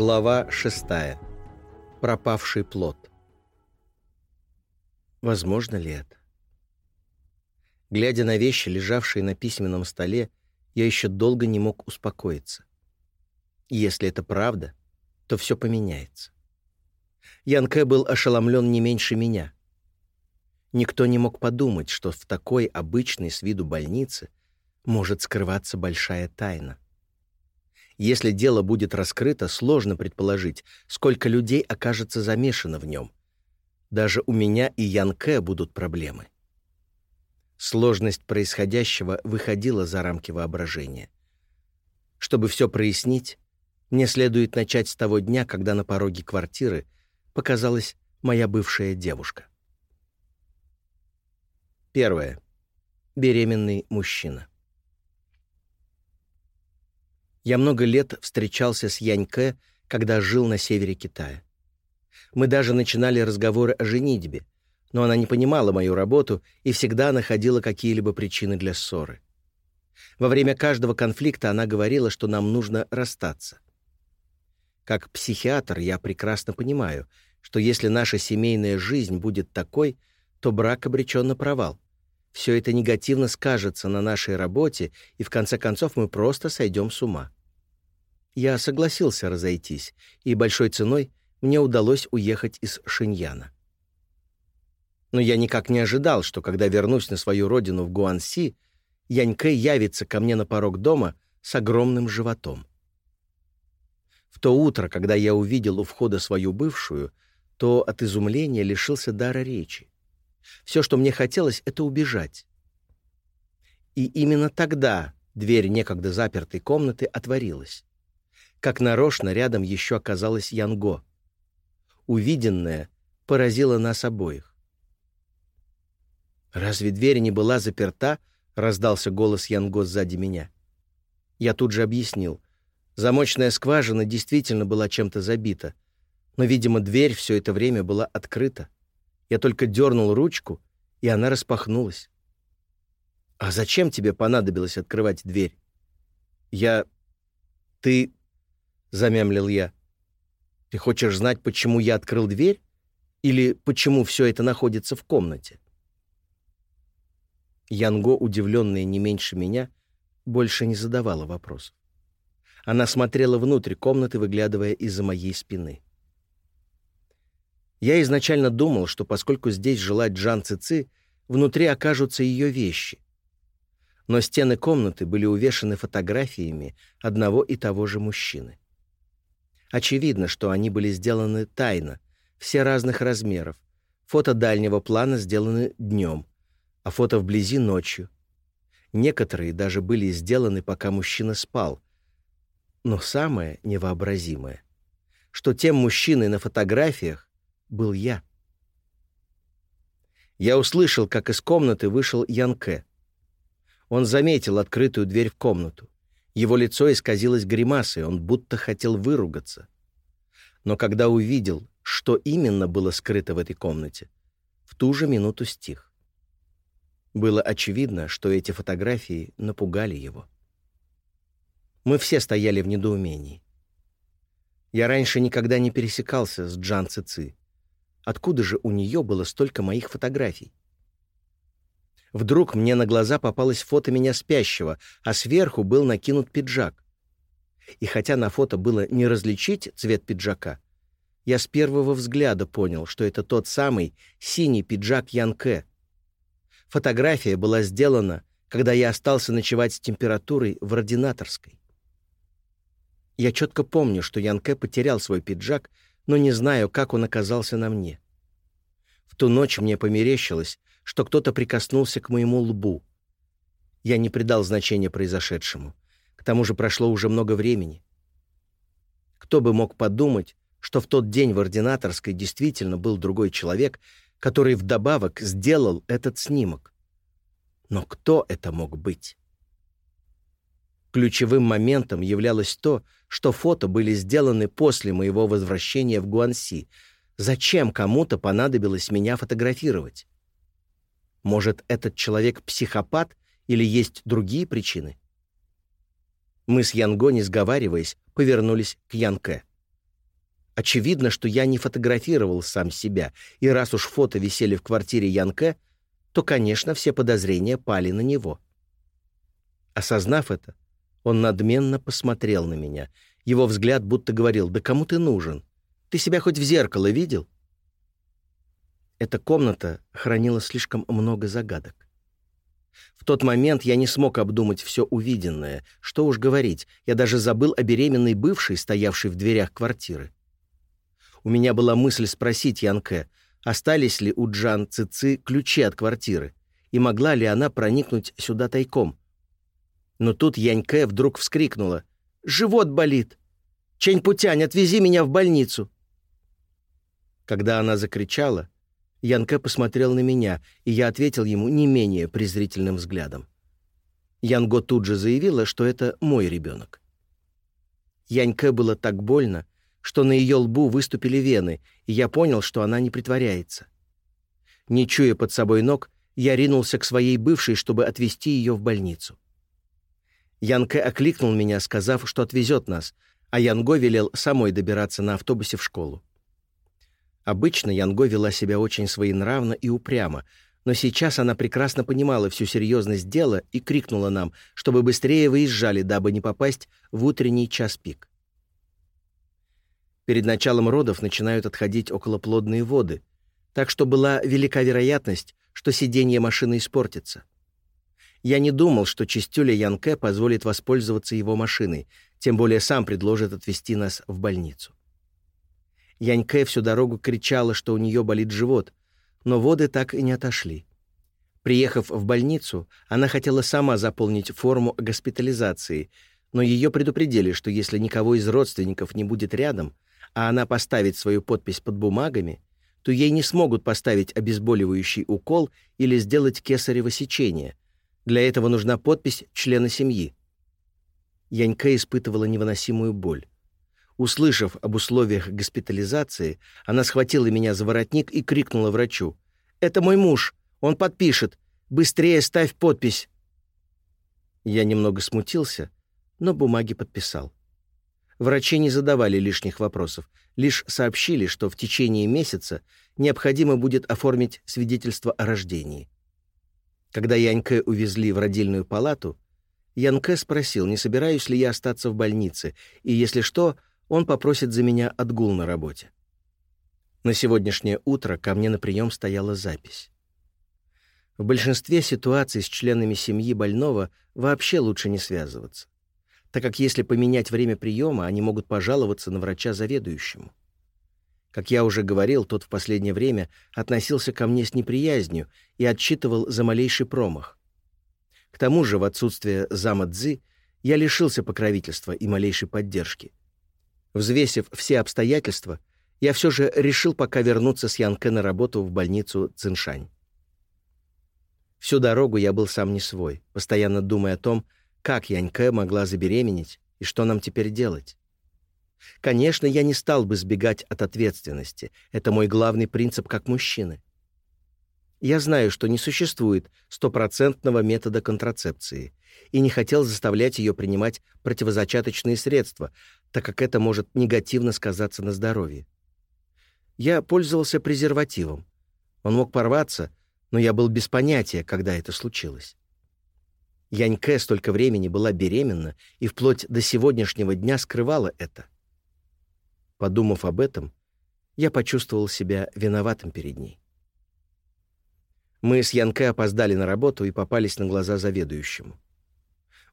Глава 6. Пропавший плод. Возможно ли это? Глядя на вещи, лежавшие на письменном столе, я еще долго не мог успокоиться. если это правда, то все поменяется. Ян Кэ был ошеломлен не меньше меня. Никто не мог подумать, что в такой обычной с виду больнице может скрываться большая тайна. Если дело будет раскрыто, сложно предположить, сколько людей окажется замешано в нем. Даже у меня и Ян Кэ будут проблемы. Сложность происходящего выходила за рамки воображения. Чтобы все прояснить, мне следует начать с того дня, когда на пороге квартиры показалась моя бывшая девушка. Первое. Беременный мужчина. Я много лет встречался с Яньке, когда жил на севере Китая. Мы даже начинали разговоры о женитьбе, но она не понимала мою работу и всегда находила какие-либо причины для ссоры. Во время каждого конфликта она говорила, что нам нужно расстаться. Как психиатр я прекрасно понимаю, что если наша семейная жизнь будет такой, то брак обречен на провал. Все это негативно скажется на нашей работе, и в конце концов мы просто сойдем с ума. Я согласился разойтись, и большой ценой мне удалось уехать из Шиньяна. Но я никак не ожидал, что когда вернусь на свою родину в Гуанси, Янькэ явится ко мне на порог дома с огромным животом. В то утро, когда я увидел у входа свою бывшую, то от изумления лишился дара речи. Все, что мне хотелось, — это убежать. И именно тогда дверь некогда запертой комнаты отворилась. Как нарочно рядом еще оказалась Янго. Увиденное поразило нас обоих. «Разве дверь не была заперта?» — раздался голос Янго сзади меня. Я тут же объяснил. Замочная скважина действительно была чем-то забита, но, видимо, дверь все это время была открыта. Я только дернул ручку, и она распахнулась. «А зачем тебе понадобилось открывать дверь?» «Я... Ты... — замямлил я. «Ты хочешь знать, почему я открыл дверь? Или почему все это находится в комнате?» Янго, удивленная не меньше меня, больше не задавала вопросов. Она смотрела внутрь комнаты, выглядывая из-за моей спины. Я изначально думал, что поскольку здесь жила Джан Цици, внутри окажутся ее вещи. Но стены комнаты были увешаны фотографиями одного и того же мужчины. Очевидно, что они были сделаны тайно, все разных размеров. Фото дальнего плана сделаны днем, а фото вблизи — ночью. Некоторые даже были сделаны, пока мужчина спал. Но самое невообразимое, что тем мужчиной на фотографиях был я. Я услышал, как из комнаты вышел Янке. Он заметил открытую дверь в комнату. Его лицо исказилось гримасой, он будто хотел выругаться. Но когда увидел, что именно было скрыто в этой комнате, в ту же минуту стих. Было очевидно, что эти фотографии напугали его. Мы все стояли в недоумении. Я раньше никогда не пересекался с Джан Цици. Откуда же у нее было столько моих фотографий? Вдруг мне на глаза попалось фото меня спящего, а сверху был накинут пиджак. И хотя на фото было не различить цвет пиджака, я с первого взгляда понял, что это тот самый синий пиджак Янке. Фотография была сделана, когда я остался ночевать с температурой в ординаторской. Я четко помню, что Янке потерял свой пиджак, но не знаю, как он оказался на мне. В ту ночь мне померещилось, что кто-то прикоснулся к моему лбу. Я не придал значения произошедшему. К тому же прошло уже много времени. Кто бы мог подумать, что в тот день в ординаторской действительно был другой человек, который вдобавок сделал этот снимок. Но кто это мог быть? Ключевым моментом являлось то, что фото были сделаны после моего возвращения в Гуанси. Зачем кому-то понадобилось меня фотографировать? Может, этот человек психопат или есть другие причины? Мы с Янго, не сговариваясь, повернулись к Янке. Очевидно, что я не фотографировал сам себя, и раз уж фото висели в квартире Янке, то, конечно, все подозрения пали на него. Осознав это, он надменно посмотрел на меня. Его взгляд будто говорил, «Да кому ты нужен? Ты себя хоть в зеркало видел?» Эта комната хранила слишком много загадок. В тот момент я не смог обдумать все увиденное. Что уж говорить, я даже забыл о беременной бывшей, стоявшей в дверях квартиры. У меня была мысль спросить Янке, остались ли у Джан Цици ключи от квартиры, и могла ли она проникнуть сюда тайком. Но тут Яньке вдруг вскрикнула. «Живот болит! Чень-Путянь, отвези меня в больницу!» Когда она закричала, Янке посмотрел на меня, и я ответил ему не менее презрительным взглядом. Янго тут же заявила, что это мой ребенок. Яньке было так больно, что на ее лбу выступили вены, и я понял, что она не притворяется. Не чуя под собой ног, я ринулся к своей бывшей, чтобы отвезти ее в больницу. Янке окликнул меня, сказав, что отвезет нас, а Янго велел самой добираться на автобусе в школу. Обычно Янго вела себя очень своенравно и упрямо, но сейчас она прекрасно понимала всю серьезность дела и крикнула нам, чтобы быстрее выезжали, дабы не попасть в утренний час пик. Перед началом родов начинают отходить околоплодные воды, так что была велика вероятность, что сиденье машины испортится. Я не думал, что чистюля Янке позволит воспользоваться его машиной, тем более сам предложит отвезти нас в больницу. Яньке всю дорогу кричала, что у нее болит живот, но воды так и не отошли. Приехав в больницу, она хотела сама заполнить форму госпитализации, но ее предупредили, что если никого из родственников не будет рядом, а она поставит свою подпись под бумагами, то ей не смогут поставить обезболивающий укол или сделать кесарево сечение. Для этого нужна подпись члена семьи. Янька испытывала невыносимую боль. Услышав об условиях госпитализации, она схватила меня за воротник и крикнула врачу. «Это мой муж! Он подпишет! Быстрее ставь подпись!» Я немного смутился, но бумаги подписал. Врачи не задавали лишних вопросов, лишь сообщили, что в течение месяца необходимо будет оформить свидетельство о рождении. Когда Яньке увезли в родильную палату, Янке спросил, не собираюсь ли я остаться в больнице, и, если что, он попросит за меня отгул на работе. На сегодняшнее утро ко мне на прием стояла запись. В большинстве ситуаций с членами семьи больного вообще лучше не связываться, так как если поменять время приема, они могут пожаловаться на врача заведующему. Как я уже говорил, тот в последнее время относился ко мне с неприязнью и отчитывал за малейший промах. К тому же, в отсутствие зама Цзы, я лишился покровительства и малейшей поддержки. Взвесив все обстоятельства, я все же решил пока вернуться с Янке на работу в больницу Циншань. Всю дорогу я был сам не свой, постоянно думая о том, как Яньке могла забеременеть и что нам теперь делать. Конечно, я не стал бы сбегать от ответственности. Это мой главный принцип как мужчины. Я знаю, что не существует стопроцентного метода контрацепции и не хотел заставлять ее принимать противозачаточные средства, так как это может негативно сказаться на здоровье. Я пользовался презервативом. Он мог порваться, но я был без понятия, когда это случилось. Яньке столько времени была беременна и вплоть до сегодняшнего дня скрывала это. Подумав об этом, я почувствовал себя виноватым перед ней. Мы с Янке опоздали на работу и попались на глаза заведующему.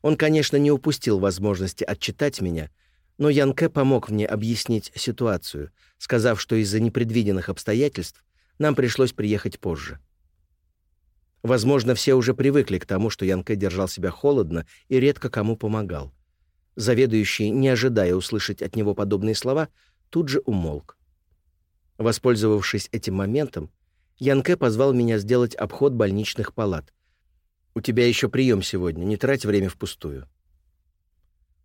Он, конечно, не упустил возможности отчитать меня, но Янке помог мне объяснить ситуацию, сказав, что из-за непредвиденных обстоятельств нам пришлось приехать позже. Возможно, все уже привыкли к тому, что Янке держал себя холодно и редко кому помогал. Заведующий, не ожидая услышать от него подобные слова, тут же умолк. Воспользовавшись этим моментом, Янке позвал меня сделать обход больничных палат. «У тебя еще прием сегодня, не трать время впустую».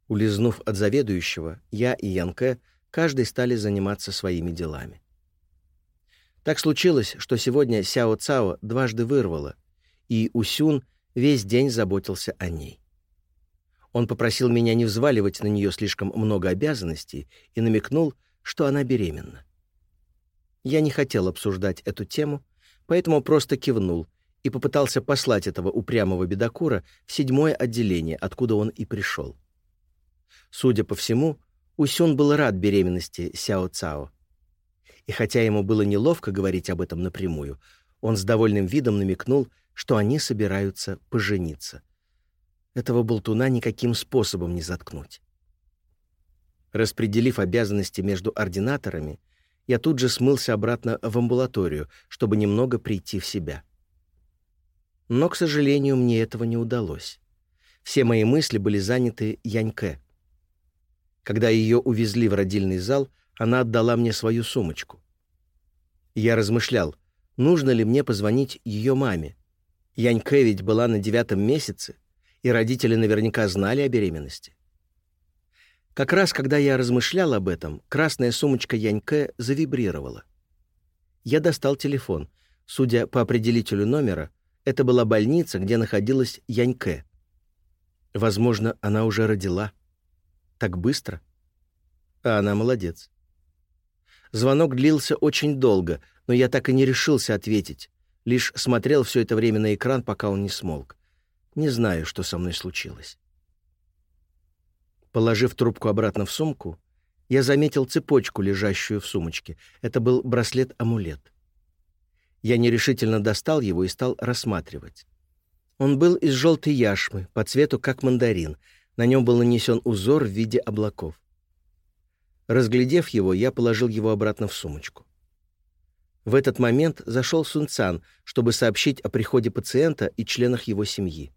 Улизнув от заведующего, я и Янке каждый стали заниматься своими делами. Так случилось, что сегодня Сяо Цао дважды вырвала, и Усюн весь день заботился о ней. Он попросил меня не взваливать на нее слишком много обязанностей и намекнул, что она беременна. Я не хотел обсуждать эту тему, поэтому просто кивнул и попытался послать этого упрямого бедокура в седьмое отделение, откуда он и пришел. Судя по всему, Усюн был рад беременности Сяо Цао. И хотя ему было неловко говорить об этом напрямую, он с довольным видом намекнул, что они собираются пожениться. Этого болтуна никаким способом не заткнуть. Распределив обязанности между ординаторами, я тут же смылся обратно в амбулаторию, чтобы немного прийти в себя. Но, к сожалению, мне этого не удалось. Все мои мысли были заняты Яньке. Когда ее увезли в родильный зал, она отдала мне свою сумочку. Я размышлял, нужно ли мне позвонить ее маме. Яньке ведь была на девятом месяце, и родители наверняка знали о беременности. Как раз когда я размышлял об этом, красная сумочка Яньке завибрировала. Я достал телефон. Судя по определителю номера, это была больница, где находилась Яньке. Возможно, она уже родила. Так быстро? А она молодец. Звонок длился очень долго, но я так и не решился ответить. Лишь смотрел все это время на экран, пока он не смолк. Не знаю, что со мной случилось. Положив трубку обратно в сумку, я заметил цепочку, лежащую в сумочке. Это был браслет-амулет. Я нерешительно достал его и стал рассматривать. Он был из желтой яшмы, по цвету как мандарин. На нем был нанесен узор в виде облаков. Разглядев его, я положил его обратно в сумочку. В этот момент зашел Сунцан, чтобы сообщить о приходе пациента и членах его семьи.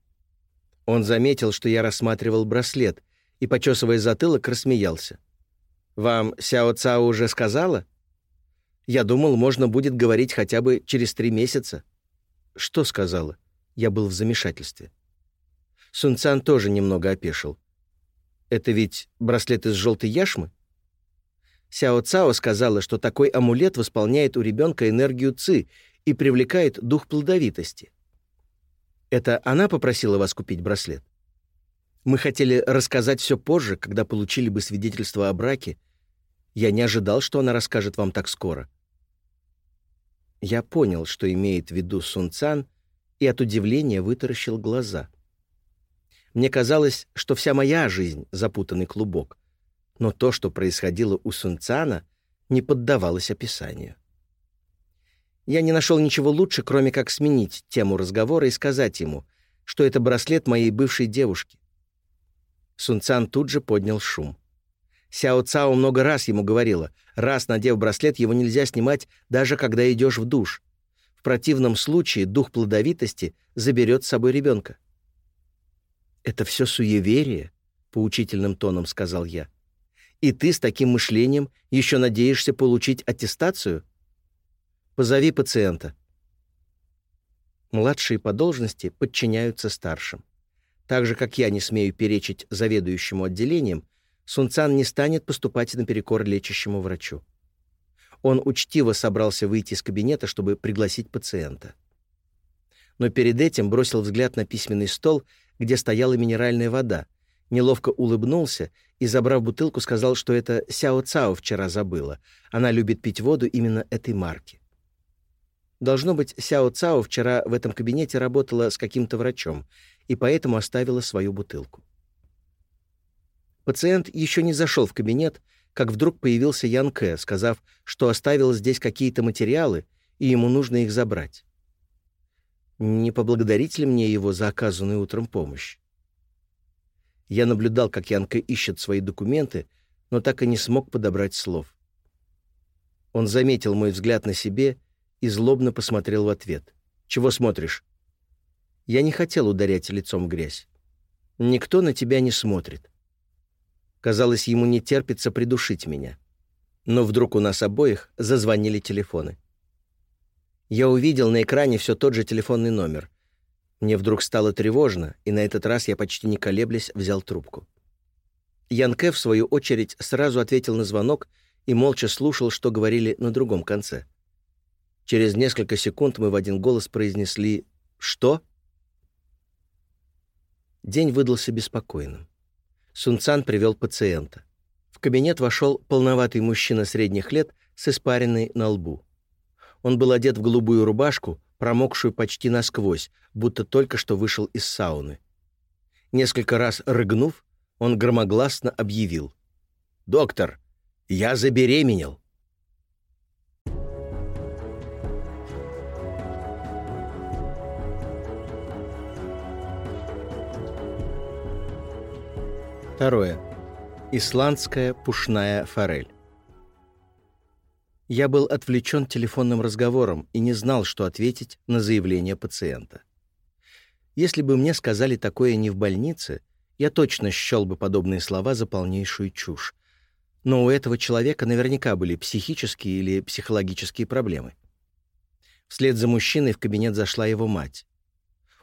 Он заметил, что я рассматривал браслет, и, почесывая затылок, рассмеялся. «Вам Сяо Цао уже сказала?» «Я думал, можно будет говорить хотя бы через три месяца». «Что сказала?» Я был в замешательстве. Сун Цан тоже немного опешил. «Это ведь браслет из желтой яшмы?» Сяо Цао сказала, что такой амулет восполняет у ребенка энергию Ци и привлекает дух плодовитости. Это она попросила вас купить браслет? Мы хотели рассказать все позже, когда получили бы свидетельство о браке. Я не ожидал, что она расскажет вам так скоро. Я понял, что имеет в виду Сун Цан, и от удивления вытаращил глаза. Мне казалось, что вся моя жизнь — запутанный клубок, но то, что происходило у Сун Цана, не поддавалось описанию. Я не нашел ничего лучше, кроме как сменить тему разговора и сказать ему, что это браслет моей бывшей девушки. Сунцан тут же поднял шум. Сяо Цао много раз ему говорила, раз надев браслет, его нельзя снимать, даже когда идешь в душ. В противном случае дух плодовитости заберет с собой ребенка. «Это все суеверие», — поучительным тоном сказал я. «И ты с таким мышлением еще надеешься получить аттестацию?» «Позови пациента». Младшие по должности подчиняются старшим. Так же, как я не смею перечить заведующему отделением, Сунцан не станет поступать наперекор лечащему врачу. Он учтиво собрался выйти из кабинета, чтобы пригласить пациента. Но перед этим бросил взгляд на письменный стол, где стояла минеральная вода, неловко улыбнулся и, забрав бутылку, сказал, что это Сяо Цао вчера забыла. Она любит пить воду именно этой марки. Должно быть, Сяо Цао вчера в этом кабинете работала с каким-то врачом, и поэтому оставила свою бутылку. Пациент еще не зашел в кабинет, как вдруг появился Ян Кэ, сказав, что оставил здесь какие-то материалы, и ему нужно их забрать. Не поблагодарить ли мне его за оказанную утром помощь? Я наблюдал, как Ян Кэ ищет свои документы, но так и не смог подобрать слов. Он заметил мой взгляд на себе и злобно посмотрел в ответ. «Чего смотришь?» Я не хотел ударять лицом в грязь. Никто на тебя не смотрит. Казалось, ему не терпится придушить меня. Но вдруг у нас обоих зазвонили телефоны. Я увидел на экране все тот же телефонный номер. Мне вдруг стало тревожно, и на этот раз я почти не колеблясь взял трубку. Янке, в свою очередь, сразу ответил на звонок и молча слушал, что говорили на другом конце. Через несколько секунд мы в один голос произнесли «Что?». День выдался беспокойным. Сунцан привел пациента. В кабинет вошел полноватый мужчина средних лет с испаренной на лбу. Он был одет в голубую рубашку, промокшую почти насквозь, будто только что вышел из сауны. Несколько раз рыгнув, он громогласно объявил. «Доктор, я забеременел!» Второе. Исландская пушная форель. Я был отвлечен телефонным разговором и не знал, что ответить на заявление пациента. Если бы мне сказали такое не в больнице, я точно счел бы подобные слова за полнейшую чушь. Но у этого человека наверняка были психические или психологические проблемы. Вслед за мужчиной в кабинет зашла его мать.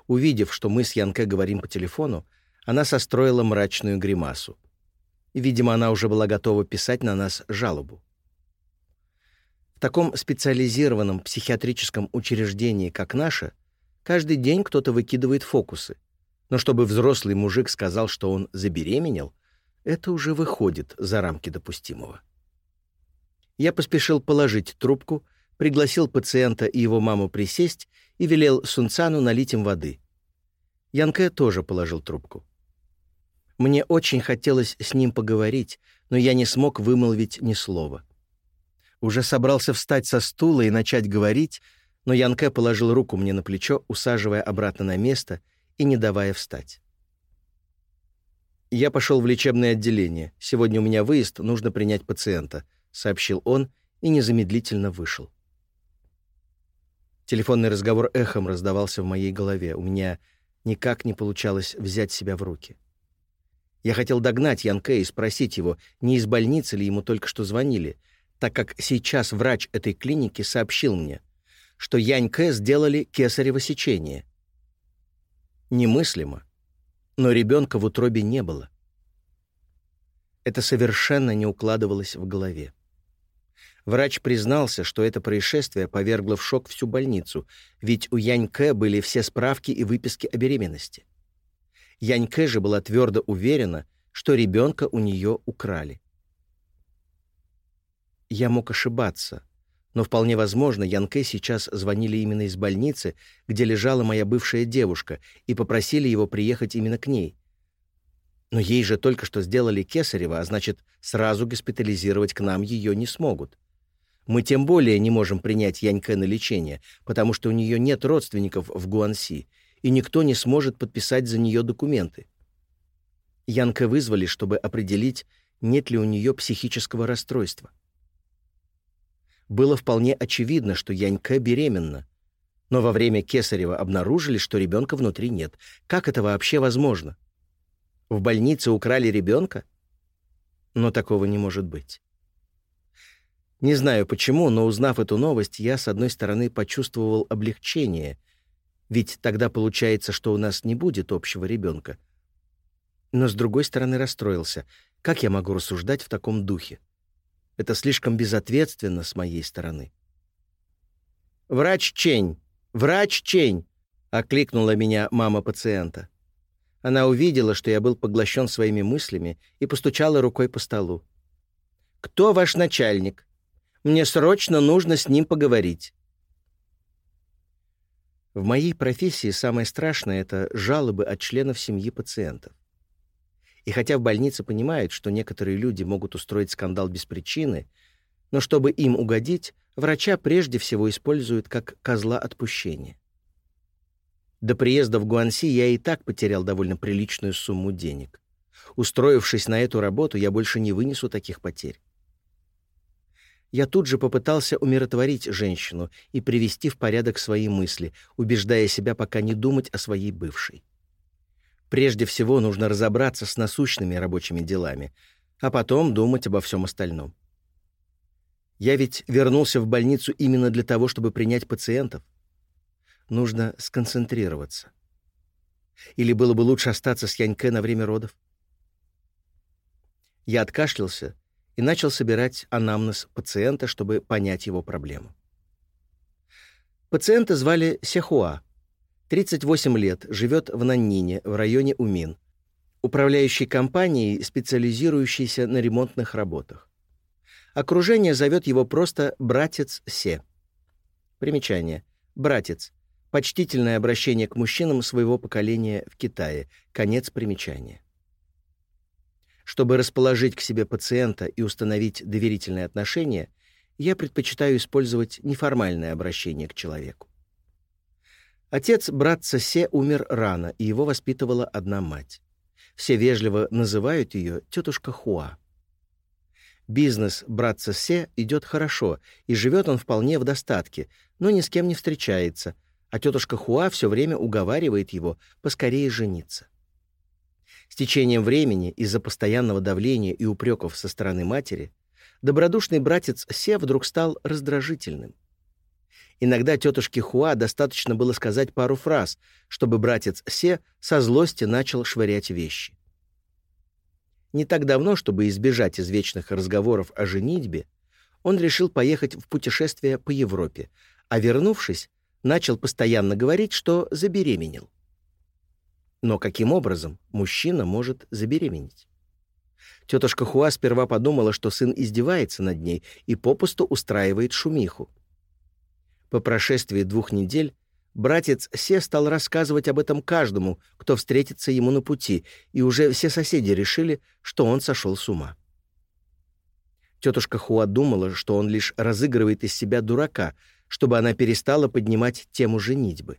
Увидев, что мы с Янке говорим по телефону, она состроила мрачную гримасу. Видимо, она уже была готова писать на нас жалобу. В таком специализированном психиатрическом учреждении, как наше, каждый день кто-то выкидывает фокусы. Но чтобы взрослый мужик сказал, что он забеременел, это уже выходит за рамки допустимого. Я поспешил положить трубку, пригласил пациента и его маму присесть и велел Сунцану налить им воды. Янке тоже положил трубку. Мне очень хотелось с ним поговорить, но я не смог вымолвить ни слова. Уже собрался встать со стула и начать говорить, но Янке положил руку мне на плечо, усаживая обратно на место и не давая встать. «Я пошел в лечебное отделение. Сегодня у меня выезд, нужно принять пациента», — сообщил он и незамедлительно вышел. Телефонный разговор эхом раздавался в моей голове. У меня никак не получалось взять себя в руки. Я хотел догнать Янке и спросить его, не из больницы ли ему только что звонили, так как сейчас врач этой клиники сообщил мне, что Яньке сделали кесарево сечение. Немыслимо, но ребенка в утробе не было. Это совершенно не укладывалось в голове. Врач признался, что это происшествие повергло в шок всю больницу, ведь у Яньке были все справки и выписки о беременности. Яньке же была твердо уверена, что ребенка у нее украли. Я мог ошибаться, но вполне возможно, Янке сейчас звонили именно из больницы, где лежала моя бывшая девушка, и попросили его приехать именно к ней. Но ей же только что сделали кесарево, а значит, сразу госпитализировать к нам ее не смогут. Мы тем более не можем принять Яньке на лечение, потому что у нее нет родственников в Гуанси, и никто не сможет подписать за нее документы. Янка вызвали, чтобы определить, нет ли у нее психического расстройства. Было вполне очевидно, что Янька беременна, но во время Кесарева обнаружили, что ребенка внутри нет. Как это вообще возможно? В больнице украли ребенка? Но такого не может быть. Не знаю почему, но узнав эту новость, я, с одной стороны, почувствовал облегчение — ведь тогда получается, что у нас не будет общего ребенка. Но с другой стороны расстроился. Как я могу рассуждать в таком духе? Это слишком безответственно с моей стороны. «Врач Чень! Врач Чень!» — окликнула меня мама пациента. Она увидела, что я был поглощен своими мыслями и постучала рукой по столу. «Кто ваш начальник? Мне срочно нужно с ним поговорить». В моей профессии самое страшное — это жалобы от членов семьи пациентов. И хотя в больнице понимают, что некоторые люди могут устроить скандал без причины, но чтобы им угодить, врача прежде всего используют как козла отпущения. До приезда в Гуанси я и так потерял довольно приличную сумму денег. Устроившись на эту работу, я больше не вынесу таких потерь я тут же попытался умиротворить женщину и привести в порядок свои мысли, убеждая себя пока не думать о своей бывшей. Прежде всего нужно разобраться с насущными рабочими делами, а потом думать обо всем остальном. Я ведь вернулся в больницу именно для того, чтобы принять пациентов. Нужно сконцентрироваться. Или было бы лучше остаться с Яньке на время родов? Я откашлялся и начал собирать анамнез пациента, чтобы понять его проблему. Пациента звали Сехуа. 38 лет, живет в Наннине, в районе Умин. управляющей компанией, специализирующейся на ремонтных работах. Окружение зовет его просто «братец Се». Примечание. «Братец» — почтительное обращение к мужчинам своего поколения в Китае. Конец примечания. Чтобы расположить к себе пациента и установить доверительные отношения, я предпочитаю использовать неформальное обращение к человеку. Отец братца Се умер рано, и его воспитывала одна мать. Все вежливо называют ее тетушка Хуа. Бизнес братца Се идет хорошо, и живет он вполне в достатке, но ни с кем не встречается, а тетушка Хуа все время уговаривает его поскорее жениться. С течением времени, из-за постоянного давления и упреков со стороны матери, добродушный братец Се вдруг стал раздражительным. Иногда тетушке Хуа достаточно было сказать пару фраз, чтобы братец Се со злости начал швырять вещи. Не так давно, чтобы избежать извечных разговоров о женитьбе, он решил поехать в путешествие по Европе, а вернувшись, начал постоянно говорить, что забеременел. Но каким образом мужчина может забеременеть? Тетушка Хуа сперва подумала, что сын издевается над ней и попусту устраивает шумиху. По прошествии двух недель братец Се стал рассказывать об этом каждому, кто встретится ему на пути, и уже все соседи решили, что он сошел с ума. Тетушка Хуа думала, что он лишь разыгрывает из себя дурака, чтобы она перестала поднимать тему женитьбы.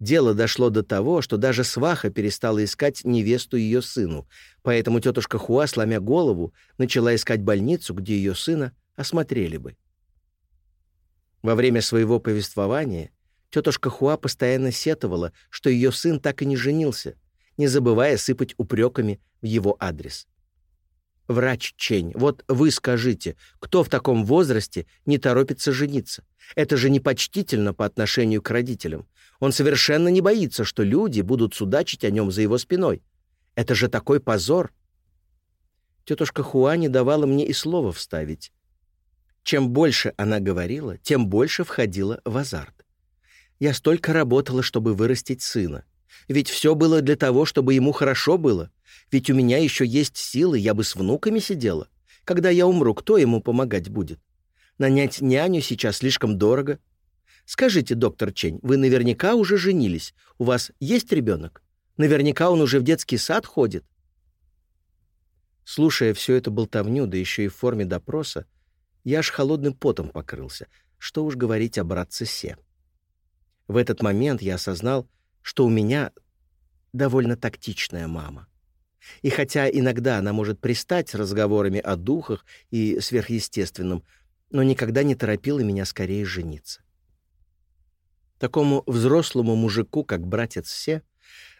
Дело дошло до того, что даже сваха перестала искать невесту ее сыну, поэтому тетушка Хуа, сломя голову, начала искать больницу, где ее сына осмотрели бы. Во время своего повествования тетушка Хуа постоянно сетовала, что ее сын так и не женился, не забывая сыпать упреками в его адрес. «Врач Чень, вот вы скажите, кто в таком возрасте не торопится жениться? Это же непочтительно по отношению к родителям. Он совершенно не боится, что люди будут судачить о нем за его спиной. Это же такой позор!» Тетушка Хуа не давала мне и слова вставить. Чем больше она говорила, тем больше входила в азарт. Я столько работала, чтобы вырастить сына. Ведь все было для того, чтобы ему хорошо было. Ведь у меня еще есть силы, я бы с внуками сидела. Когда я умру, кто ему помогать будет? Нанять няню сейчас слишком дорого. Скажите, доктор Чень, вы наверняка уже женились. У вас есть ребенок? Наверняка он уже в детский сад ходит. Слушая всю эту болтовню, да еще и в форме допроса, я аж холодным потом покрылся. Что уж говорить о братце Се. В этот момент я осознал, что у меня довольно тактичная мама. И хотя иногда она может пристать разговорами о духах и сверхъестественном, но никогда не торопила меня скорее жениться. Такому взрослому мужику, как братец Се,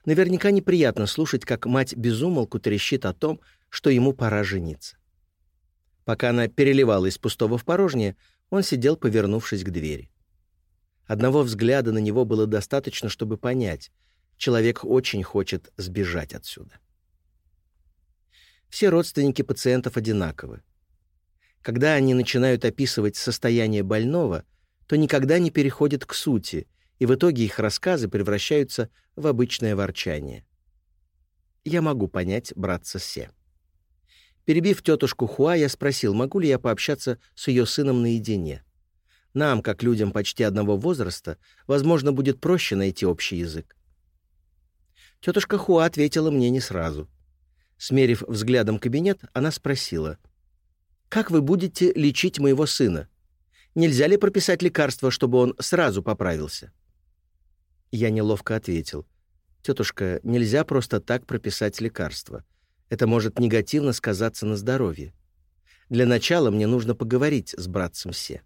наверняка неприятно слушать, как мать безумолку трещит о том, что ему пора жениться. Пока она переливала из пустого в порожнее, он сидел, повернувшись к двери. Одного взгляда на него было достаточно, чтобы понять, человек очень хочет сбежать отсюда. Все родственники пациентов одинаковы. Когда они начинают описывать состояние больного, то никогда не переходят к сути, и в итоге их рассказы превращаются в обычное ворчание. Я могу понять братца Се. Перебив тетушку Хуа, я спросил, могу ли я пообщаться с ее сыном наедине. Нам, как людям почти одного возраста, возможно, будет проще найти общий язык. Тетушка Хуа ответила мне не сразу. Смерив взглядом кабинет, она спросила, «Как вы будете лечить моего сына? Нельзя ли прописать лекарство, чтобы он сразу поправился?» Я неловко ответил, «Тетушка, нельзя просто так прописать лекарство. Это может негативно сказаться на здоровье. Для начала мне нужно поговорить с братцем Се.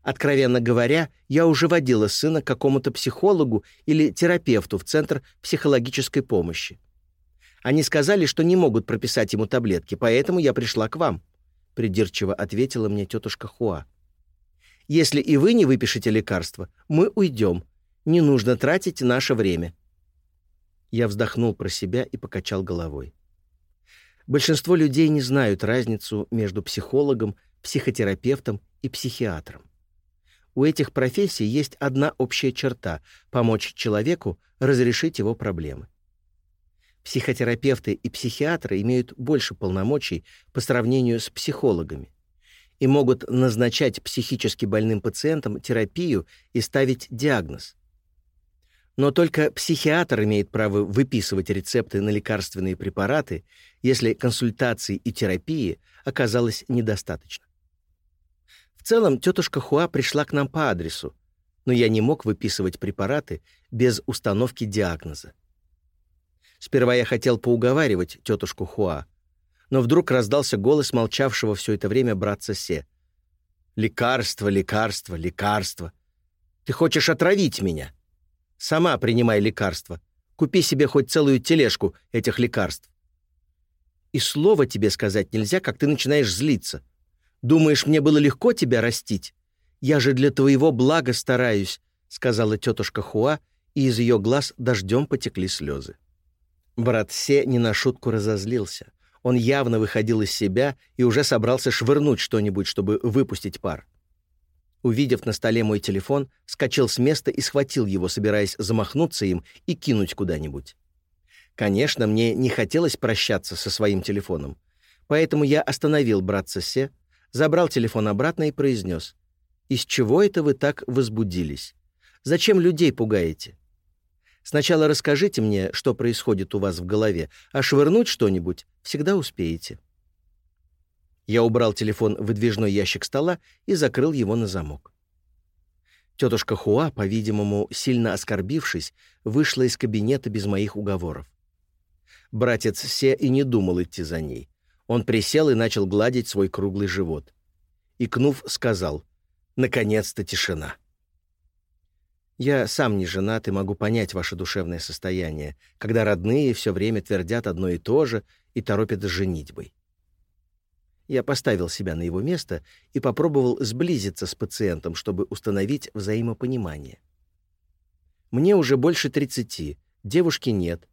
Откровенно говоря, я уже водила сына к какому-то психологу или терапевту в Центр психологической помощи. Они сказали, что не могут прописать ему таблетки, поэтому я пришла к вам», — придирчиво ответила мне тетушка Хуа. «Если и вы не выпишете лекарства, мы уйдем. Не нужно тратить наше время. Я вздохнул про себя и покачал головой. Большинство людей не знают разницу между психологом, психотерапевтом и психиатром. У этих профессий есть одна общая черта — помочь человеку разрешить его проблемы. Психотерапевты и психиатры имеют больше полномочий по сравнению с психологами и могут назначать психически больным пациентам терапию и ставить диагноз. Но только психиатр имеет право выписывать рецепты на лекарственные препараты, если консультации и терапии оказалось недостаточно. В целом, тетушка Хуа пришла к нам по адресу, но я не мог выписывать препараты без установки диагноза. Сперва я хотел поуговаривать тетушку Хуа, но вдруг раздался голос молчавшего все это время братца Се. «Лекарство, лекарство, лекарство! Ты хочешь отравить меня? Сама принимай лекарство. Купи себе хоть целую тележку этих лекарств. И слова тебе сказать нельзя, как ты начинаешь злиться. Думаешь, мне было легко тебя растить? Я же для твоего блага стараюсь», — сказала тетушка Хуа, и из ее глаз дождем потекли слезы. Брат Се не на шутку разозлился. Он явно выходил из себя и уже собрался швырнуть что-нибудь, чтобы выпустить пар. Увидев на столе мой телефон, скачал с места и схватил его, собираясь замахнуться им и кинуть куда-нибудь. Конечно, мне не хотелось прощаться со своим телефоном, поэтому я остановил братца Се, забрал телефон обратно и произнес. «Из чего это вы так возбудились? Зачем людей пугаете? Сначала расскажите мне, что происходит у вас в голове, а швырнуть что-нибудь всегда успеете». Я убрал телефон в выдвижной ящик стола и закрыл его на замок. Тетушка Хуа, по-видимому, сильно оскорбившись, вышла из кабинета без моих уговоров. Братец Се и не думал идти за ней. Он присел и начал гладить свой круглый живот. Икнув, сказал, «Наконец-то тишина». Я сам не женат и могу понять ваше душевное состояние, когда родные все время твердят одно и то же и торопят с женитьбой. Я поставил себя на его место и попробовал сблизиться с пациентом, чтобы установить взаимопонимание. Мне уже больше 30, девушки нет,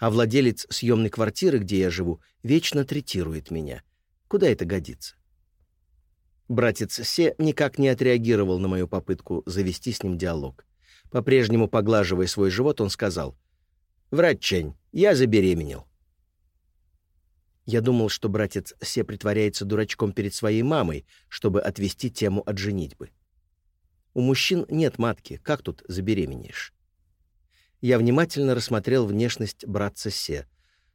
а владелец съемной квартиры, где я живу, вечно третирует меня. Куда это годится? Братец Се никак не отреагировал на мою попытку завести с ним диалог. По-прежнему поглаживая свой живот, он сказал, «Врать, Чень, я забеременел». Я думал, что братец Се притворяется дурачком перед своей мамой, чтобы отвести тему от женитьбы. У мужчин нет матки, как тут забеременеешь? Я внимательно рассмотрел внешность братца Се.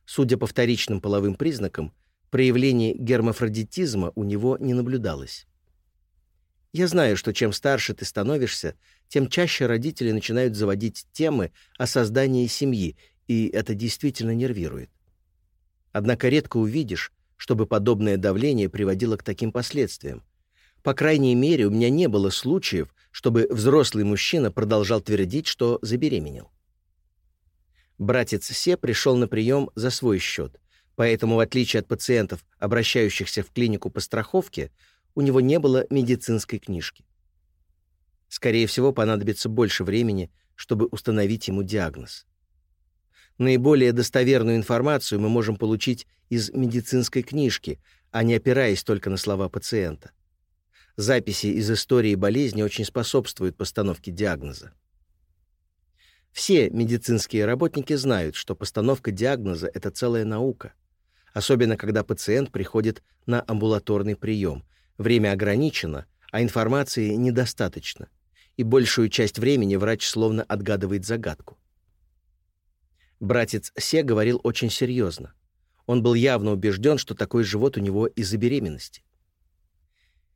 Судя по вторичным половым признакам, проявлений гермафродитизма у него не наблюдалось. Я знаю, что чем старше ты становишься, тем чаще родители начинают заводить темы о создании семьи, и это действительно нервирует. Однако редко увидишь, чтобы подобное давление приводило к таким последствиям. По крайней мере, у меня не было случаев, чтобы взрослый мужчина продолжал твердить, что забеременел. Братец Се пришел на прием за свой счет, поэтому, в отличие от пациентов, обращающихся в клинику по страховке, у него не было медицинской книжки. Скорее всего, понадобится больше времени, чтобы установить ему диагноз. Наиболее достоверную информацию мы можем получить из медицинской книжки, а не опираясь только на слова пациента. Записи из истории болезни очень способствуют постановке диагноза. Все медицинские работники знают, что постановка диагноза — это целая наука, особенно когда пациент приходит на амбулаторный прием, Время ограничено, а информации недостаточно, и большую часть времени врач словно отгадывает загадку. Братец Се говорил очень серьезно. Он был явно убежден, что такой живот у него из-за беременности.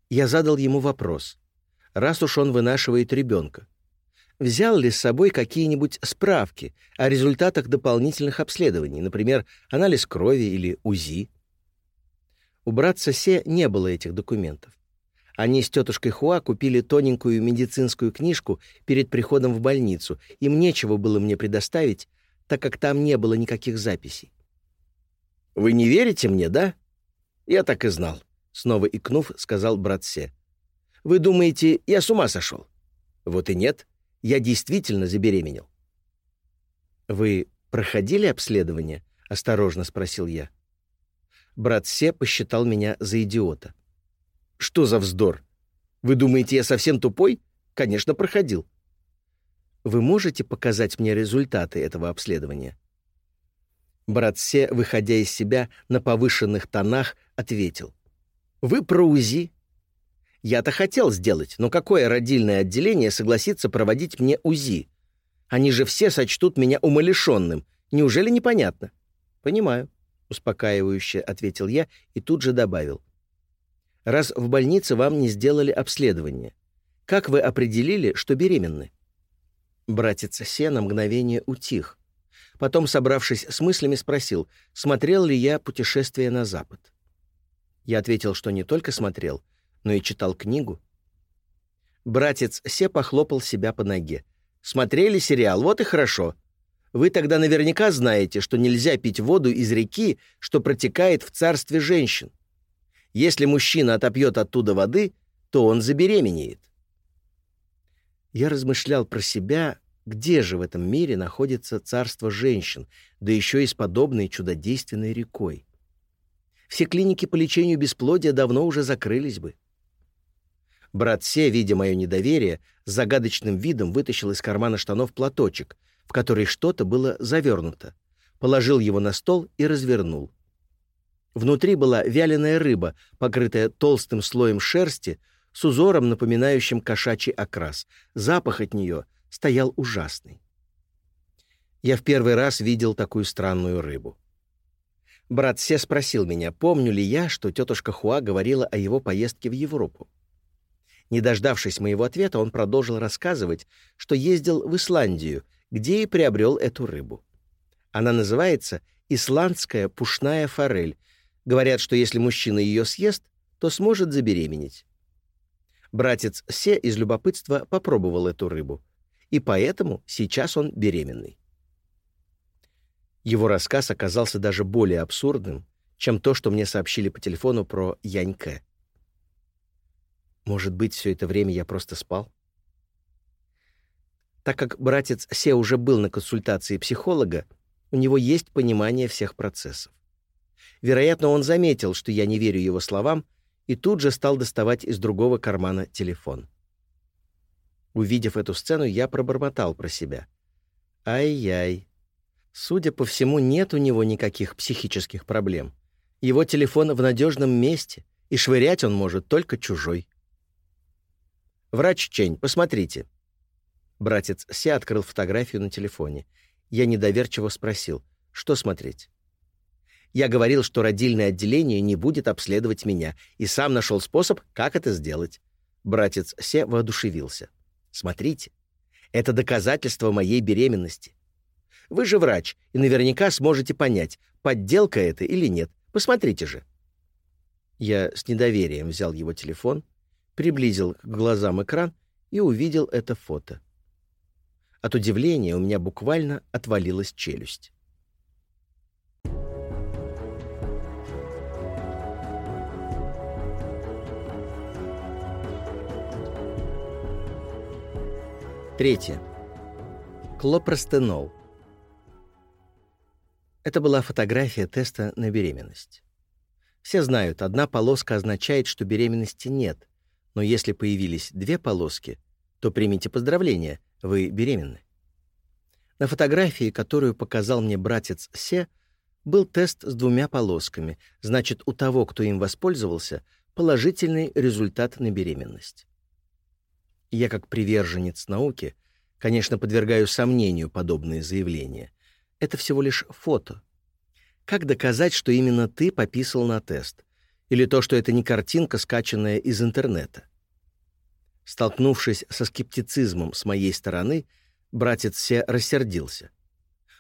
Я задал ему вопрос. Раз уж он вынашивает ребенка, взял ли с собой какие-нибудь справки о результатах дополнительных обследований, например, анализ крови или УЗИ? У братца Се не было этих документов. Они с тетушкой Хуа купили тоненькую медицинскую книжку перед приходом в больницу. Им нечего было мне предоставить, так как там не было никаких записей. «Вы не верите мне, да?» «Я так и знал», — снова икнув, сказал брат Се. «Вы думаете, я с ума сошел?» «Вот и нет. Я действительно забеременел». «Вы проходили обследование?» — осторожно спросил я брат Се посчитал меня за идиота. «Что за вздор? Вы думаете, я совсем тупой? Конечно, проходил». «Вы можете показать мне результаты этого обследования?» Брат Се, выходя из себя на повышенных тонах, ответил. «Вы про УЗИ?» «Я-то хотел сделать, но какое родильное отделение согласится проводить мне УЗИ? Они же все сочтут меня умалишенным. Неужели непонятно?» «Понимаю», — успокаивающе ответил я и тут же добавил. «Раз в больнице вам не сделали обследование, как вы определили, что беременны?» Братец Се на мгновение утих. Потом, собравшись с мыслями, спросил, смотрел ли я «Путешествие на Запад». Я ответил, что не только смотрел, но и читал книгу. Братец Се похлопал себя по ноге. «Смотрели сериал, вот и хорошо. Вы тогда наверняка знаете, что нельзя пить воду из реки, что протекает в царстве женщин. Если мужчина отопьет оттуда воды, то он забеременеет. Я размышлял про себя, где же в этом мире находится царство женщин, да еще и с подобной чудодейственной рекой. Все клиники по лечению бесплодия давно уже закрылись бы. Брат Се, видя мое недоверие, с загадочным видом вытащил из кармана штанов платочек, в который что-то было завернуто, положил его на стол и развернул. Внутри была вяленая рыба, покрытая толстым слоем шерсти, с узором, напоминающим кошачий окрас. Запах от нее стоял ужасный. Я в первый раз видел такую странную рыбу. Брат Се спросил меня, помню ли я, что тетушка Хуа говорила о его поездке в Европу. Не дождавшись моего ответа, он продолжил рассказывать, что ездил в Исландию — где и приобрел эту рыбу. Она называется исландская пушная форель. Говорят, что если мужчина ее съест, то сможет забеременеть. Братец Се из любопытства попробовал эту рыбу, и поэтому сейчас он беременный. Его рассказ оказался даже более абсурдным, чем то, что мне сообщили по телефону про Яньке. Может быть, все это время я просто спал? Так как братец Се уже был на консультации психолога, у него есть понимание всех процессов. Вероятно, он заметил, что я не верю его словам, и тут же стал доставать из другого кармана телефон. Увидев эту сцену, я пробормотал про себя. Ай-яй. Судя по всему, нет у него никаких психических проблем. Его телефон в надежном месте, и швырять он может только чужой. «Врач Чень, посмотрите», Братец Ся открыл фотографию на телефоне. Я недоверчиво спросил, что смотреть. Я говорил, что родильное отделение не будет обследовать меня, и сам нашел способ, как это сделать. Братец Се воодушевился. «Смотрите, это доказательство моей беременности. Вы же врач, и наверняка сможете понять, подделка это или нет. Посмотрите же». Я с недоверием взял его телефон, приблизил к глазам экран и увидел это фото. От удивления у меня буквально отвалилась челюсть. Третье. Клопростенол. Это была фотография теста на беременность. Все знают, одна полоска означает, что беременности нет, но если появились две полоски, то примите поздравления, вы беременны. На фотографии, которую показал мне братец Се, был тест с двумя полосками, значит, у того, кто им воспользовался, положительный результат на беременность. Я, как приверженец науки, конечно, подвергаю сомнению подобные заявления. Это всего лишь фото. Как доказать, что именно ты пописал на тест? Или то, что это не картинка, скачанная из интернета? Столкнувшись со скептицизмом с моей стороны, братец Се рассердился.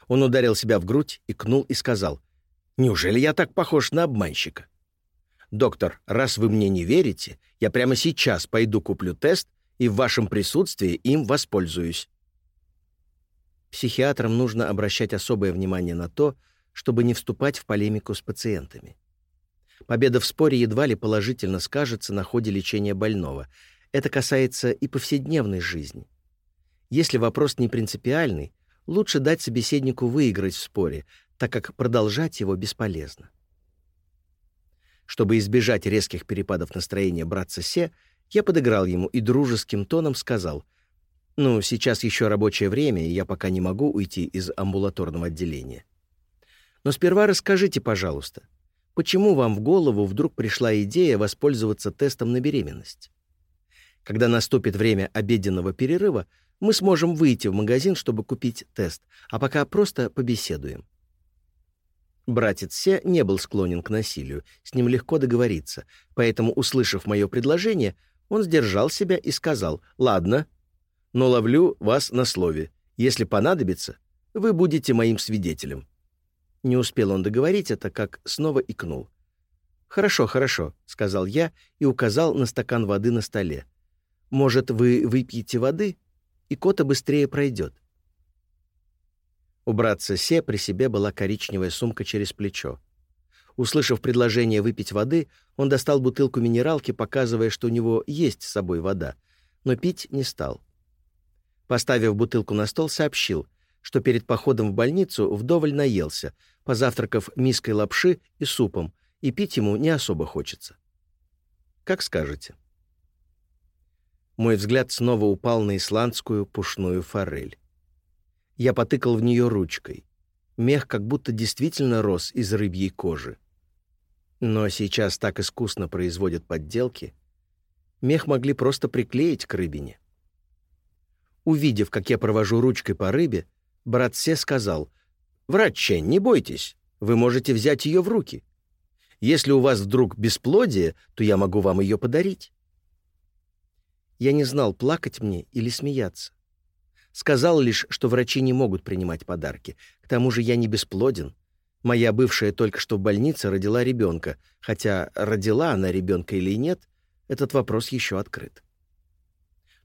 Он ударил себя в грудь, икнул и сказал, «Неужели я так похож на обманщика?» «Доктор, раз вы мне не верите, я прямо сейчас пойду куплю тест и в вашем присутствии им воспользуюсь». Психиатрам нужно обращать особое внимание на то, чтобы не вступать в полемику с пациентами. Победа в споре едва ли положительно скажется на ходе лечения больного — это касается и повседневной жизни. Если вопрос не принципиальный, лучше дать собеседнику выиграть в споре, так как продолжать его бесполезно. Чтобы избежать резких перепадов настроения братца Се, я подыграл ему и дружеским тоном сказал, «Ну, сейчас еще рабочее время, и я пока не могу уйти из амбулаторного отделения. Но сперва расскажите, пожалуйста, почему вам в голову вдруг пришла идея воспользоваться тестом на беременность? Когда наступит время обеденного перерыва, мы сможем выйти в магазин, чтобы купить тест, а пока просто побеседуем. Братец Се не был склонен к насилию, с ним легко договориться, поэтому, услышав мое предложение, он сдержал себя и сказал «Ладно, но ловлю вас на слове. Если понадобится, вы будете моим свидетелем». Не успел он договорить это, как снова икнул. «Хорошо, хорошо», — сказал я и указал на стакан воды на столе. «Может, вы выпьете воды, и кота быстрее пройдет?» У братца Се при себе была коричневая сумка через плечо. Услышав предложение выпить воды, он достал бутылку минералки, показывая, что у него есть с собой вода, но пить не стал. Поставив бутылку на стол, сообщил, что перед походом в больницу вдоволь наелся, позавтракав миской лапши и супом, и пить ему не особо хочется. Как скажете. Мой взгляд снова упал на исландскую пушную форель. Я потыкал в нее ручкой. Мех как будто действительно рос из рыбьей кожи. Но сейчас так искусно производят подделки. Мех могли просто приклеить к рыбине. Увидев, как я провожу ручкой по рыбе, брат Се сказал, «Врать, Чен, не бойтесь, вы можете взять ее в руки. Если у вас вдруг бесплодие, то я могу вам ее подарить». Я не знал, плакать мне или смеяться. Сказал лишь, что врачи не могут принимать подарки. К тому же я не бесплоден. Моя бывшая только что в больнице родила ребенка, хотя родила она ребенка или нет, этот вопрос еще открыт.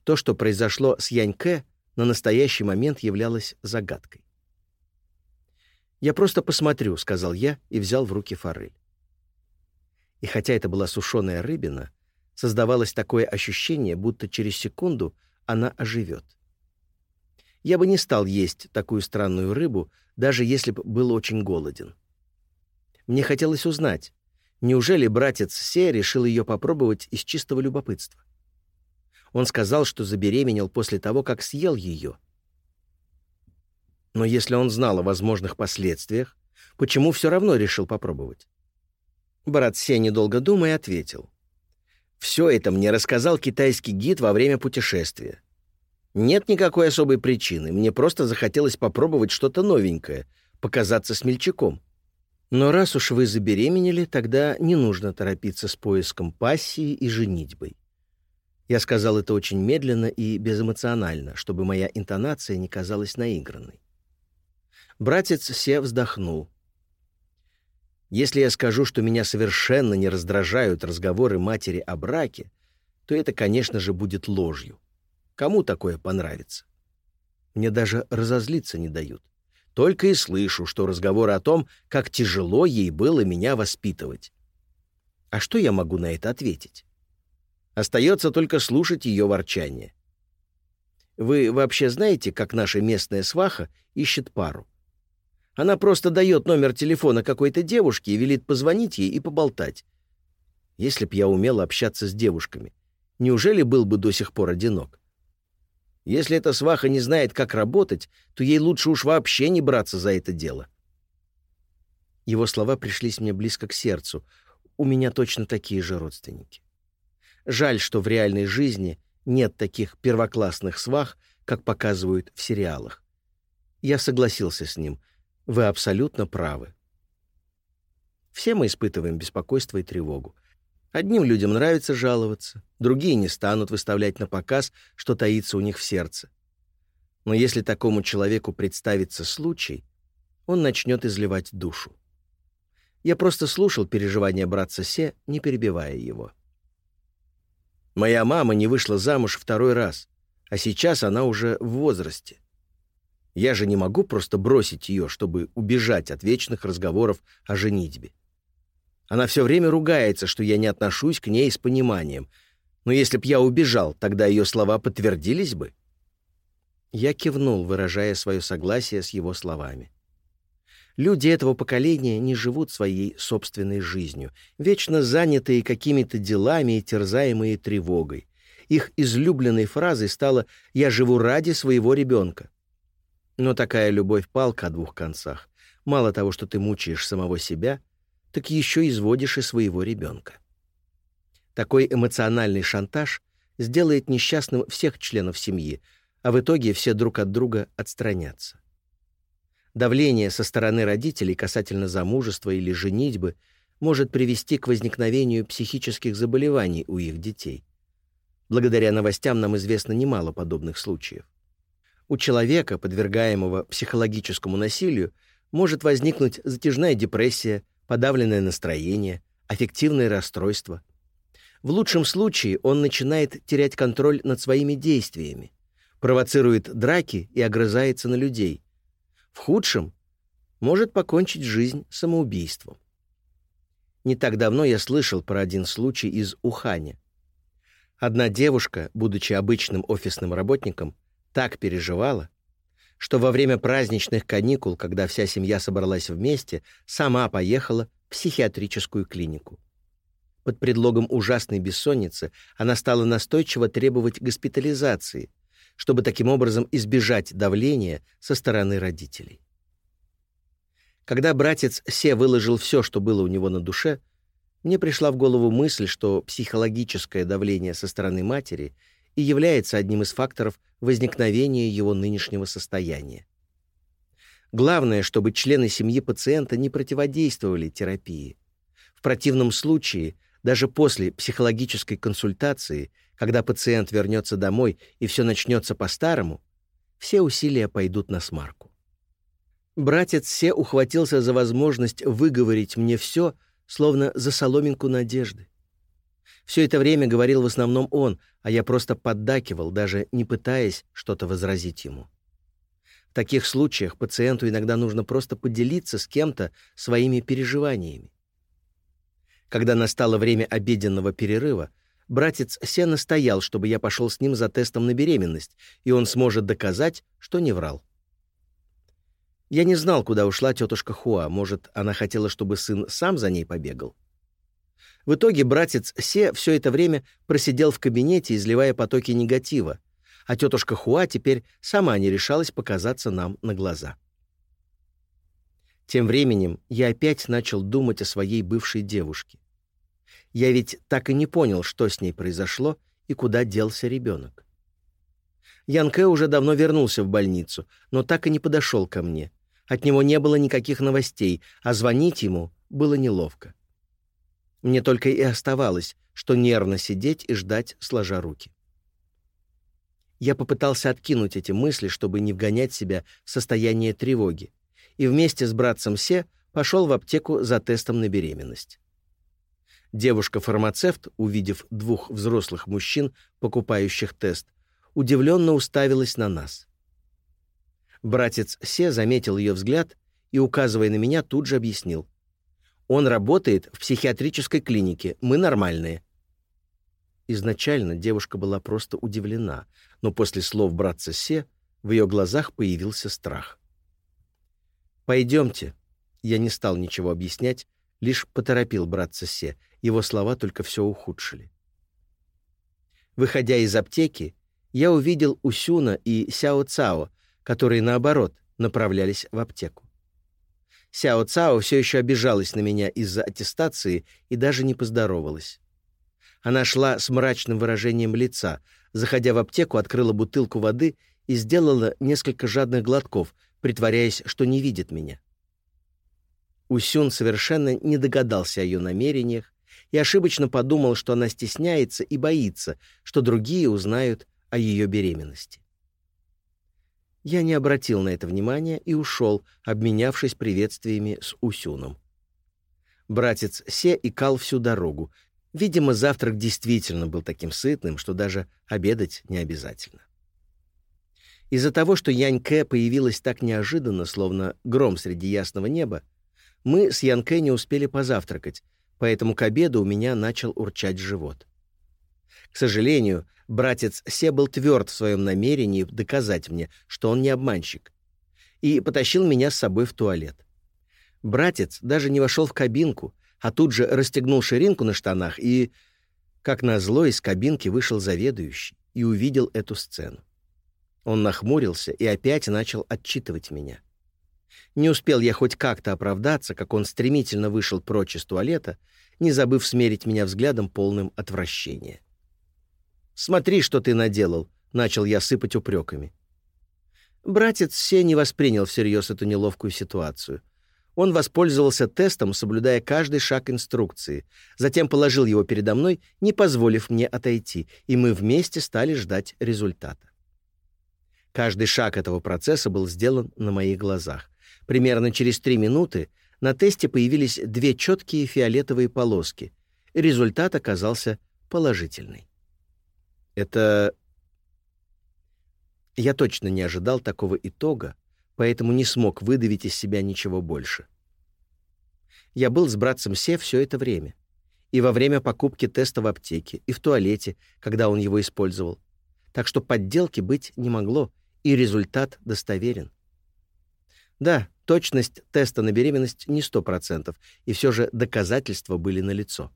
То, что произошло с Яньке, на настоящий момент являлось загадкой. «Я просто посмотрю», — сказал я и взял в руки форель. И хотя это была сушеная рыбина, создавалось такое ощущение, будто через секунду она оживет. Я бы не стал есть такую странную рыбу, даже если бы был очень голоден. Мне хотелось узнать, неужели братец Се решил ее попробовать из чистого любопытства? Он сказал, что забеременел после того, как съел ее. Но если он знал о возможных последствиях, почему все равно решил попробовать? Брат Се, недолго думая, ответил. «Все это мне рассказал китайский гид во время путешествия. Нет никакой особой причины, мне просто захотелось попробовать что-то новенькое, показаться смельчаком. Но раз уж вы забеременели, тогда не нужно торопиться с поиском пассии и женитьбой. Я сказал это очень медленно и безэмоционально, чтобы моя интонация не казалась наигранной. Братец Се вздохнул. Если я скажу, что меня совершенно не раздражают разговоры матери о браке, то это, конечно же, будет ложью. Кому такое понравится? Мне даже разозлиться не дают. Только и слышу, что разговоры о том, как тяжело ей было меня воспитывать. А что я могу на это ответить? Остается только слушать ее ворчание. Вы вообще знаете, как наша местная сваха ищет пару? Она просто дает номер телефона какой-то девушке и велит позвонить ей и поболтать. Если б я умел общаться с девушками, неужели был бы до сих пор одинок? Если эта сваха не знает, как работать, то ей лучше уж вообще не браться за это дело. Его слова пришлись мне близко к сердцу. У меня точно такие же родственники. Жаль, что в реальной жизни нет таких первоклассных свах, как показывают в сериалах. Я согласился с ним. Вы абсолютно правы. Все мы испытываем беспокойство и тревогу. Одним людям нравится жаловаться, другие не станут выставлять на показ, что таится у них в сердце. Но если такому человеку представится случай, он начнет изливать душу. Я просто слушал переживания братца Се, не перебивая его. Моя мама не вышла замуж второй раз, а сейчас она уже в возрасте. Я же не могу просто бросить ее, чтобы убежать от вечных разговоров о женитьбе. Она все время ругается, что я не отношусь к ней с пониманием. Но если б я убежал, тогда ее слова подтвердились бы. Я кивнул, выражая свое согласие с его словами. Люди этого поколения не живут своей собственной жизнью, вечно занятые какими-то делами и терзаемые тревогой. Их излюбленной фразой стало «я живу ради своего ребенка». Но такая любовь — палка о двух концах. Мало того, что ты мучаешь самого себя, так еще изводишь и своего ребенка. Такой эмоциональный шантаж сделает несчастным всех членов семьи, а в итоге все друг от друга отстранятся. Давление со стороны родителей касательно замужества или женитьбы может привести к возникновению психических заболеваний у их детей. Благодаря новостям нам известно немало подобных случаев. У человека, подвергаемого психологическому насилию, может возникнуть затяжная депрессия, подавленное настроение, аффективное расстройство. В лучшем случае он начинает терять контроль над своими действиями, провоцирует драки и огрызается на людей. В худшем может покончить жизнь самоубийством. Не так давно я слышал про один случай из Уханя. Одна девушка, будучи обычным офисным работником, так переживала, что во время праздничных каникул, когда вся семья собралась вместе, сама поехала в психиатрическую клинику. Под предлогом ужасной бессонницы она стала настойчиво требовать госпитализации, чтобы таким образом избежать давления со стороны родителей. Когда братец Се выложил все, что было у него на душе, мне пришла в голову мысль, что психологическое давление со стороны матери — и является одним из факторов возникновения его нынешнего состояния. Главное, чтобы члены семьи пациента не противодействовали терапии. В противном случае, даже после психологической консультации, когда пациент вернется домой и все начнется по-старому, все усилия пойдут на смарку. Братец Се ухватился за возможность выговорить мне все, словно за соломинку надежды. Все это время говорил в основном он, а я просто поддакивал, даже не пытаясь что-то возразить ему. В таких случаях пациенту иногда нужно просто поделиться с кем-то своими переживаниями. Когда настало время обеденного перерыва, братец Се настоял, чтобы я пошел с ним за тестом на беременность, и он сможет доказать, что не врал. Я не знал, куда ушла тетушка Хуа. Может, она хотела, чтобы сын сам за ней побегал? В итоге братец Се все это время просидел в кабинете, изливая потоки негатива, а тетушка Хуа теперь сама не решалась показаться нам на глаза. Тем временем я опять начал думать о своей бывшей девушке. Я ведь так и не понял, что с ней произошло и куда делся ребенок. Янке уже давно вернулся в больницу, но так и не подошел ко мне. От него не было никаких новостей, а звонить ему было неловко. Мне только и оставалось, что нервно сидеть и ждать, сложа руки. Я попытался откинуть эти мысли, чтобы не вгонять себя в состояние тревоги, и вместе с братцем Се пошел в аптеку за тестом на беременность. Девушка-фармацевт, увидев двух взрослых мужчин, покупающих тест, удивленно уставилась на нас. Братец Се заметил ее взгляд и, указывая на меня, тут же объяснил. Он работает в психиатрической клинике. Мы нормальные». Изначально девушка была просто удивлена, но после слов братца Се в ее глазах появился страх. «Пойдемте». Я не стал ничего объяснять, лишь поторопил братца Се. Его слова только все ухудшили. Выходя из аптеки, я увидел Усюна и Сяо Цао, которые, наоборот, направлялись в аптеку. Сяо Цао все еще обижалась на меня из-за аттестации и даже не поздоровалась. Она шла с мрачным выражением лица, заходя в аптеку, открыла бутылку воды и сделала несколько жадных глотков, притворяясь, что не видит меня. Усюн совершенно не догадался о ее намерениях и ошибочно подумал, что она стесняется и боится, что другие узнают о ее беременности. Я не обратил на это внимания и ушел, обменявшись приветствиями с Усюном. Братец Се икал всю дорогу. Видимо, завтрак действительно был таким сытным, что даже обедать не обязательно. Из-за того, что Яньке появилась так неожиданно, словно гром среди ясного неба, мы с Янке не успели позавтракать, поэтому к обеду у меня начал урчать живот. К сожалению, братец Се был тверд в своем намерении доказать мне, что он не обманщик, и потащил меня с собой в туалет. Братец даже не вошел в кабинку, а тут же расстегнул ширинку на штанах и, как назло, из кабинки вышел заведующий и увидел эту сцену. Он нахмурился и опять начал отчитывать меня. Не успел я хоть как-то оправдаться, как он стремительно вышел прочь из туалета, не забыв смерить меня взглядом полным отвращения. «Смотри, что ты наделал», — начал я сыпать упреками. Братец все не воспринял всерьез эту неловкую ситуацию. Он воспользовался тестом, соблюдая каждый шаг инструкции, затем положил его передо мной, не позволив мне отойти, и мы вместе стали ждать результата. Каждый шаг этого процесса был сделан на моих глазах. Примерно через три минуты на тесте появились две четкие фиолетовые полоски. Результат оказался положительный. Это... Я точно не ожидал такого итога, поэтому не смог выдавить из себя ничего больше. Я был с братцем Се все это время. И во время покупки теста в аптеке, и в туалете, когда он его использовал. Так что подделки быть не могло, и результат достоверен. Да, точность теста на беременность не 100%, и все же доказательства были налицо.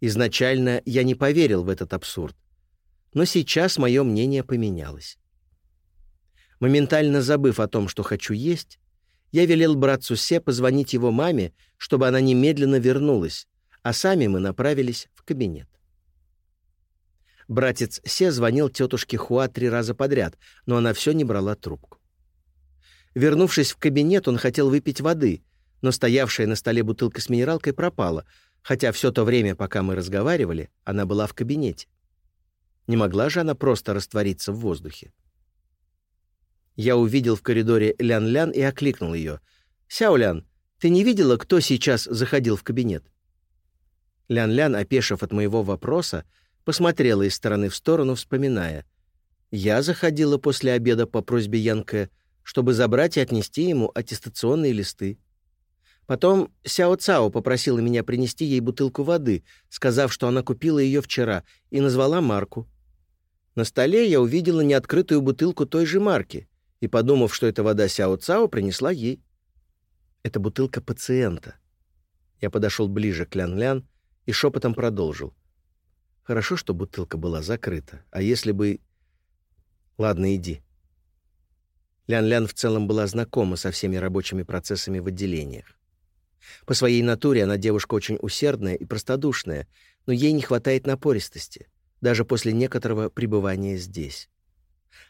Изначально я не поверил в этот абсурд, но сейчас мое мнение поменялось. Моментально забыв о том, что хочу есть, я велел братцу Се позвонить его маме, чтобы она немедленно вернулась, а сами мы направились в кабинет. Братец Се звонил тетушке Хуа три раза подряд, но она все не брала трубку. Вернувшись в кабинет, он хотел выпить воды, но стоявшая на столе бутылка с минералкой пропала, хотя все то время, пока мы разговаривали, она была в кабинете. Не могла же она просто раствориться в воздухе. Я увидел в коридоре Лян-Лян и окликнул ее. «Сяо-Лян, ты не видела, кто сейчас заходил в кабинет?» Лян-Лян, опешив от моего вопроса, посмотрела из стороны в сторону, вспоминая. «Я заходила после обеда по просьбе Янке, чтобы забрать и отнести ему аттестационные листы. Потом Сяо Цао попросила меня принести ей бутылку воды, сказав, что она купила ее вчера, и назвала марку. На столе я увидела неоткрытую бутылку той же марки и, подумав, что это вода Сяо Цао, принесла ей. Это бутылка пациента. Я подошел ближе к Лян-Лян и шепотом продолжил. Хорошо, что бутылка была закрыта, а если бы... Ладно, иди. Лян-Лян в целом была знакома со всеми рабочими процессами в отделениях. По своей натуре она девушка очень усердная и простодушная, но ей не хватает напористости, даже после некоторого пребывания здесь.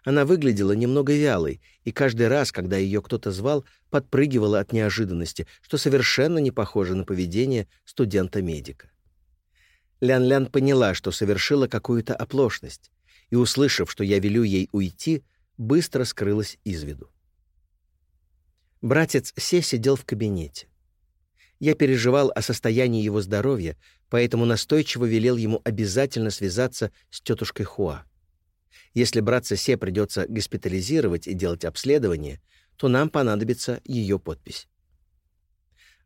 Она выглядела немного вялой, и каждый раз, когда ее кто-то звал, подпрыгивала от неожиданности, что совершенно не похоже на поведение студента-медика. Лян-Лян поняла, что совершила какую-то оплошность, и, услышав, что я велю ей уйти, быстро скрылась из виду. Братец Се сидел в кабинете. Я переживал о состоянии его здоровья, поэтому настойчиво велел ему обязательно связаться с тетушкой Хуа. Если братца Се придется госпитализировать и делать обследование, то нам понадобится ее подпись.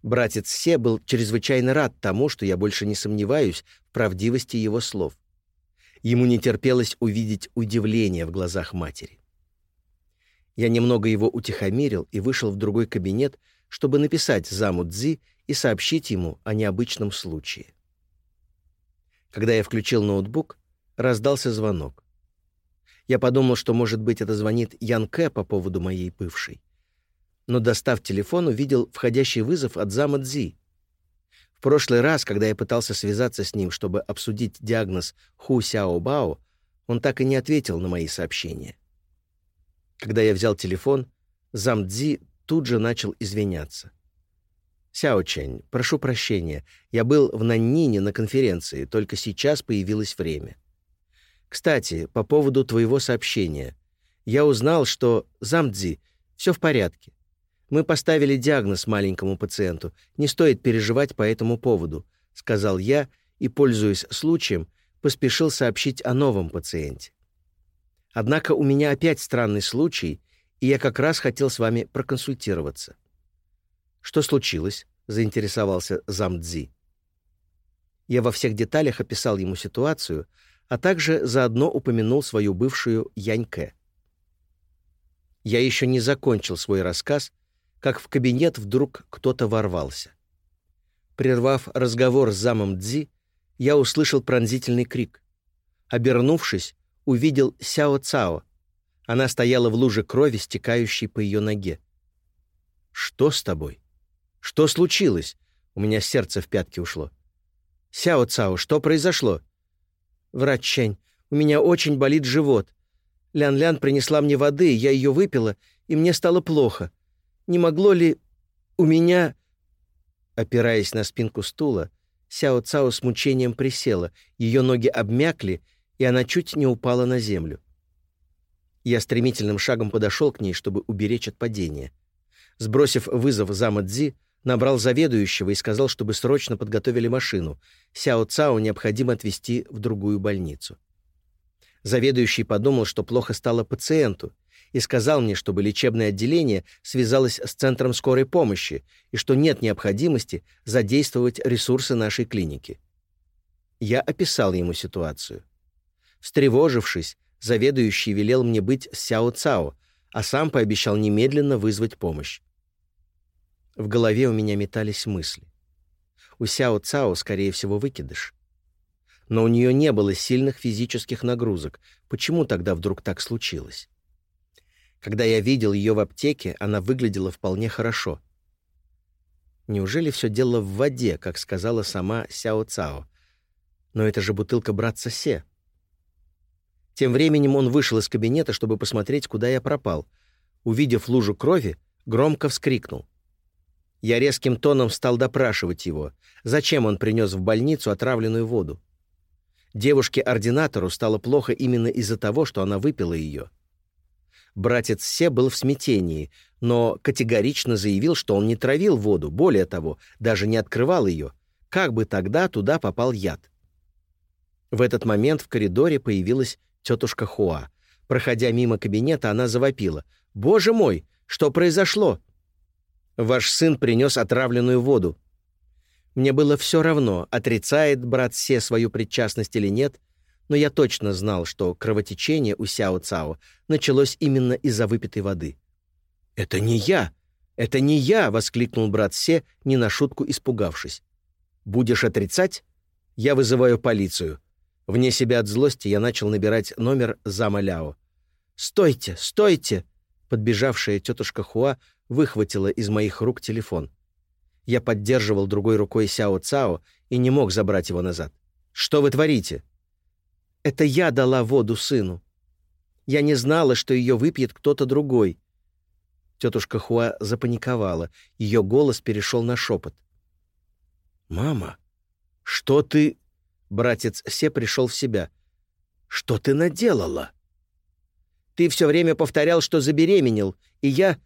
Братец Се был чрезвычайно рад тому, что я больше не сомневаюсь в правдивости его слов. Ему не терпелось увидеть удивление в глазах матери. Я немного его утихомирил и вышел в другой кабинет, чтобы написать заму Цзи и сообщить ему о необычном случае. Когда я включил ноутбук, раздался звонок. Я подумал, что, может быть, это звонит Ян Кэ по поводу моей бывшей. Но, достав телефон, увидел входящий вызов от зама Цзи. В прошлый раз, когда я пытался связаться с ним, чтобы обсудить диагноз Ху Сяо Бао, он так и не ответил на мои сообщения. Когда я взял телефон, зам Цзи тут же начал извиняться. «Сяо Чэнь, прошу прощения, я был в Наннине на конференции, только сейчас появилось время. Кстати, по поводу твоего сообщения. Я узнал, что Замдзи, все в порядке. Мы поставили диагноз маленькому пациенту. Не стоит переживать по этому поводу, сказал я и, пользуясь случаем, поспешил сообщить о новом пациенте. Однако у меня опять странный случай, и я как раз хотел с вами проконсультироваться. Что случилось? заинтересовался Замдзи. Я во всех деталях описал ему ситуацию, а также заодно упомянул свою бывшую Яньке. Я еще не закончил свой рассказ, как в кабинет вдруг кто-то ворвался. Прервав разговор с замом Дзи, я услышал пронзительный крик. Обернувшись, увидел Сяо Цао. Она стояла в луже крови, стекающей по ее ноге. «Что с тобой? Что случилось?» У меня сердце в пятки ушло. «Сяо Цао, что произошло?» «Врач Чэнь, у меня очень болит живот. Лян-Лян принесла мне воды, я ее выпила, и мне стало плохо. Не могло ли у меня...» Опираясь на спинку стула, Сяо Цао с мучением присела, ее ноги обмякли, и она чуть не упала на землю. Я стремительным шагом подошел к ней, чтобы уберечь от падения. Сбросив вызов зама Цзи, набрал заведующего и сказал, чтобы срочно подготовили машину. Сяо Цао необходимо отвезти в другую больницу. Заведующий подумал, что плохо стало пациенту, и сказал мне, чтобы лечебное отделение связалось с Центром скорой помощи и что нет необходимости задействовать ресурсы нашей клиники. Я описал ему ситуацию. Встревожившись, заведующий велел мне быть с Сяо Цао, а сам пообещал немедленно вызвать помощь. В голове у меня метались мысли. У Сяо Цао, скорее всего, выкидыш. Но у нее не было сильных физических нагрузок. Почему тогда вдруг так случилось? Когда я видел ее в аптеке, она выглядела вполне хорошо. Неужели все дело в воде, как сказала сама Сяо Цао? Но это же бутылка братца Се. Тем временем он вышел из кабинета, чтобы посмотреть, куда я пропал. Увидев лужу крови, громко вскрикнул. Я резким тоном стал допрашивать его, зачем он принес в больницу отравленную воду. Девушке-ординатору стало плохо именно из-за того, что она выпила ее. Братец Се был в смятении, но категорично заявил, что он не травил воду, более того, даже не открывал ее. Как бы тогда туда попал яд? В этот момент в коридоре появилась тетушка Хуа. Проходя мимо кабинета, она завопила. «Боже мой, что произошло?» «Ваш сын принес отравленную воду». Мне было все равно, отрицает брат Се свою причастность или нет, но я точно знал, что кровотечение у Сяо Цао началось именно из-за выпитой воды. «Это не я! Это не я!» — воскликнул брат Се, не на шутку испугавшись. «Будешь отрицать? Я вызываю полицию». Вне себя от злости я начал набирать номер зама Ляо. «Стойте! Стойте!» Подбежавшая тетушка Хуа выхватила из моих рук телефон. Я поддерживал другой рукой Сяо Цао и не мог забрать его назад. «Что вы творите?» Это я дала воду сыну. Я не знала, что ее выпьет кто-то другой. Тетушка Хуа запаниковала. Ее голос перешел на шепот. «Мама, что ты...» Братец Се пришел в себя. «Что ты наделала?» «Ты все время повторял, что забеременел, и я...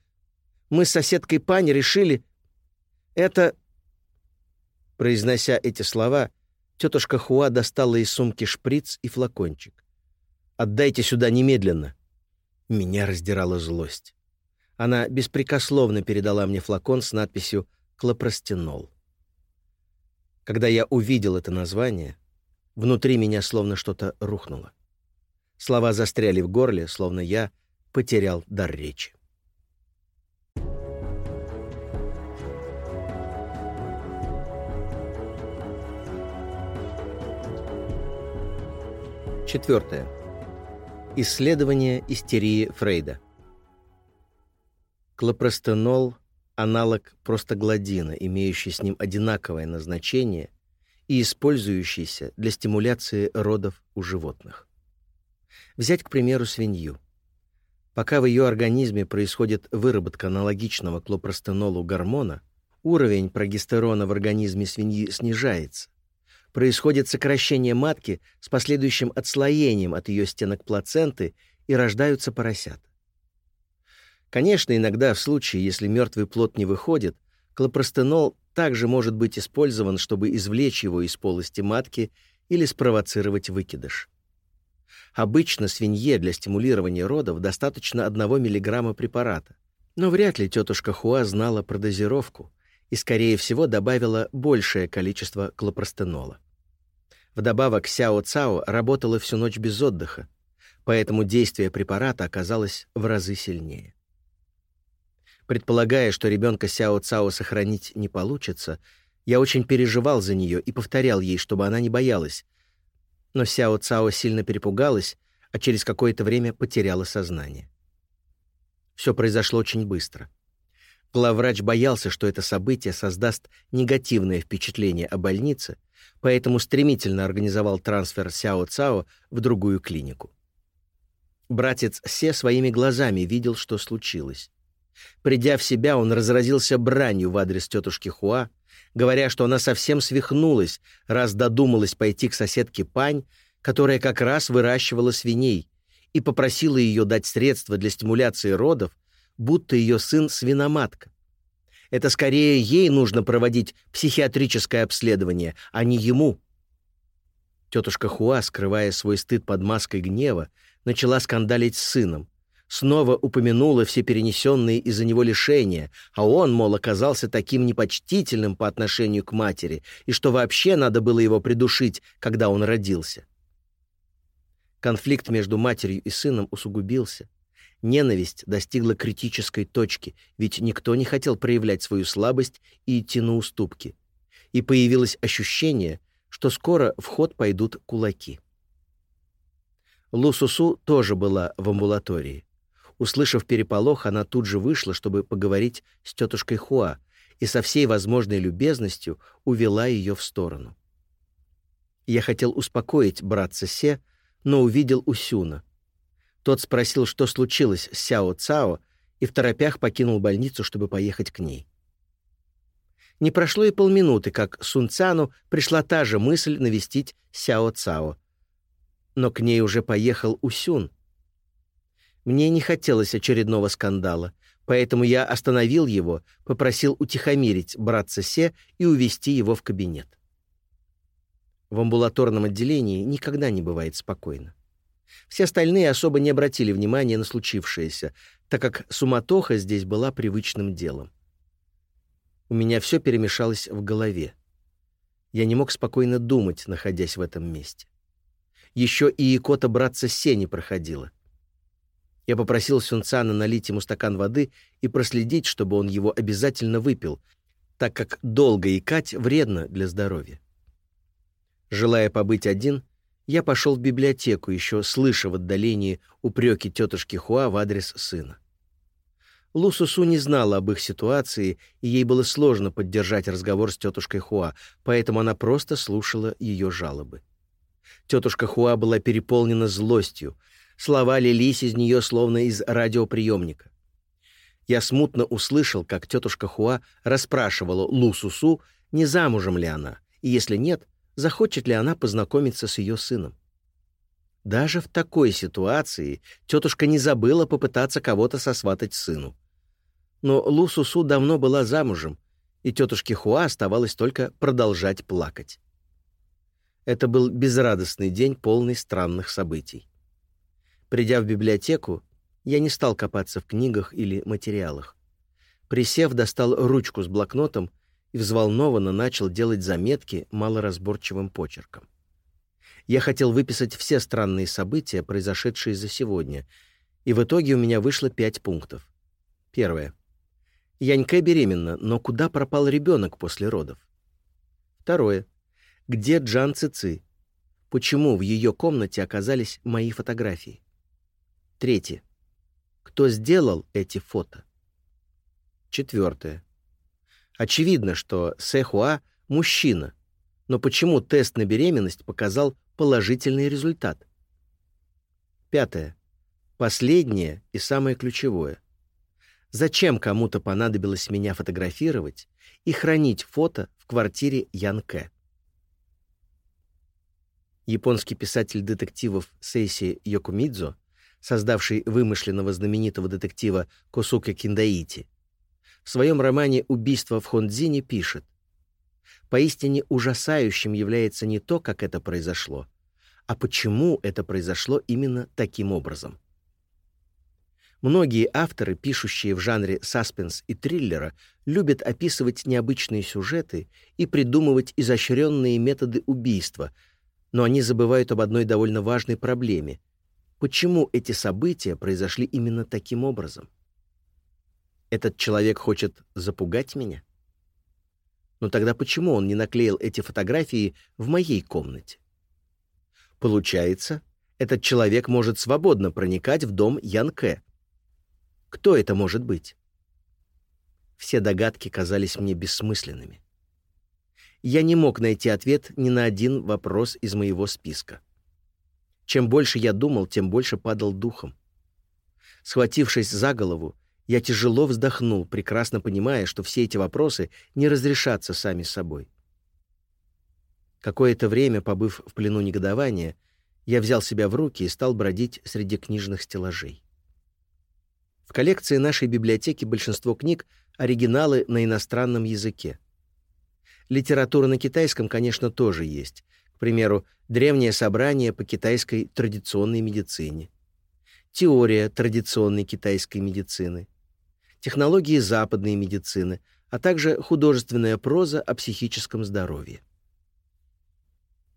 Мы с соседкой Пань решили... Это...» Произнося эти слова, Тетушка Хуа достала из сумки шприц и флакончик. «Отдайте сюда немедленно!» Меня раздирала злость. Она беспрекословно передала мне флакон с надписью «Клопростенол». Когда я увидел это название, внутри меня словно что-то рухнуло. Слова застряли в горле, словно я потерял дар речи. Четвертое. Исследование истерии Фрейда. Клопростенол – аналог простагландина, имеющий с ним одинаковое назначение и использующийся для стимуляции родов у животных. Взять, к примеру, свинью. Пока в ее организме происходит выработка аналогичного клопростенолу гормона, уровень прогестерона в организме свиньи снижается, происходит сокращение матки с последующим отслоением от ее стенок плаценты и рождаются поросята. Конечно, иногда в случае, если мертвый плод не выходит, клопростенол также может быть использован, чтобы извлечь его из полости матки или спровоцировать выкидыш. Обычно свинье для стимулирования родов достаточно 1 мг препарата, но вряд ли тетушка Хуа знала про дозировку и, скорее всего, добавила большее количество клопростенола. Вдобавок Сяо Цао работала всю ночь без отдыха, поэтому действие препарата оказалось в разы сильнее. Предполагая, что ребенка Сяо Цао сохранить не получится, я очень переживал за нее и повторял ей, чтобы она не боялась. Но Сяо Цао сильно перепугалась, а через какое-то время потеряла сознание. Все произошло очень быстро. Главврач боялся, что это событие создаст негативное впечатление о больнице, поэтому стремительно организовал трансфер Сяо Цао в другую клинику. Братец Се своими глазами видел, что случилось. Придя в себя, он разразился бранью в адрес тетушки Хуа, говоря, что она совсем свихнулась, раз додумалась пойти к соседке Пань, которая как раз выращивала свиней, и попросила ее дать средства для стимуляции родов, будто ее сын свиноматка. Это скорее ей нужно проводить психиатрическое обследование, а не ему. Тетушка Хуа, скрывая свой стыд под маской гнева, начала скандалить с сыном, снова упомянула все перенесенные из-за него лишения, а он, мол, оказался таким непочтительным по отношению к матери, и что вообще надо было его придушить, когда он родился. Конфликт между матерью и сыном усугубился. Ненависть достигла критической точки, ведь никто не хотел проявлять свою слабость и идти на уступки. И появилось ощущение, что скоро в ход пойдут кулаки. Лусусу тоже была в амбулатории. Услышав переполох, она тут же вышла, чтобы поговорить с тетушкой Хуа, и со всей возможной любезностью увела ее в сторону. Я хотел успокоить братца Се, но увидел Усюна. Тот спросил, что случилось с Сяо Цао, и в торопях покинул больницу, чтобы поехать к ней. Не прошло и полминуты, как Сун Цану пришла та же мысль навестить Сяо Цао. Но к ней уже поехал Усюн — мне не хотелось очередного скандала, поэтому я остановил его, попросил утихомирить братца Се и увести его в кабинет. В амбулаторном отделении никогда не бывает спокойно. Все остальные особо не обратили внимания на случившееся, так как суматоха здесь была привычным делом. У меня все перемешалось в голове. Я не мог спокойно думать, находясь в этом месте. Еще и икота братца Се не проходила — я попросил Сюнцана налить ему стакан воды и проследить, чтобы он его обязательно выпил, так как долго икать вредно для здоровья. Желая побыть один, я пошел в библиотеку, еще слыша в отдалении упреки тетушки Хуа в адрес сына. Лусусу не знала об их ситуации, и ей было сложно поддержать разговор с тетушкой Хуа, поэтому она просто слушала ее жалобы. Тетушка Хуа была переполнена злостью, Слова лились из нее словно из радиоприемника. Я смутно услышал, как тетушка Хуа расспрашивала Лусусу, не замужем ли она, и если нет, захочет ли она познакомиться с ее сыном. Даже в такой ситуации тетушка не забыла попытаться кого-то сосватать сыну. Но Лусусу давно была замужем, и тетушке Хуа оставалось только продолжать плакать. Это был безрадостный день, полный странных событий. Придя в библиотеку, я не стал копаться в книгах или материалах. Присев, достал ручку с блокнотом и взволнованно начал делать заметки малоразборчивым почерком. Я хотел выписать все странные события, произошедшие за сегодня, и в итоге у меня вышло пять пунктов. Первое. Янька беременна, но куда пропал ребенок после родов? Второе. Где Джан Цици? Почему в ее комнате оказались мои фотографии? Третье. Кто сделал эти фото? Четвертое. Очевидно, что Сэхуа — мужчина, но почему тест на беременность показал положительный результат? Пятое. Последнее и самое ключевое. Зачем кому-то понадобилось меня фотографировать и хранить фото в квартире Янке? Японский писатель детективов Сейси Йокумидзо создавший вымышленного знаменитого детектива Косука Киндаити, в своем романе «Убийство в Хондзине» пишет «Поистине ужасающим является не то, как это произошло, а почему это произошло именно таким образом». Многие авторы, пишущие в жанре саспенс и триллера, любят описывать необычные сюжеты и придумывать изощренные методы убийства, но они забывают об одной довольно важной проблеме — Почему эти события произошли именно таким образом? Этот человек хочет запугать меня? Но тогда почему он не наклеил эти фотографии в моей комнате? Получается, этот человек может свободно проникать в дом Янке. Кто это может быть? Все догадки казались мне бессмысленными. Я не мог найти ответ ни на один вопрос из моего списка. Чем больше я думал, тем больше падал духом. Схватившись за голову, я тяжело вздохнул, прекрасно понимая, что все эти вопросы не разрешатся сами собой. Какое-то время, побыв в плену негодования, я взял себя в руки и стал бродить среди книжных стеллажей. В коллекции нашей библиотеки большинство книг — оригиналы на иностранном языке. Литература на китайском, конечно, тоже есть. К примеру, древнее собрание по китайской традиционной медицине, теория традиционной китайской медицины, технологии западной медицины, а также художественная проза о психическом здоровье.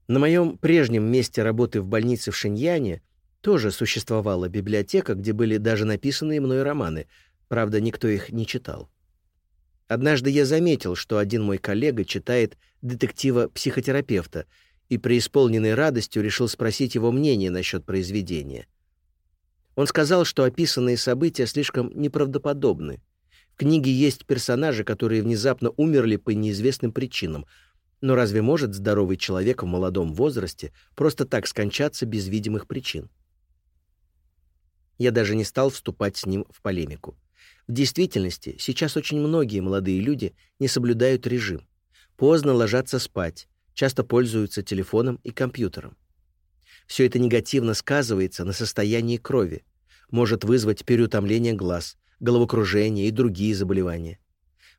На моем прежнем месте работы в больнице в Шиньяне тоже существовала библиотека, где были даже написанные мной романы, правда, никто их не читал. Однажды я заметил, что один мой коллега читает детектива-психотерапевта, и преисполненной радостью решил спросить его мнение насчет произведения. Он сказал, что описанные события слишком неправдоподобны. В книге есть персонажи, которые внезапно умерли по неизвестным причинам. Но разве может здоровый человек в молодом возрасте просто так скончаться без видимых причин? Я даже не стал вступать с ним в полемику. В действительности, сейчас очень многие молодые люди не соблюдают режим. Поздно ложатся спать, часто пользуются телефоном и компьютером. Все это негативно сказывается на состоянии крови, может вызвать переутомление глаз, головокружение и другие заболевания.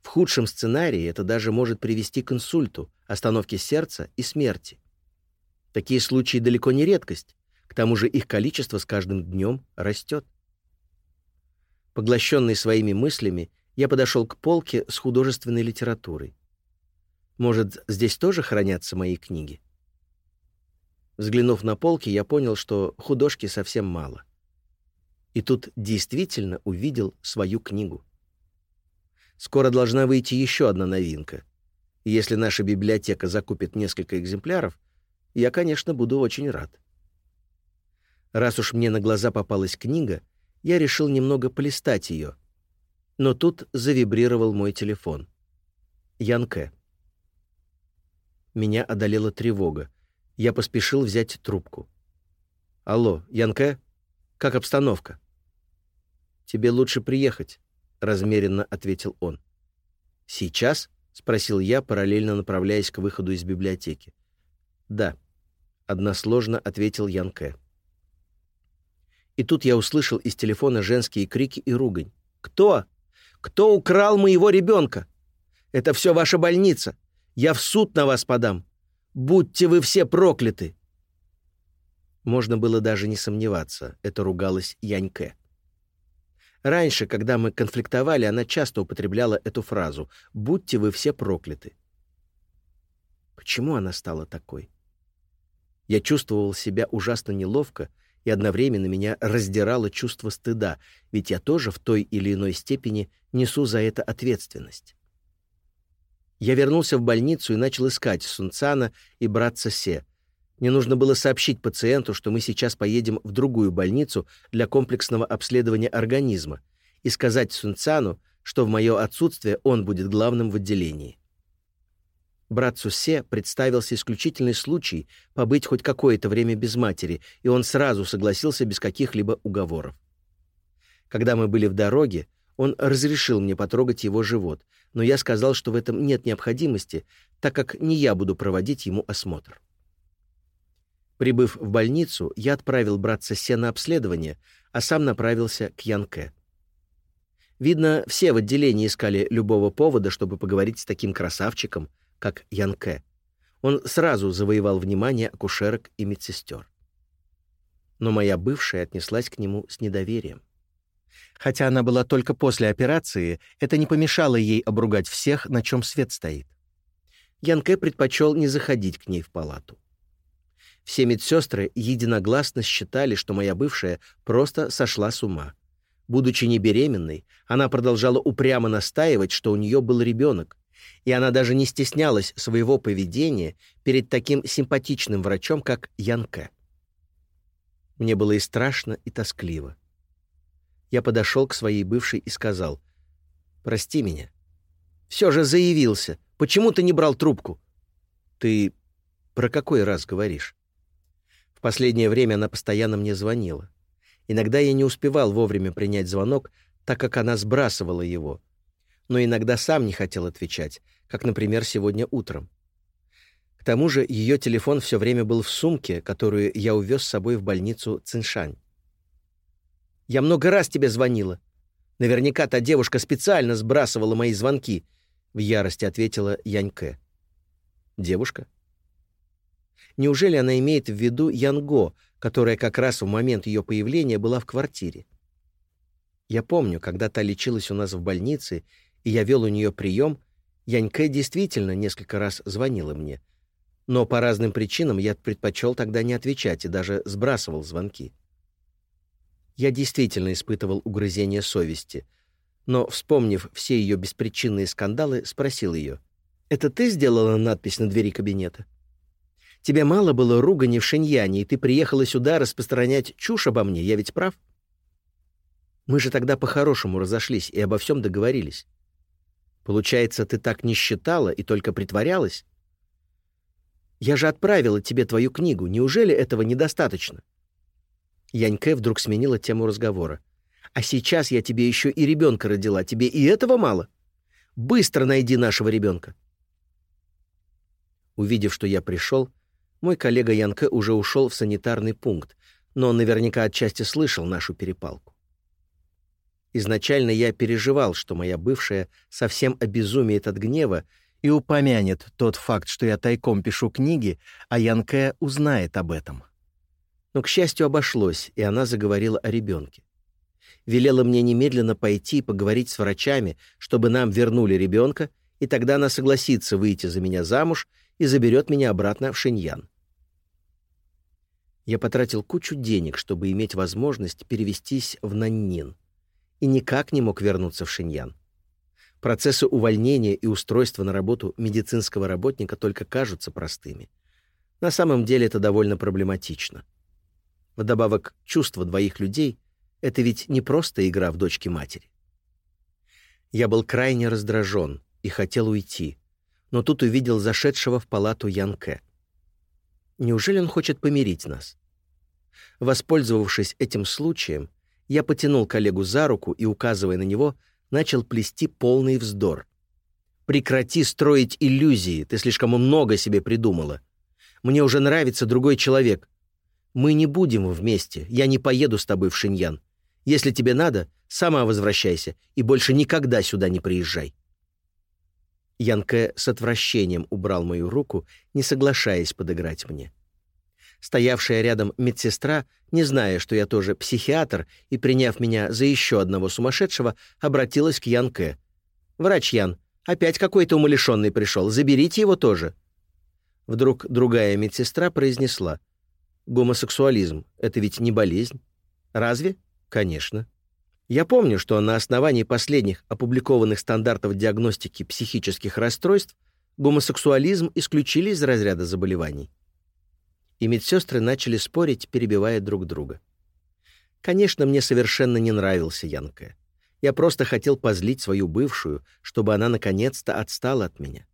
В худшем сценарии это даже может привести к инсульту, остановке сердца и смерти. Такие случаи далеко не редкость, к тому же их количество с каждым днем растет. Поглощенный своими мыслями, я подошел к полке с художественной литературой. Может, здесь тоже хранятся мои книги? Взглянув на полки, я понял, что художки совсем мало. И тут действительно увидел свою книгу. Скоро должна выйти еще одна новинка. Если наша библиотека закупит несколько экземпляров, я, конечно, буду очень рад. Раз уж мне на глаза попалась книга, я решил немного полистать ее. Но тут завибрировал мой телефон. Янке. Меня одолела тревога. Я поспешил взять трубку. «Алло, Янке? Как обстановка?» «Тебе лучше приехать», — размеренно ответил он. «Сейчас?» — спросил я, параллельно направляясь к выходу из библиотеки. «Да», — односложно ответил Янке. И тут я услышал из телефона женские крики и ругань. «Кто? Кто украл моего ребенка? Это все ваша больница. Я в суд на вас подам. Будьте вы все прокляты!» Можно было даже не сомневаться, это ругалась Яньке. Раньше, когда мы конфликтовали, она часто употребляла эту фразу «будьте вы все прокляты». Почему она стала такой? Я чувствовал себя ужасно неловко, и одновременно меня раздирало чувство стыда, ведь я тоже в той или иной степени несу за это ответственность. Я вернулся в больницу и начал искать Сунцана и братца Се. Мне нужно было сообщить пациенту, что мы сейчас поедем в другую больницу для комплексного обследования организма, и сказать Сунцану, что в мое отсутствие он будет главным в отделении. Братцу Се представился исключительный случай побыть хоть какое-то время без матери, и он сразу согласился без каких-либо уговоров. Когда мы были в дороге, он разрешил мне потрогать его живот, но я сказал, что в этом нет необходимости, так как не я буду проводить ему осмотр. Прибыв в больницу, я отправил братца Се на обследование, а сам направился к Янке. Видно, все в отделении искали любого повода, чтобы поговорить с таким красавчиком, как Янке. Он сразу завоевал внимание акушерок и медсестер. Но моя бывшая отнеслась к нему с недоверием. Хотя она была только после операции, это не помешало ей обругать всех, на чем свет стоит. Янке предпочел не заходить к ней в палату. Все медсестры единогласно считали, что моя бывшая просто сошла с ума. Будучи не беременной, она продолжала упрямо настаивать, что у нее был ребенок, и она даже не стеснялась своего поведения перед таким симпатичным врачом, как Янке. Мне было и страшно, и тоскливо. Я подошел к своей бывшей и сказал, «Прости меня. Все же заявился. Почему ты не брал трубку?» «Ты про какой раз говоришь?» В последнее время она постоянно мне звонила. Иногда я не успевал вовремя принять звонок, так как она сбрасывала его. Но иногда сам не хотел отвечать, как, например, сегодня утром. К тому же ее телефон все время был в сумке, которую я увез с собой в больницу Циншань. «Я много раз тебе звонила. Наверняка та девушка специально сбрасывала мои звонки», — в ярости ответила Яньке. «Девушка?» Неужели она имеет в виду Янго, которая как раз в момент ее появления была в квартире? Я помню, когда та лечилась у нас в больнице, и я вел у нее прием, Яньке действительно несколько раз звонила мне. Но по разным причинам я предпочел тогда не отвечать и даже сбрасывал звонки. Я действительно испытывал угрызение совести, но, вспомнив все ее беспричинные скандалы, спросил ее, «Это ты сделала надпись на двери кабинета? Тебе мало было ругани в Шиньяне, и ты приехала сюда распространять чушь обо мне, я ведь прав?» Мы же тогда по-хорошему разошлись и обо всем договорились. Получается, ты так не считала и только притворялась? Я же отправила тебе твою книгу. Неужели этого недостаточно? Яньке вдруг сменила тему разговора. А сейчас я тебе еще и ребенка родила. Тебе и этого мало? Быстро найди нашего ребенка. Увидев, что я пришел, мой коллега Янке уже ушел в санитарный пункт, но наверняка отчасти слышал нашу перепалку. Изначально я переживал, что моя бывшая совсем обезумеет от гнева и упомянет тот факт, что я тайком пишу книги, а Янке узнает об этом. Но, к счастью, обошлось, и она заговорила о ребенке. Велела мне немедленно пойти и поговорить с врачами, чтобы нам вернули ребенка, и тогда она согласится выйти за меня замуж и заберет меня обратно в Шиньян. Я потратил кучу денег, чтобы иметь возможность перевестись в Наннин — и никак не мог вернуться в Шиньян. Процессы увольнения и устройства на работу медицинского работника только кажутся простыми. На самом деле это довольно проблематично. Вдобавок, чувство двоих людей — это ведь не просто игра в дочки матери. Я был крайне раздражен и хотел уйти, но тут увидел зашедшего в палату Янке. Неужели он хочет помирить нас? Воспользовавшись этим случаем, я потянул коллегу за руку и, указывая на него, начал плести полный вздор. «Прекрати строить иллюзии, ты слишком много себе придумала. Мне уже нравится другой человек. Мы не будем вместе, я не поеду с тобой в Шиньян. Если тебе надо, сама возвращайся и больше никогда сюда не приезжай». Янке с отвращением убрал мою руку, не соглашаясь подыграть мне. Стоявшая рядом медсестра, не зная, что я тоже психиатр, и приняв меня за еще одного сумасшедшего, обратилась к Янке. «Врач Ян, опять какой-то умалишенный пришел, заберите его тоже». Вдруг другая медсестра произнесла. «Гомосексуализм — это ведь не болезнь. Разве? Конечно. Я помню, что на основании последних опубликованных стандартов диагностики психических расстройств гомосексуализм исключили из разряда заболеваний и медсестры начали спорить, перебивая друг друга. Конечно, мне совершенно не нравился Янка. Я просто хотел позлить свою бывшую, чтобы она наконец-то отстала от меня.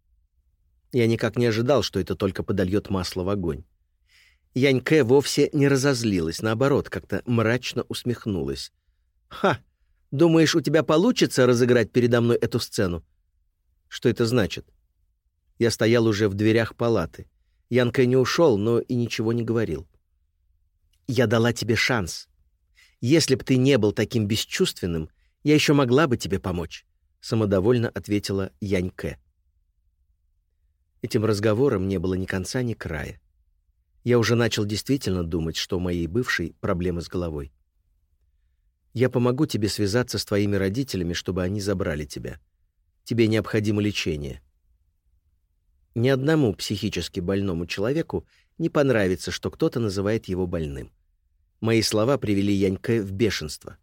Я никак не ожидал, что это только подольет масло в огонь. Яньке вовсе не разозлилась, наоборот, как-то мрачно усмехнулась. «Ха! Думаешь, у тебя получится разыграть передо мной эту сцену?» «Что это значит?» Я стоял уже в дверях палаты. Янка не ушел, но и ничего не говорил. «Я дала тебе шанс. Если б ты не был таким бесчувственным, я еще могла бы тебе помочь», — самодовольно ответила Яньке. Этим разговором не было ни конца, ни края. Я уже начал действительно думать, что у моей бывшей проблемы с головой. «Я помогу тебе связаться с твоими родителями, чтобы они забрали тебя. Тебе необходимо лечение. Ни одному психически больному человеку не понравится, что кто-то называет его больным. Мои слова привели Янька в бешенство.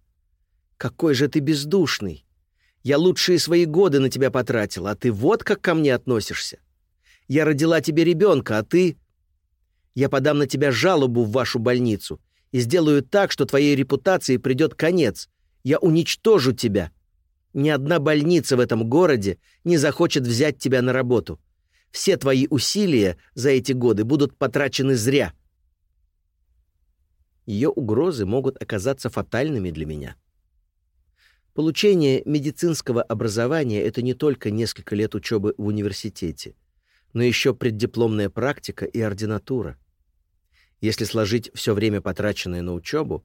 «Какой же ты бездушный! Я лучшие свои годы на тебя потратил, а ты вот как ко мне относишься! Я родила тебе ребенка, а ты... Я подам на тебя жалобу в вашу больницу и сделаю так, что твоей репутации придет конец, Я уничтожу тебя. Ни одна больница в этом городе не захочет взять тебя на работу. Все твои усилия за эти годы будут потрачены зря. Ее угрозы могут оказаться фатальными для меня. Получение медицинского образования — это не только несколько лет учебы в университете, но еще преддипломная практика и ординатура. Если сложить все время, потраченное на учебу,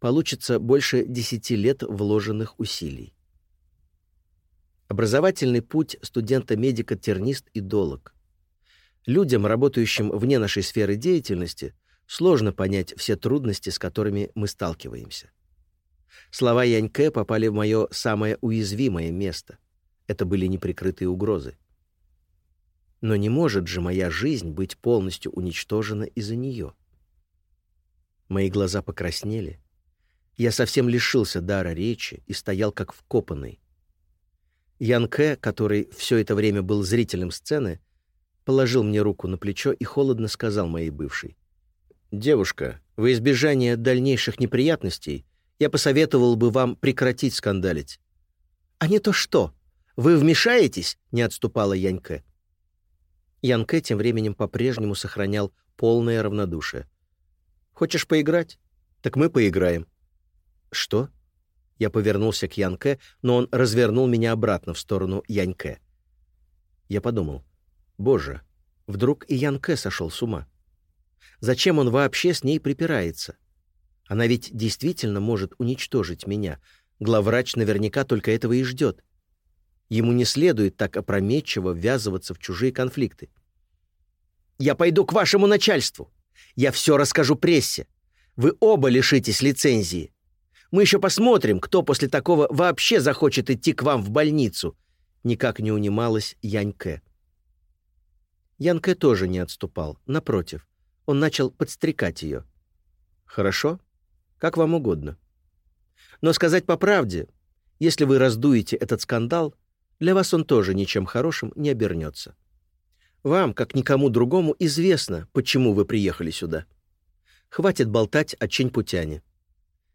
получится больше 10 лет вложенных усилий. Образовательный путь студента-медика тернист и долог. Людям, работающим вне нашей сферы деятельности, сложно понять все трудности, с которыми мы сталкиваемся. Слова Яньке попали в мое самое уязвимое место. Это были неприкрытые угрозы. Но не может же моя жизнь быть полностью уничтожена из-за нее. Мои глаза покраснели. Я совсем лишился дара речи и стоял как вкопанный. Янке, который все это время был зрителем сцены, положил мне руку на плечо и холодно сказал моей бывшей. «Девушка, во избежание дальнейших неприятностей я посоветовал бы вам прекратить скандалить». «А не то что? Вы вмешаетесь?» — не отступала Яньке. Янке тем временем по-прежнему сохранял полное равнодушие. «Хочешь поиграть? Так мы поиграем». «Что?» Я повернулся к Янке, но он развернул меня обратно в сторону Яньке. Я подумал, боже, вдруг и Янке сошел с ума. Зачем он вообще с ней припирается? Она ведь действительно может уничтожить меня. Главврач наверняка только этого и ждет. Ему не следует так опрометчиво ввязываться в чужие конфликты. «Я пойду к вашему начальству. Я все расскажу прессе. Вы оба лишитесь лицензии. Мы еще посмотрим, кто после такого вообще захочет идти к вам в больницу». Никак не унималась Яньке. Янке тоже не отступал. Напротив, он начал подстрекать ее. «Хорошо, как вам угодно. Но сказать по правде, если вы раздуете этот скандал, для вас он тоже ничем хорошим не обернется. Вам, как никому другому, известно, почему вы приехали сюда. Хватит болтать о Чень-Путяне.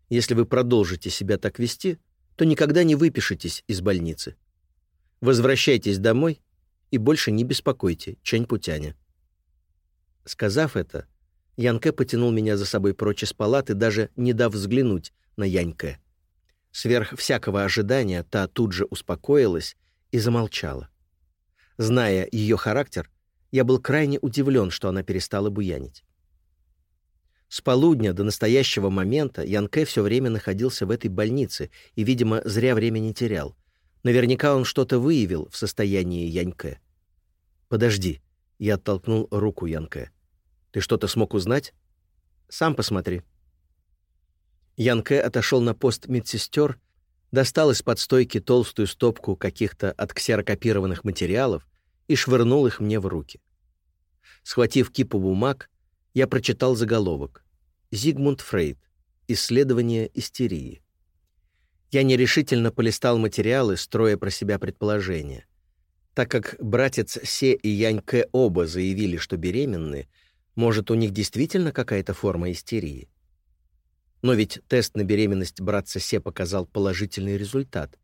Если вы продолжите себя так вести, то никогда не выпишетесь из больницы. Возвращайтесь домой и больше не беспокойте Чень-Путяня. Сказав это, Янке потянул меня за собой прочь из палаты, даже не дав взглянуть на Яньке. Сверх всякого ожидания та тут же успокоилась и замолчала. Зная ее характер, я был крайне удивлен, что она перестала буянить. С полудня до настоящего момента Янке все время находился в этой больнице и, видимо, зря времени терял. Наверняка он что-то выявил в состоянии Яньке. «Подожди», — я оттолкнул руку Янке. Ты что-то смог узнать? Сам посмотри». Янке отошел на пост медсестер, достал из-под стойки толстую стопку каких-то отксерокопированных материалов и швырнул их мне в руки. Схватив кипу бумаг, я прочитал заголовок «Зигмунд Фрейд. Исследование истерии». Я нерешительно полистал материалы, строя про себя предположения. Так как братец Се и Яньке оба заявили, что беременны, может, у них действительно какая-то форма истерии? Но ведь тест на беременность братца Се показал положительный результат,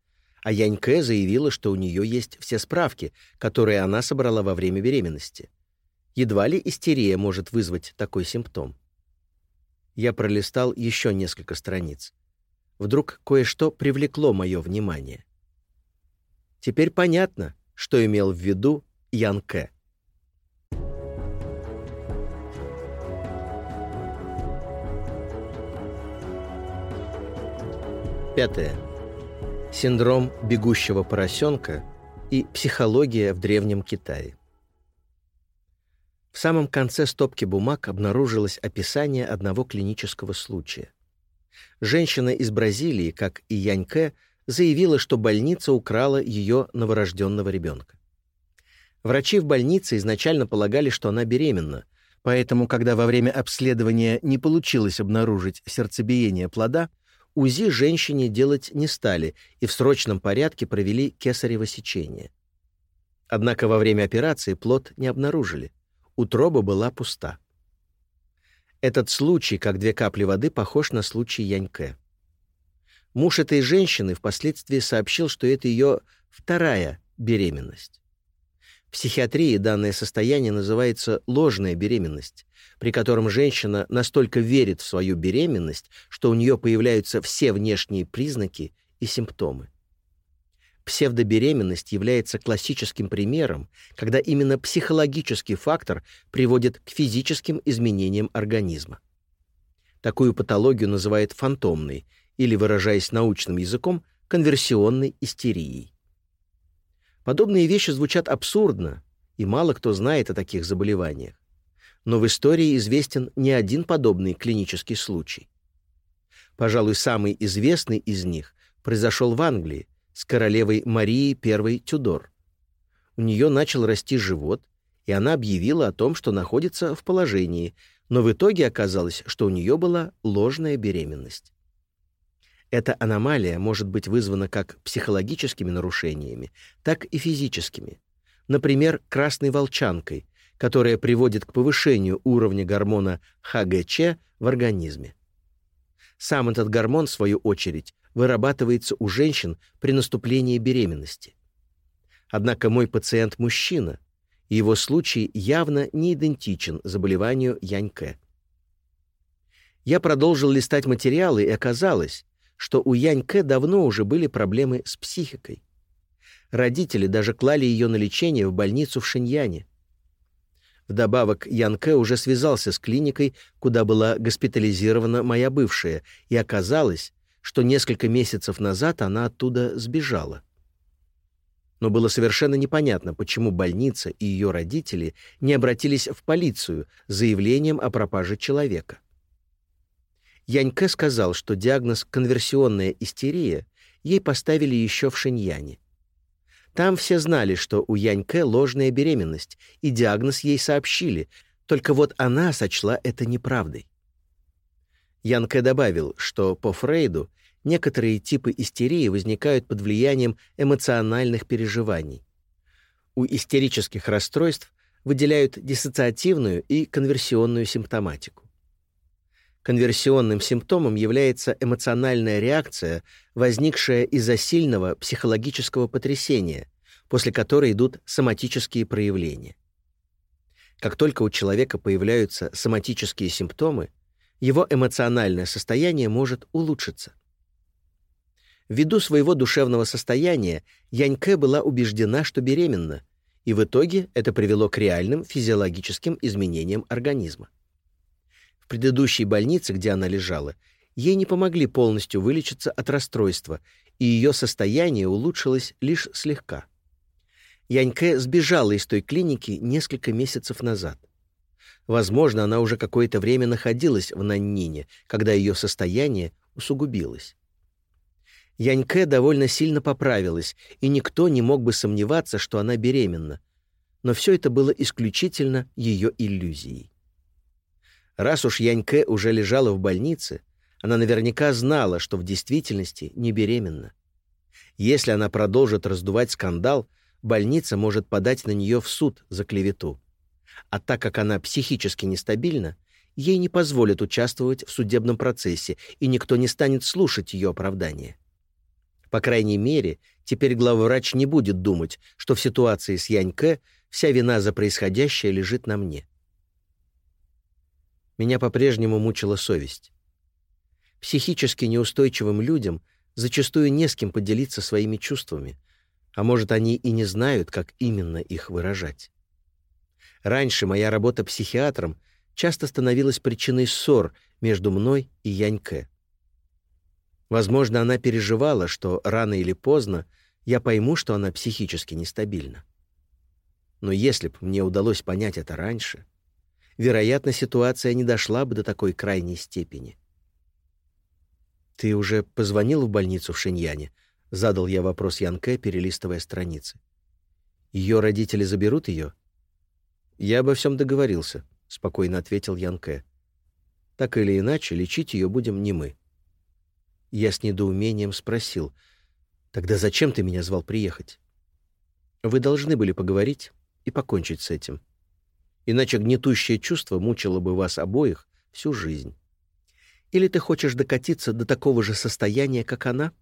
а Яньке заявила, что у нее есть все справки, которые она собрала во время беременности. Едва ли истерия может вызвать такой симптом. Я пролистал еще несколько страниц. Вдруг кое-что привлекло мое внимание. Теперь понятно, что имел в виду Янке. Пятое. Синдром бегущего поросенка и психология в Древнем Китае. В самом конце стопки бумаг обнаружилось описание одного клинического случая. Женщина из Бразилии, как и Яньке, заявила, что больница украла ее новорожденного ребенка. Врачи в больнице изначально полагали, что она беременна, поэтому, когда во время обследования не получилось обнаружить сердцебиение плода, УЗИ женщине делать не стали и в срочном порядке провели кесарево сечение. Однако во время операции плод не обнаружили. Утроба была пуста. Этот случай, как две капли воды, похож на случай Яньке. Муж этой женщины впоследствии сообщил, что это ее вторая беременность. В психиатрии данное состояние называется ложная беременность, при котором женщина настолько верит в свою беременность, что у нее появляются все внешние признаки и симптомы. Псевдобеременность является классическим примером, когда именно психологический фактор приводит к физическим изменениям организма. Такую патологию называют фантомной или, выражаясь научным языком, конверсионной истерией. Подобные вещи звучат абсурдно, и мало кто знает о таких заболеваниях. Но в истории известен не один подобный клинический случай. Пожалуй, самый известный из них произошел в Англии с королевой Марией I Тюдор. У нее начал расти живот, и она объявила о том, что находится в положении, но в итоге оказалось, что у нее была ложная беременность. Эта аномалия может быть вызвана как психологическими нарушениями, так и физическими. Например, красной волчанкой, которая приводит к повышению уровня гормона ХГЧ в организме. Сам этот гормон, в свою очередь, вырабатывается у женщин при наступлении беременности. Однако мой пациент – мужчина, и его случай явно не идентичен заболеванию Яньке. Я продолжил листать материалы, и оказалось, что у Яньке давно уже были проблемы с психикой. Родители даже клали ее на лечение в больницу в Шиньяне. Вдобавок, Янке уже связался с клиникой, куда была госпитализирована моя бывшая, и оказалось, что несколько месяцев назад она оттуда сбежала. Но было совершенно непонятно, почему больница и ее родители не обратились в полицию с заявлением о пропаже человека. Яньке сказал, что диагноз «конверсионная истерия» ей поставили еще в Шиньяне. Там все знали, что у Яньке ложная беременность, и диагноз ей сообщили, только вот она сочла это неправдой. Янке добавил, что по Фрейду некоторые типы истерии возникают под влиянием эмоциональных переживаний. У истерических расстройств выделяют диссоциативную и конверсионную симптоматику. Конверсионным симптомом является эмоциональная реакция, возникшая из-за сильного психологического потрясения, после которой идут соматические проявления. Как только у человека появляются соматические симптомы, его эмоциональное состояние может улучшиться. Ввиду своего душевного состояния Яньке была убеждена, что беременна, и в итоге это привело к реальным физиологическим изменениям организма. В предыдущей больнице, где она лежала, ей не помогли полностью вылечиться от расстройства, и ее состояние улучшилось лишь слегка. Яньке сбежала из той клиники несколько месяцев назад. Возможно, она уже какое-то время находилась в Наннине, когда ее состояние усугубилось. Яньке довольно сильно поправилась, и никто не мог бы сомневаться, что она беременна. Но все это было исключительно ее иллюзией. Раз уж Яньке уже лежала в больнице, она наверняка знала, что в действительности не беременна. Если она продолжит раздувать скандал, больница может подать на нее в суд за клевету а так как она психически нестабильна, ей не позволят участвовать в судебном процессе, и никто не станет слушать ее оправдания. По крайней мере, теперь главврач не будет думать, что в ситуации с Яньке вся вина за происходящее лежит на мне. Меня по-прежнему мучила совесть. Психически неустойчивым людям зачастую не с кем поделиться своими чувствами, а может, они и не знают, как именно их выражать. Раньше моя работа психиатром часто становилась причиной ссор между мной и Яньке. Возможно, она переживала, что рано или поздно я пойму, что она психически нестабильна. Но если бы мне удалось понять это раньше, вероятно, ситуация не дошла бы до такой крайней степени. «Ты уже позвонил в больницу в Шиньяне?» — задал я вопрос Янке, перелистывая страницы. «Ее родители заберут ее?» «Я обо всем договорился», — спокойно ответил Янке. «Так или иначе, лечить ее будем не мы». Я с недоумением спросил, «Тогда зачем ты меня звал приехать?» «Вы должны были поговорить и покончить с этим. Иначе гнетущее чувство мучило бы вас обоих всю жизнь». Или ты хочешь докатиться до такого же состояния, как она?»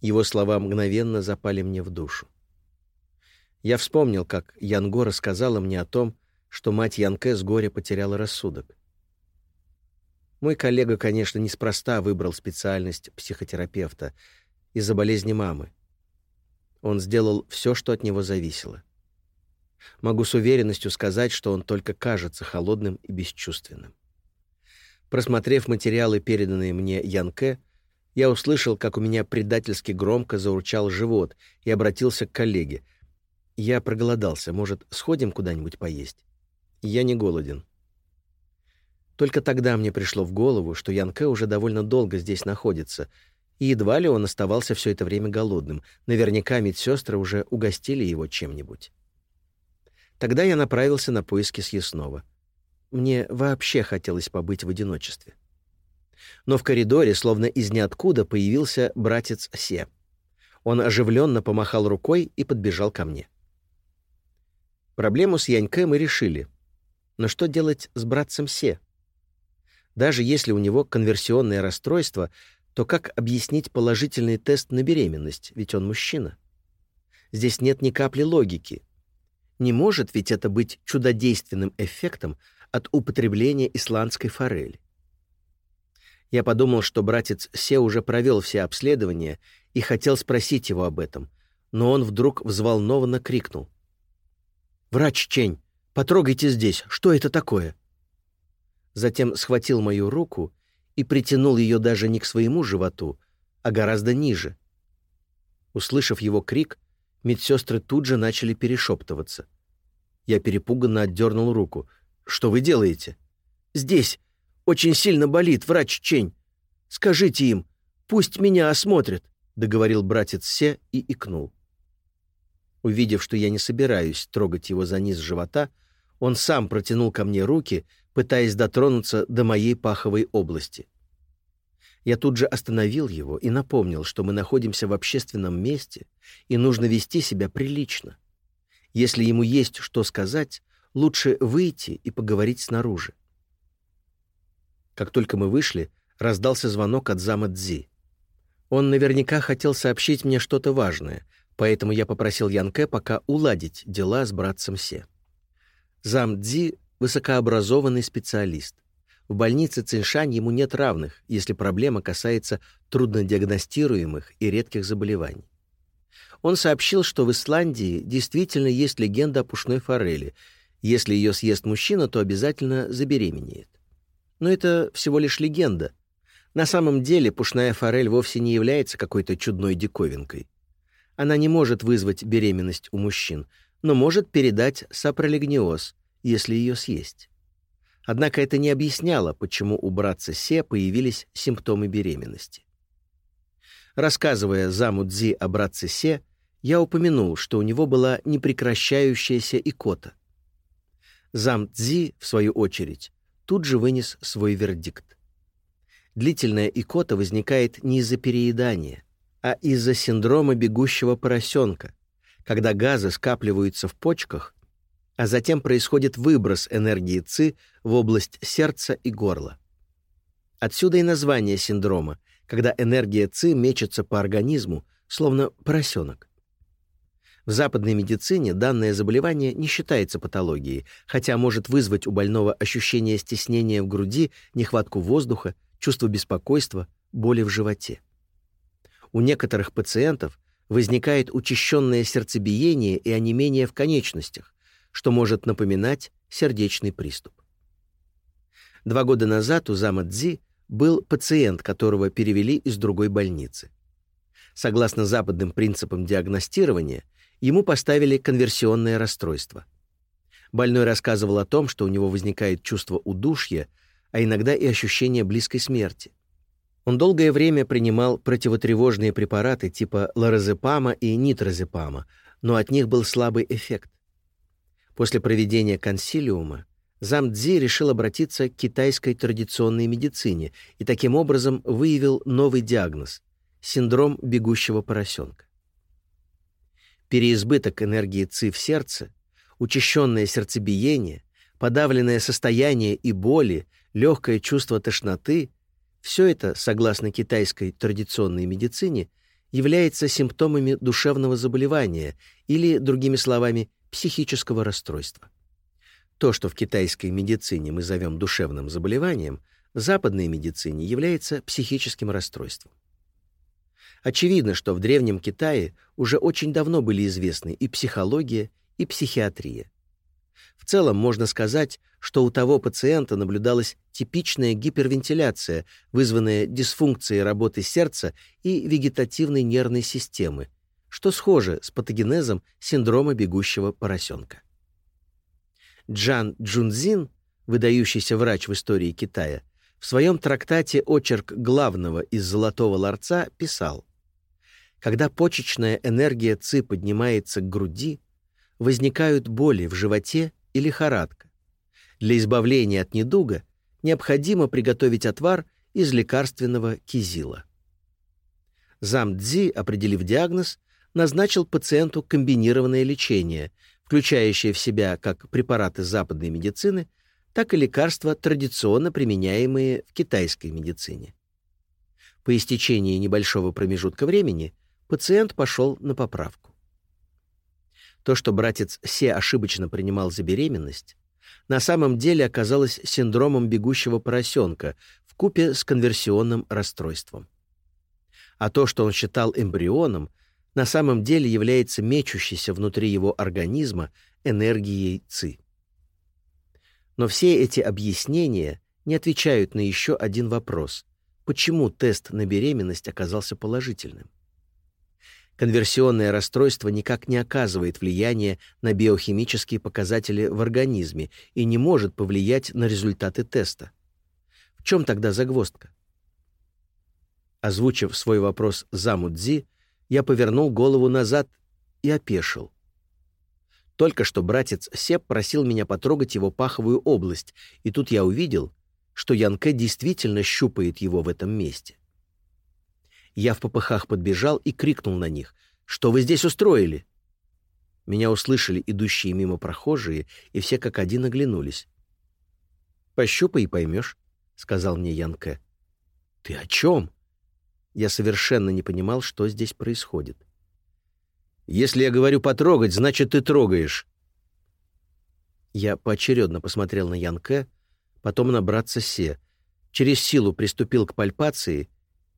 Его слова мгновенно запали мне в душу. Я вспомнил, как Янго рассказала мне о том, что мать Янке с горя потеряла рассудок. Мой коллега, конечно, неспроста выбрал специальность психотерапевта из-за болезни мамы. Он сделал все, что от него зависело. Могу с уверенностью сказать, что он только кажется холодным и бесчувственным. Просмотрев материалы, переданные мне Янке, я услышал, как у меня предательски громко заурчал живот и обратился к коллеге. «Я проголодался. Может, сходим куда-нибудь поесть?» «Я не голоден». Только тогда мне пришло в голову, что Янке уже довольно долго здесь находится, и едва ли он оставался все это время голодным. Наверняка медсестры уже угостили его чем-нибудь. Тогда я направился на поиски съестного. Мне вообще хотелось побыть в одиночестве. Но в коридоре, словно из ниоткуда, появился братец Се. Он оживленно помахал рукой и подбежал ко мне. Проблему с Яньке мы решили. Но что делать с братцем Се? Даже если у него конверсионное расстройство, то как объяснить положительный тест на беременность, ведь он мужчина? Здесь нет ни капли логики. Не может ведь это быть чудодейственным эффектом от употребления исландской форели. Я подумал, что братец Се уже провел все обследования и хотел спросить его об этом, но он вдруг взволнованно крикнул. «Врач Чень, потрогайте здесь, что это такое?» Затем схватил мою руку и притянул ее даже не к своему животу, а гораздо ниже. Услышав его крик, медсестры тут же начали перешептываться. Я перепуганно отдернул руку. «Что вы делаете?» «Здесь. Очень сильно болит, врач Чень. Скажите им, пусть меня осмотрят», — договорил братец Се и икнул. Увидев, что я не собираюсь трогать его за низ живота, он сам протянул ко мне руки, пытаясь дотронуться до моей паховой области. Я тут же остановил его и напомнил, что мы находимся в общественном месте и нужно вести себя прилично. Если ему есть что сказать, лучше выйти и поговорить снаружи. Как только мы вышли, раздался звонок от зама Дзи. Он наверняка хотел сообщить мне что-то важное, поэтому я попросил Янке пока уладить дела с братцем Се. Зам Дзи высокообразованный специалист. В больнице Циншань ему нет равных, если проблема касается труднодиагностируемых и редких заболеваний. Он сообщил, что в Исландии действительно есть легенда о пушной форели. Если ее съест мужчина, то обязательно забеременеет. Но это всего лишь легенда. На самом деле пушная форель вовсе не является какой-то чудной диковинкой. Она не может вызвать беременность у мужчин, но может передать сапролигниоз — если ее съесть. Однако это не объясняло, почему у братца Се появились симптомы беременности. Рассказывая заму Цзи о братце Се, я упомянул, что у него была непрекращающаяся икота. Зам Цзи, в свою очередь, тут же вынес свой вердикт. Длительная икота возникает не из-за переедания, а из-за синдрома бегущего поросенка, когда газы скапливаются в почках а затем происходит выброс энергии ЦИ в область сердца и горла. Отсюда и название синдрома, когда энергия ЦИ мечется по организму, словно поросенок. В западной медицине данное заболевание не считается патологией, хотя может вызвать у больного ощущение стеснения в груди, нехватку воздуха, чувство беспокойства, боли в животе. У некоторых пациентов возникает учащенное сердцебиение и онемение в конечностях, что может напоминать сердечный приступ. Два года назад у зама Цзи был пациент, которого перевели из другой больницы. Согласно западным принципам диагностирования, ему поставили конверсионное расстройство. Больной рассказывал о том, что у него возникает чувство удушья, а иногда и ощущение близкой смерти. Он долгое время принимал противотревожные препараты типа лоразепама и нитрозепама, но от них был слабый эффект. После проведения консилиума зам Цзи решил обратиться к китайской традиционной медицине и таким образом выявил новый диагноз — синдром бегущего поросенка. Переизбыток энергии ЦИ в сердце, учащенное сердцебиение, подавленное состояние и боли, легкое чувство тошноты — все это, согласно китайской традиционной медицине, является симптомами душевного заболевания или, другими словами, психического расстройства. То, что в китайской медицине мы зовем душевным заболеванием, в западной медицине является психическим расстройством. Очевидно, что в Древнем Китае уже очень давно были известны и психология, и психиатрия. В целом можно сказать, что у того пациента наблюдалась типичная гипервентиляция, вызванная дисфункцией работы сердца и вегетативной нервной системы, что схоже с патогенезом синдрома бегущего поросенка. Джан Джунзин, выдающийся врач в истории Китая, в своем трактате «Очерк главного из Золотого ларца» писал «Когда почечная энергия ЦИ поднимается к груди, возникают боли в животе и лихорадка. Для избавления от недуга необходимо приготовить отвар из лекарственного кизила. Зам Цзи, определив диагноз, назначил пациенту комбинированное лечение, включающее в себя как препараты западной медицины, так и лекарства, традиционно применяемые в китайской медицине. По истечении небольшого промежутка времени пациент пошел на поправку. То, что братец Се ошибочно принимал за беременность, на самом деле оказалось синдромом бегущего поросенка в купе с конверсионным расстройством. А то, что он считал эмбрионом, на самом деле является мечущейся внутри его организма энергией ЦИ. Но все эти объяснения не отвечают на еще один вопрос. Почему тест на беременность оказался положительным? Конверсионное расстройство никак не оказывает влияния на биохимические показатели в организме и не может повлиять на результаты теста. В чем тогда загвоздка? Озвучив свой вопрос заму Дзи, я повернул голову назад и опешил. Только что братец Сеп просил меня потрогать его паховую область, и тут я увидел, что Янке действительно щупает его в этом месте. Я в попыхах подбежал и крикнул на них. «Что вы здесь устроили?» Меня услышали идущие мимо прохожие, и все как один оглянулись. «Пощупай и поймешь», — сказал мне Янке. «Ты о чем?» Я совершенно не понимал, что здесь происходит. «Если я говорю потрогать, значит, ты трогаешь». Я поочередно посмотрел на Янке, потом на братца Се, через силу приступил к пальпации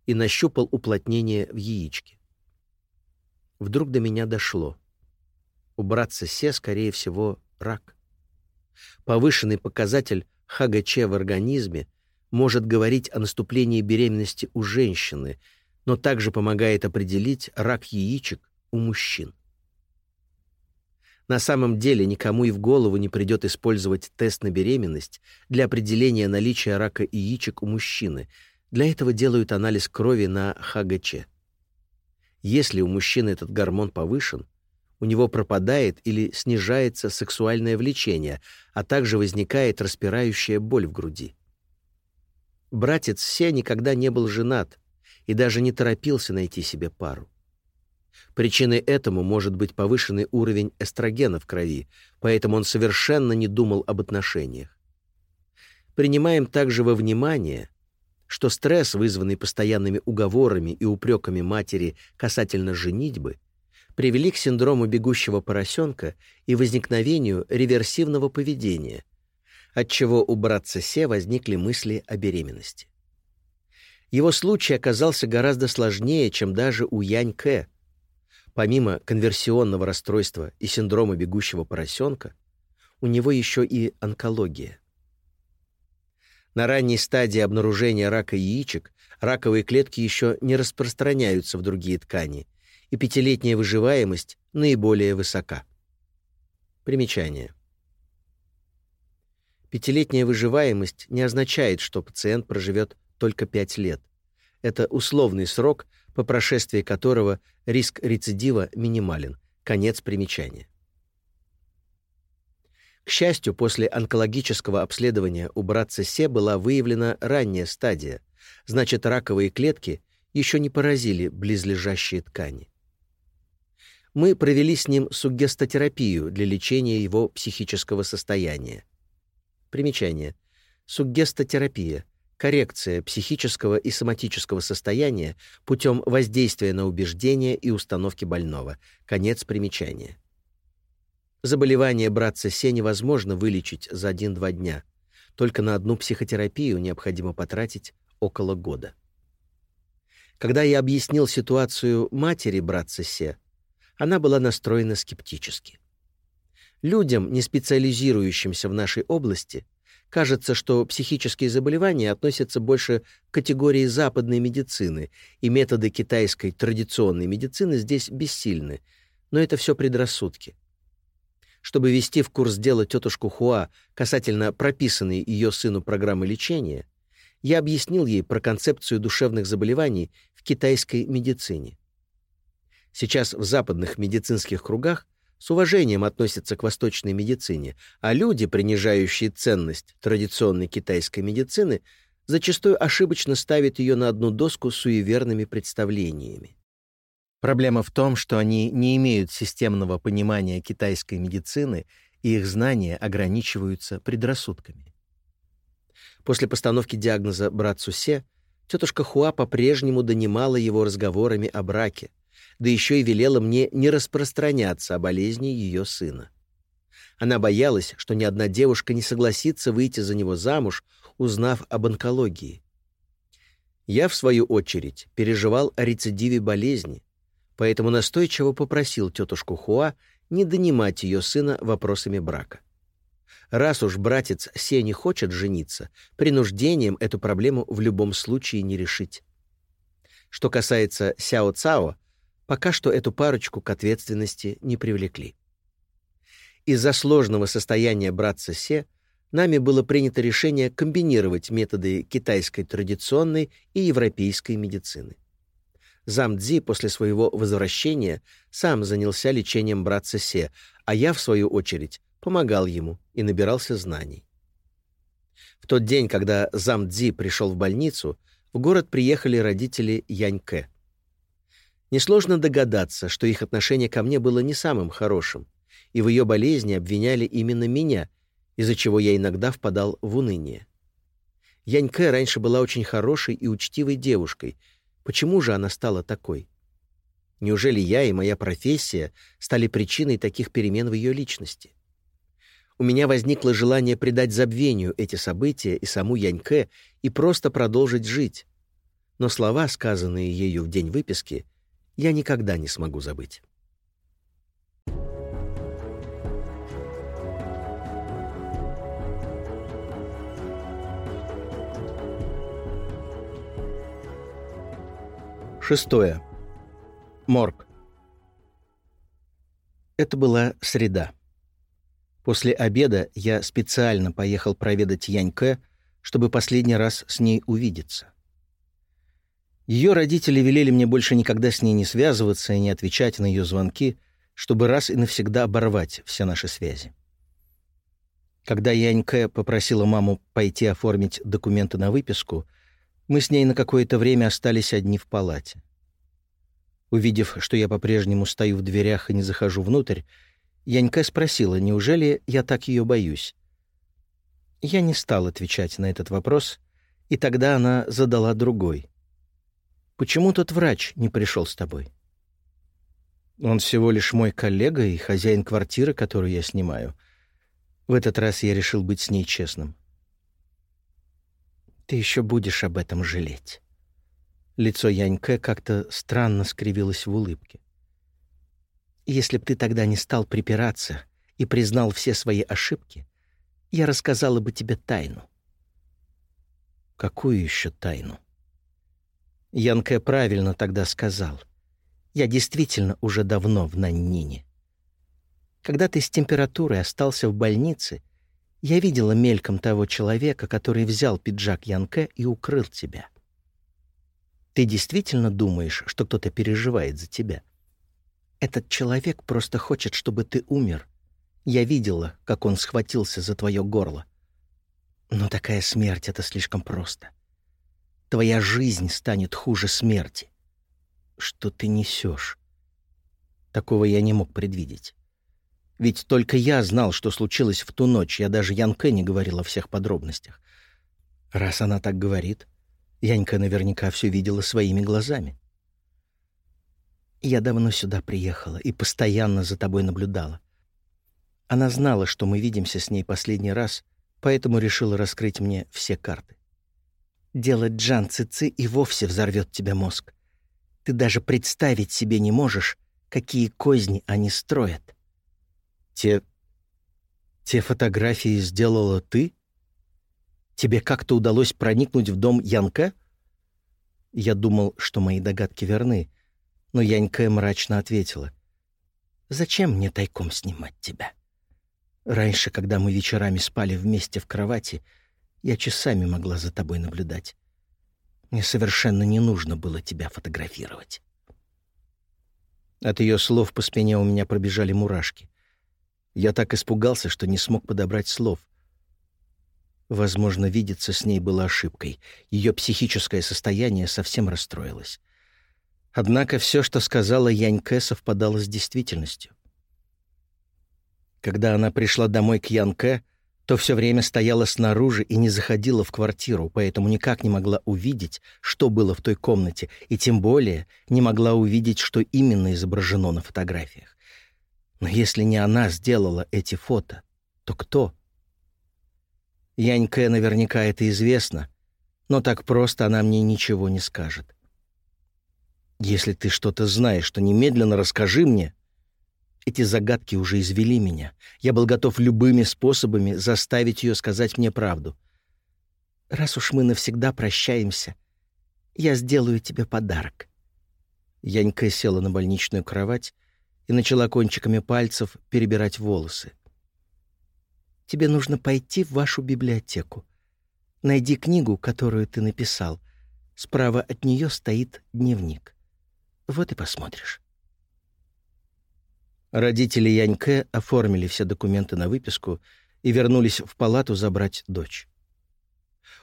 и нащупал уплотнение в яичке. Вдруг до меня дошло. У братца Се, скорее всего, рак. Повышенный показатель ХГЧ в организме может говорить о наступлении беременности у женщины, но также помогает определить рак яичек у мужчин. На самом деле никому и в голову не придет использовать тест на беременность для определения наличия рака яичек у мужчины, для этого делают анализ крови на ХГЧ. Если у мужчины этот гормон повышен, у него пропадает или снижается сексуальное влечение, а также возникает распирающая боль в груди. Братец Се никогда не был женат и даже не торопился найти себе пару. Причиной этому может быть повышенный уровень эстрогена в крови, поэтому он совершенно не думал об отношениях. Принимаем также во внимание, что стресс, вызванный постоянными уговорами и упреками матери касательно женитьбы, привели к синдрому бегущего поросенка и возникновению реверсивного поведения, отчего у братца Се возникли мысли о беременности. Его случай оказался гораздо сложнее, чем даже у Янь Кэ. Помимо конверсионного расстройства и синдрома бегущего поросенка, у него еще и онкология. На ранней стадии обнаружения рака яичек раковые клетки еще не распространяются в другие ткани, и пятилетняя выживаемость наиболее высока. Примечание. Пятилетняя выживаемость не означает, что пациент проживет только пять лет. Это условный срок, по прошествии которого риск рецидива минимален. Конец примечания. К счастью, после онкологического обследования у братца Се была выявлена ранняя стадия, значит, раковые клетки еще не поразили близлежащие ткани. Мы провели с ним сугестотерапию для лечения его психического состояния. Примечание. суггестотерапия, коррекция психического и соматического состояния путем воздействия на убеждения и установки больного. Конец примечания. Заболевание братца Се невозможно вылечить за 1-2 дня. Только на одну психотерапию необходимо потратить около года. Когда я объяснил ситуацию матери братца Се, она была настроена скептически. Людям, не специализирующимся в нашей области, кажется, что психические заболевания относятся больше к категории западной медицины, и методы китайской традиционной медицины здесь бессильны, но это все предрассудки. Чтобы ввести в курс дела тетушку Хуа касательно прописанной ее сыну программы лечения, я объяснил ей про концепцию душевных заболеваний в китайской медицине. Сейчас в западных медицинских кругах с уважением относятся к восточной медицине, а люди, принижающие ценность традиционной китайской медицины, зачастую ошибочно ставят ее на одну доску с суеверными представлениями. Проблема в том, что они не имеют системного понимания китайской медицины, и их знания ограничиваются предрассудками. После постановки диагноза братцу Се, тетушка Хуа по-прежнему донимала его разговорами о браке, да еще и велела мне не распространяться о болезни ее сына. Она боялась, что ни одна девушка не согласится выйти за него замуж, узнав об онкологии. Я, в свою очередь, переживал о рецидиве болезни, поэтому настойчиво попросил тетушку Хуа не донимать ее сына вопросами брака. Раз уж братец Се не хочет жениться, принуждением эту проблему в любом случае не решить. Что касается Сяо Цао, пока что эту парочку к ответственности не привлекли. Из-за сложного состояния братца Се нами было принято решение комбинировать методы китайской традиционной и европейской медицины. Зам Цзи после своего возвращения сам занялся лечением братца Се, а я, в свою очередь, помогал ему и набирался знаний. В тот день, когда зам Цзи пришел в больницу, в город приехали родители Яньке. Несложно догадаться, что их отношение ко мне было не самым хорошим, и в ее болезни обвиняли именно меня, из-за чего я иногда впадал в уныние. Яньке раньше была очень хорошей и учтивой девушкой — Почему же она стала такой? Неужели я и моя профессия стали причиной таких перемен в ее личности? У меня возникло желание придать забвению эти события и саму Яньке и просто продолжить жить. Но слова, сказанные ею в день выписки, я никогда не смогу забыть. Шестое. Морг. Это была среда. После обеда я специально поехал проведать Яньке, чтобы последний раз с ней увидеться. Ее родители велели мне больше никогда с ней не связываться и не отвечать на ее звонки, чтобы раз и навсегда оборвать все наши связи. Когда Яньке попросила маму пойти оформить документы на выписку — мы с ней на какое-то время остались одни в палате. Увидев, что я по-прежнему стою в дверях и не захожу внутрь, Янька спросила, неужели я так ее боюсь. Я не стал отвечать на этот вопрос, и тогда она задала другой. «Почему тот врач не пришел с тобой?» «Он всего лишь мой коллега и хозяин квартиры, которую я снимаю. В этот раз я решил быть с ней честным. Ты еще будешь об этом жалеть. Лицо Яньке как-то странно скривилось в улыбке. Если б ты тогда не стал припираться и признал все свои ошибки, я рассказала бы тебе тайну. Какую еще тайну? Янке правильно тогда сказал. Я действительно уже давно в Наннине. Когда ты с температурой остался в больнице, я видела мельком того человека, который взял пиджак Янке и укрыл тебя. Ты действительно думаешь, что кто-то переживает за тебя? Этот человек просто хочет, чтобы ты умер. Я видела, как он схватился за твое горло. Но такая смерть — это слишком просто. Твоя жизнь станет хуже смерти. Что ты несешь? Такого я не мог предвидеть. Ведь только я знал, что случилось в ту ночь, я даже Янке не говорил о всех подробностях. Раз она так говорит, Янька наверняка все видела своими глазами. Я давно сюда приехала и постоянно за тобой наблюдала. Она знала, что мы видимся с ней последний раз, поэтому решила раскрыть мне все карты. Делать Джан и вовсе взорвет тебе мозг. Ты даже представить себе не можешь, какие козни они строят. Те... те фотографии сделала ты? Тебе как-то удалось проникнуть в дом Янка? Я думал, что мои догадки верны, но Янька мрачно ответила. «Зачем мне тайком снимать тебя? Раньше, когда мы вечерами спали вместе в кровати, я часами могла за тобой наблюдать. Мне совершенно не нужно было тебя фотографировать». От ее слов по спине у меня пробежали мурашки. Я так испугался, что не смог подобрать слов. Возможно, видеться с ней было ошибкой. Ее психическое состояние совсем расстроилось. Однако все, что сказала Яньке, совпадало с действительностью. Когда она пришла домой к Янке, то все время стояла снаружи и не заходила в квартиру, поэтому никак не могла увидеть, что было в той комнате, и тем более не могла увидеть, что именно изображено на фотографиях. Но если не она сделала эти фото, то кто? Яньке наверняка это известно, но так просто она мне ничего не скажет. Если ты что-то знаешь, то немедленно расскажи мне. Эти загадки уже извели меня. Я был готов любыми способами заставить ее сказать мне правду. Раз уж мы навсегда прощаемся, я сделаю тебе подарок. Янька села на больничную кровать и начала кончиками пальцев перебирать волосы. Тебе нужно пойти в вашу библиотеку. Найди книгу, которую ты написал. Справа от нее стоит дневник. Вот и посмотришь. Родители Яньке оформили все документы на выписку и вернулись в палату забрать дочь.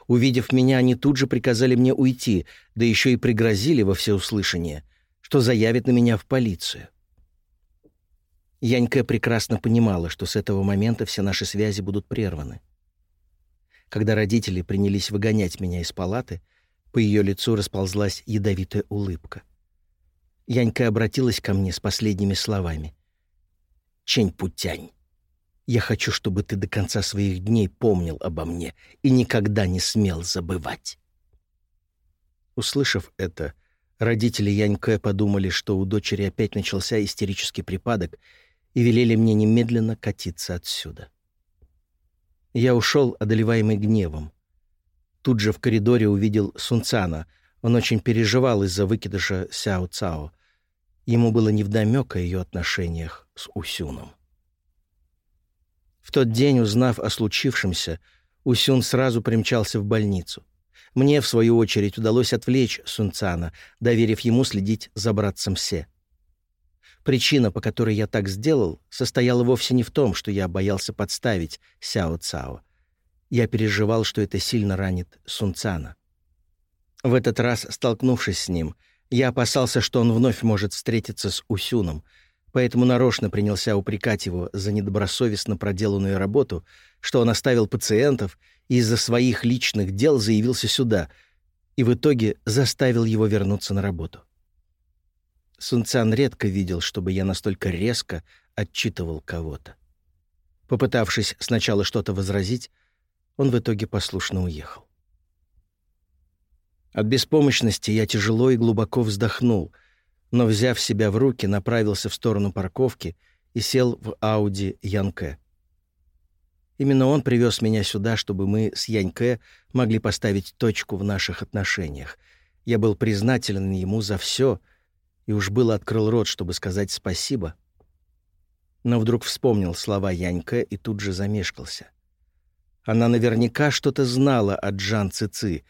Увидев меня, они тут же приказали мне уйти, да еще и пригрозили во всеуслышание, что заявят на меня в полицию. Янька прекрасно понимала, что с этого момента все наши связи будут прерваны. Когда родители принялись выгонять меня из палаты, по ее лицу расползлась ядовитая улыбка. Янька обратилась ко мне с последними словами. «Чень-путянь, я хочу, чтобы ты до конца своих дней помнил обо мне и никогда не смел забывать». Услышав это, родители Янька подумали, что у дочери опять начался истерический припадок, и велели мне немедленно катиться отсюда. Я ушел, одолеваемый гневом. Тут же в коридоре увидел Сунцана. Он очень переживал из-за выкидыша Сяо Цао. Ему было невдомек о ее отношениях с Усюном. В тот день, узнав о случившемся, Усюн сразу примчался в больницу. Мне, в свою очередь, удалось отвлечь Сунцана, доверив ему следить за братцем Се. Причина, по которой я так сделал, состояла вовсе не в том, что я боялся подставить Сяо Цао. Я переживал, что это сильно ранит Сунцана. В этот раз, столкнувшись с ним, я опасался, что он вновь может встретиться с Усюном, поэтому нарочно принялся упрекать его за недобросовестно проделанную работу, что он оставил пациентов и из-за своих личных дел заявился сюда, и в итоге заставил его вернуться на работу. Сунцан редко видел, чтобы я настолько резко отчитывал кого-то. Попытавшись сначала что-то возразить, он в итоге послушно уехал. От беспомощности я тяжело и глубоко вздохнул, но, взяв себя в руки, направился в сторону парковки и сел в Ауди Янке. Именно он привез меня сюда, чтобы мы с Яньке могли поставить точку в наших отношениях. Я был признателен ему за все — и уж было открыл рот, чтобы сказать спасибо, но вдруг вспомнил слова Янька и тут же замешкался. Она наверняка что-то знала о Джан Цици.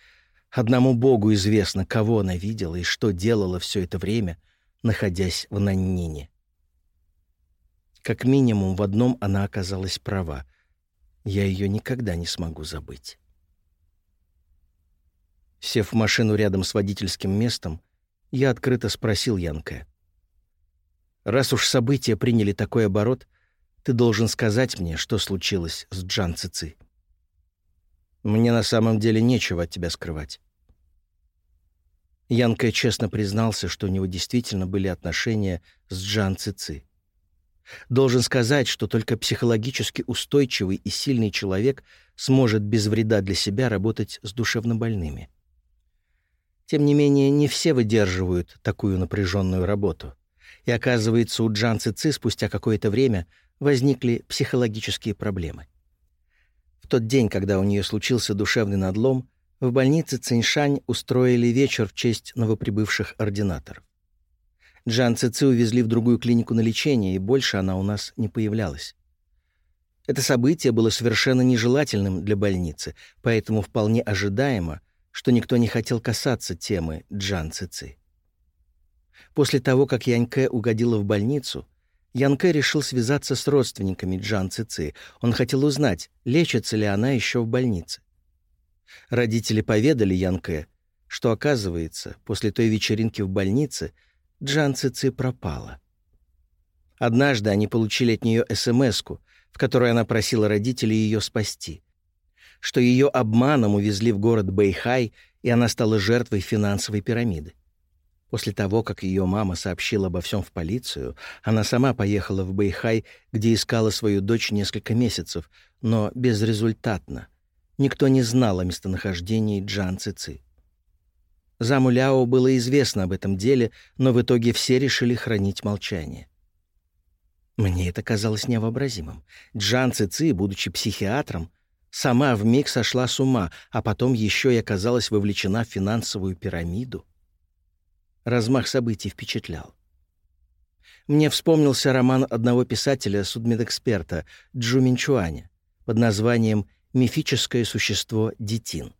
Одному Богу известно, кого она видела и что делала все это время, находясь в Наннине. Как минимум в одном она оказалась права. Я ее никогда не смогу забыть. Сев в машину рядом с водительским местом, я открыто спросил Янка. «Раз уж события приняли такой оборот, ты должен сказать мне, что случилось с Джан Цици». Мне на самом деле нечего от тебя скрывать. Янка честно признался, что у него действительно были отношения с Джан Цици. Должен сказать, что только психологически устойчивый и сильный человек сможет без вреда для себя работать с душевнобольными. Тем не менее, не все выдерживают такую напряженную работу. И оказывается, у Джан Цици спустя какое-то время возникли психологические проблемы. В тот день, когда у нее случился душевный надлом, в больнице Циньшань устроили вечер в честь новоприбывших ординаторов. Джан Цици увезли в другую клинику на лечение, и больше она у нас не появлялась. Это событие было совершенно нежелательным для больницы, поэтому вполне ожидаемо, что никто не хотел касаться темы Джан Цици. После того, как Яньке угодила в больницу, Янке решил связаться с родственниками Джан Цици. Он хотел узнать, лечится ли она еще в больнице. Родители поведали Янке, что, оказывается, после той вечеринки в больнице — Джан Цици пропала. Однажды они получили от нее смс в которой она просила родителей ее спасти, что ее обманом увезли в город Бэйхай, и она стала жертвой финансовой пирамиды. После того, как ее мама сообщила обо всем в полицию, она сама поехала в Бэйхай, где искала свою дочь несколько месяцев, но безрезультатно. Никто не знал о местонахождении Джан Цици. Заму Ляо было известно об этом деле, но в итоге все решили хранить молчание. Мне это казалось невообразимым. Джан Цици, будучи психиатром, сама вмиг сошла с ума, а потом еще и оказалась вовлечена в финансовую пирамиду. Размах событий впечатлял. Мне вспомнился роман одного писателя-судмедэксперта Джу Минчуаня под названием «Мифическое существо Детин».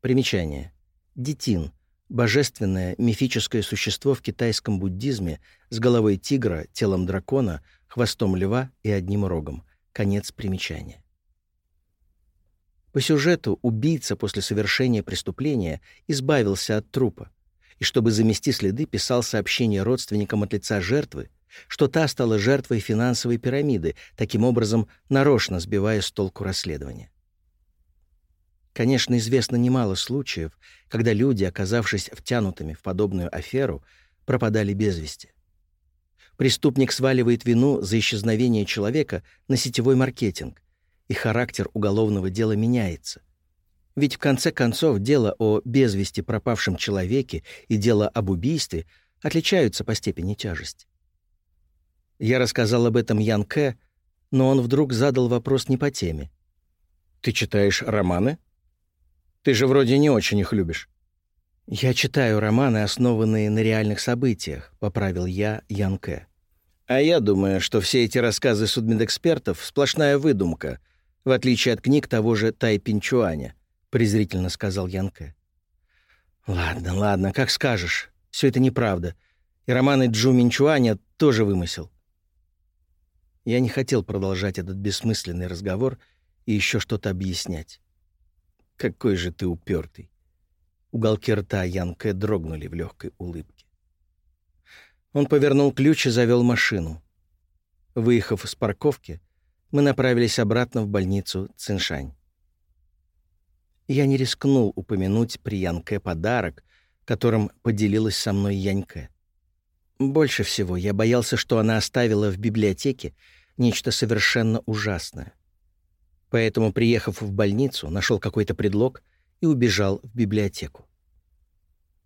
Примечание. Детин — божественное мифическое существо в китайском буддизме с головой тигра, телом дракона, хвостом льва и одним рогом. Конец примечания. По сюжету убийца после совершения преступления избавился от трупа, и чтобы замести следы, писал сообщение родственникам от лица жертвы, что та стала жертвой финансовой пирамиды, таким образом нарочно сбивая с толку расследования. Конечно, известно немало случаев, когда люди, оказавшись втянутыми в подобную аферу, пропадали без вести. Преступник сваливает вину за исчезновение человека на сетевой маркетинг, и характер уголовного дела меняется. Ведь в конце концов дело о без вести пропавшем человеке и дело об убийстве отличаются по степени тяжести. Я рассказал об этом Ян Кэ, но он вдруг задал вопрос не по теме. «Ты читаешь романы?» Ты же вроде не очень их любишь». «Я читаю романы, основанные на реальных событиях», — поправил я Янке. «А я думаю, что все эти рассказы судмедэкспертов — сплошная выдумка, в отличие от книг того же Тай Пинчуаня», — презрительно сказал Янке. «Ладно, ладно, как скажешь. Все это неправда. И романы Джу Минчуаня тоже вымысел». Я не хотел продолжать этот бессмысленный разговор и еще что-то объяснять. Какой же ты упертый. Уголки рта Янке дрогнули в легкой улыбке. Он повернул ключ и завел машину. Выехав с парковки, мы направились обратно в больницу Циншань. Я не рискнул упомянуть при Янке подарок, которым поделилась со мной Яньке. Больше всего я боялся, что она оставила в библиотеке нечто совершенно ужасное. Поэтому, приехав в больницу, нашел какой-то предлог и убежал в библиотеку.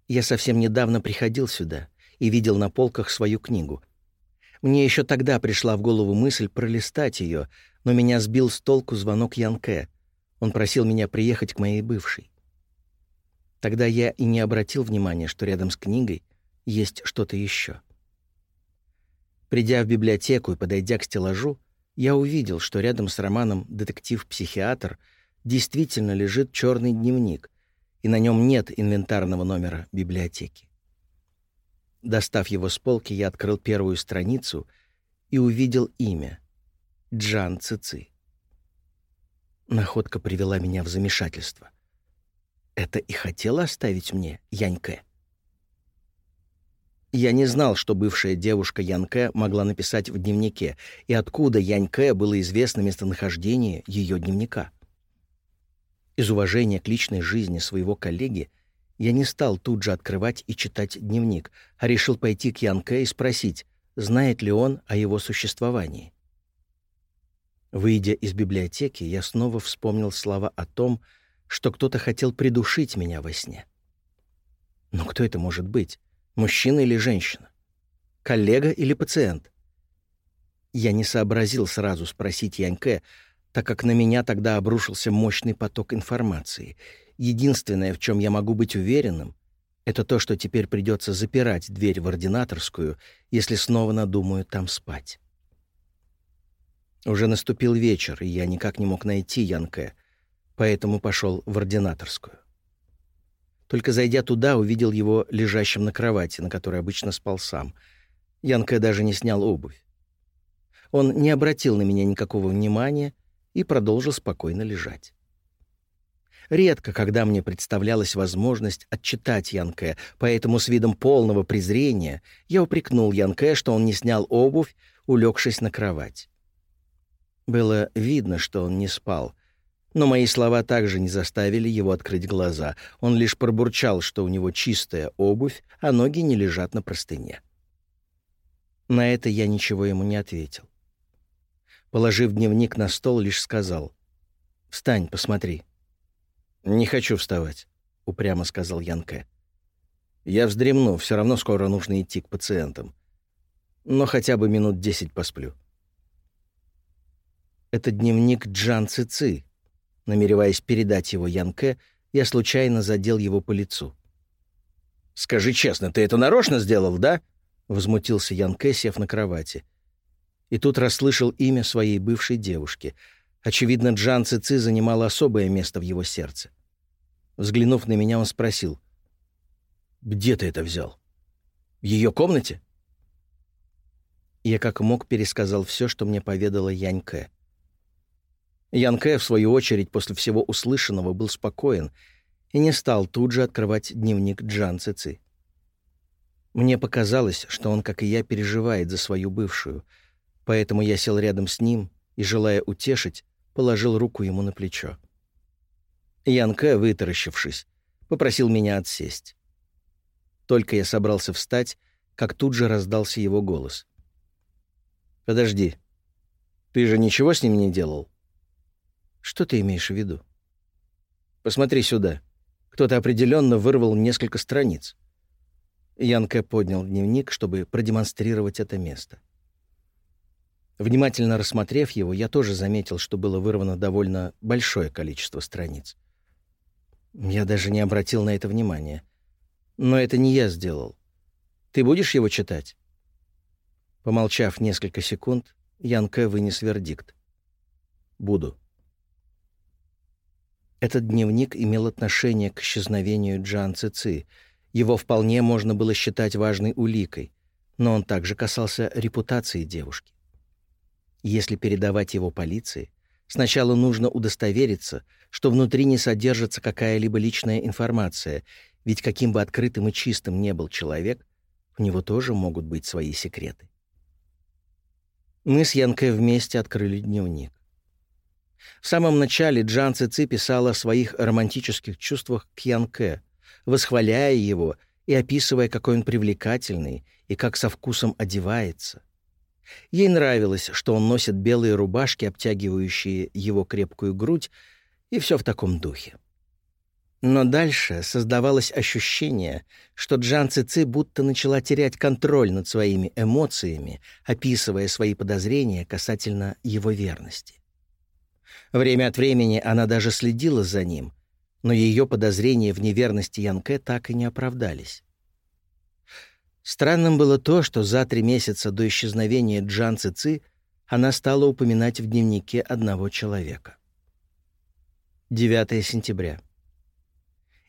Я совсем недавно приходил сюда и видел на полках свою книгу. Мне еще тогда пришла в голову мысль пролистать ее, но меня сбил с толку звонок Янке. Он просил меня приехать к моей бывшей. Тогда я и не обратил внимания, что рядом с книгой есть что-то еще. Придя в библиотеку и подойдя к стеллажу, я увидел, что рядом с романом «Детектив-психиатр» действительно лежит черный дневник, и на нем нет инвентарного номера библиотеки. Достав его с полки, я открыл первую страницу и увидел имя — Джан Цици. Находка привела меня в замешательство. Это и хотела оставить мне Яньке? Я не знал, что бывшая девушка Янке могла написать в дневнике, и откуда Яньке было известно местонахождение ее дневника. Из уважения к личной жизни своего коллеги я не стал тут же открывать и читать дневник, а решил пойти к Янке и спросить, знает ли он о его существовании. Выйдя из библиотеки, я снова вспомнил слова о том, что кто-то хотел придушить меня во сне. Но кто это может быть? Мужчина или женщина? Коллега или пациент? Я не сообразил сразу спросить Яньке, так как на меня тогда обрушился мощный поток информации. Единственное, в чем я могу быть уверенным, это то, что теперь придется запирать дверь в ординаторскую, если снова надумаю там спать. Уже наступил вечер, и я никак не мог найти Янке, поэтому пошел в ординаторскую. Только зайдя туда, увидел его лежащим на кровати, на которой обычно спал сам. Янке даже не снял обувь. Он не обратил на меня никакого внимания — и продолжил спокойно лежать. Редко, когда мне представлялась возможность отчитать Янке, поэтому с видом полного презрения я упрекнул Янке, что он не снял обувь, улегшись на кровать. Было видно, что он не спал, но мои слова также не заставили его открыть глаза. Он лишь пробурчал, что у него чистая обувь, а ноги не лежат на простыне. На это я ничего ему не ответил. Положив дневник на стол, лишь сказал. «Встань, посмотри». «Не хочу вставать», — упрямо сказал Янке. «Я вздремну, все равно скоро нужно идти к пациентам. Но хотя бы минут десять посплю». Это дневник Джан Цици. Намереваясь передать его Янке, я случайно задел его по лицу. «Скажи честно, ты это нарочно сделал, да?» — возмутился Янке, сев на кровати. — и тут расслышал имя своей бывшей девушки. Очевидно, Джан Цици занимала особое место в его сердце. Взглянув на меня, он спросил. «Где ты это взял? В ее комнате?» Я как мог пересказал все, что мне поведала Янь Кэ. Ян Кэ, в свою очередь, после всего услышанного был спокоен и не стал тут же открывать дневник Джан Цици. Мне показалось, что он, как и я, переживает за свою бывшую — Поэтому я сел рядом с ним и, желая утешить, положил руку ему на плечо. Янка, вытаращившись, попросил меня отсесть. Только я собрался встать, как тут же раздался его голос. «Подожди, ты же ничего с ним не делал?» «Что ты имеешь в виду?» «Посмотри сюда. Кто-то определенно вырвал несколько страниц». Янка поднял дневник, чтобы продемонстрировать это место. Внимательно рассмотрев его, я тоже заметил, что было вырвано довольно большое количество страниц. Я даже не обратил на это внимания. Но это не я сделал. Ты будешь его читать? Помолчав несколько секунд, Ян Кэ вынес вердикт. «Буду». Этот дневник имел отношение к исчезновению Джан Цици. Его вполне можно было считать важной уликой, но он также касался репутации девушки. Если передавать его полиции, сначала нужно удостовериться, что внутри не содержится какая-либо личная информация, ведь каким бы открытым и чистым не был человек, у него тоже могут быть свои секреты. Мы с Янке вместе открыли дневник. В самом начале Джан Цици писала о своих романтических чувствах к Янке, восхваляя его и описывая, какой он привлекательный и как со вкусом одевается. Ей нравилось, что он носит белые рубашки, обтягивающие его крепкую грудь, и все в таком духе. Но дальше создавалось ощущение, что Джан Цици будто начала терять контроль над своими эмоциями, описывая свои подозрения касательно его верности. Время от времени она даже следила за ним, но ее подозрения в неверности Янке так и не оправдались. Странным было то, что за три месяца до исчезновения Джан Цици она стала упоминать в дневнике одного человека. 9 сентября.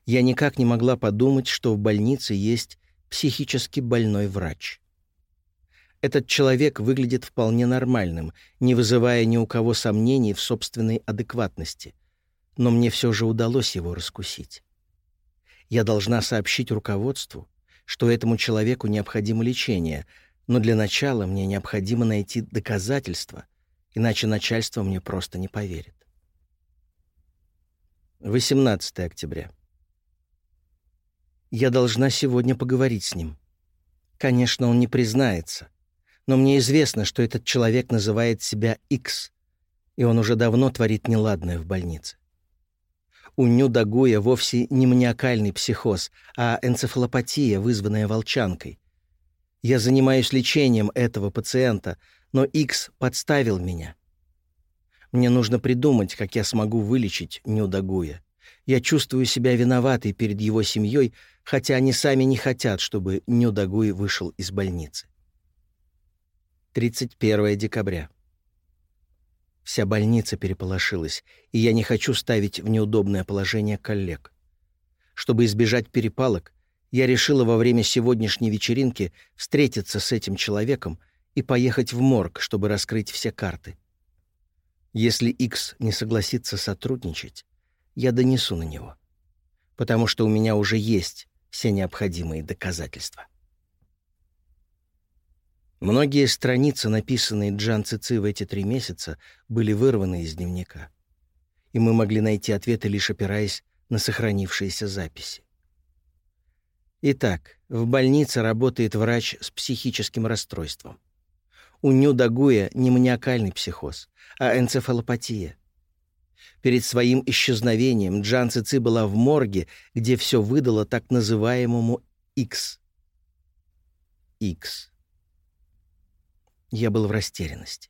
Я никак не могла подумать, что в больнице есть психически больной врач. Этот человек выглядит вполне нормальным, не вызывая ни у кого сомнений в собственной адекватности, но мне все же удалось его раскусить. Я должна сообщить руководству, что этому человеку необходимо лечение, но для начала мне необходимо найти доказательства, иначе начальство мне просто не поверит. 18 октября. Я должна сегодня поговорить с ним. Конечно, он не признается. Но мне известно, что этот человек называет себя X, и он уже давно творит неладное в больнице. У Нюдагуя вовсе не маниакальный психоз, а энцефалопатия, вызванная волчанкой. Я занимаюсь лечением этого пациента, но X подставил меня. Мне нужно придумать, как я смогу вылечить Нюдагуя. Я чувствую себя виноватой перед его семьей, хотя они сами не хотят, чтобы Нюдагуй вышел из больницы. 31 декабря. Вся больница переполошилась, и я не хочу ставить в неудобное положение коллег. Чтобы избежать перепалок, я решила во время сегодняшней вечеринки встретиться с этим человеком и поехать в морг, чтобы раскрыть все карты. Если X не согласится сотрудничать, я донесу на него, потому что у меня уже есть все необходимые доказательства. Многие страницы, написанные Джан Цици в эти три месяца, были вырваны из дневника, и мы могли найти ответы, лишь опираясь на сохранившиеся записи. Итак, в больнице работает врач с психическим расстройством. У Ню Дагуя не маниакальный психоз, а энцефалопатия. Перед своим исчезновением Джан Цици была в морге, где все выдало так называемому X. X. Я был в растерянности.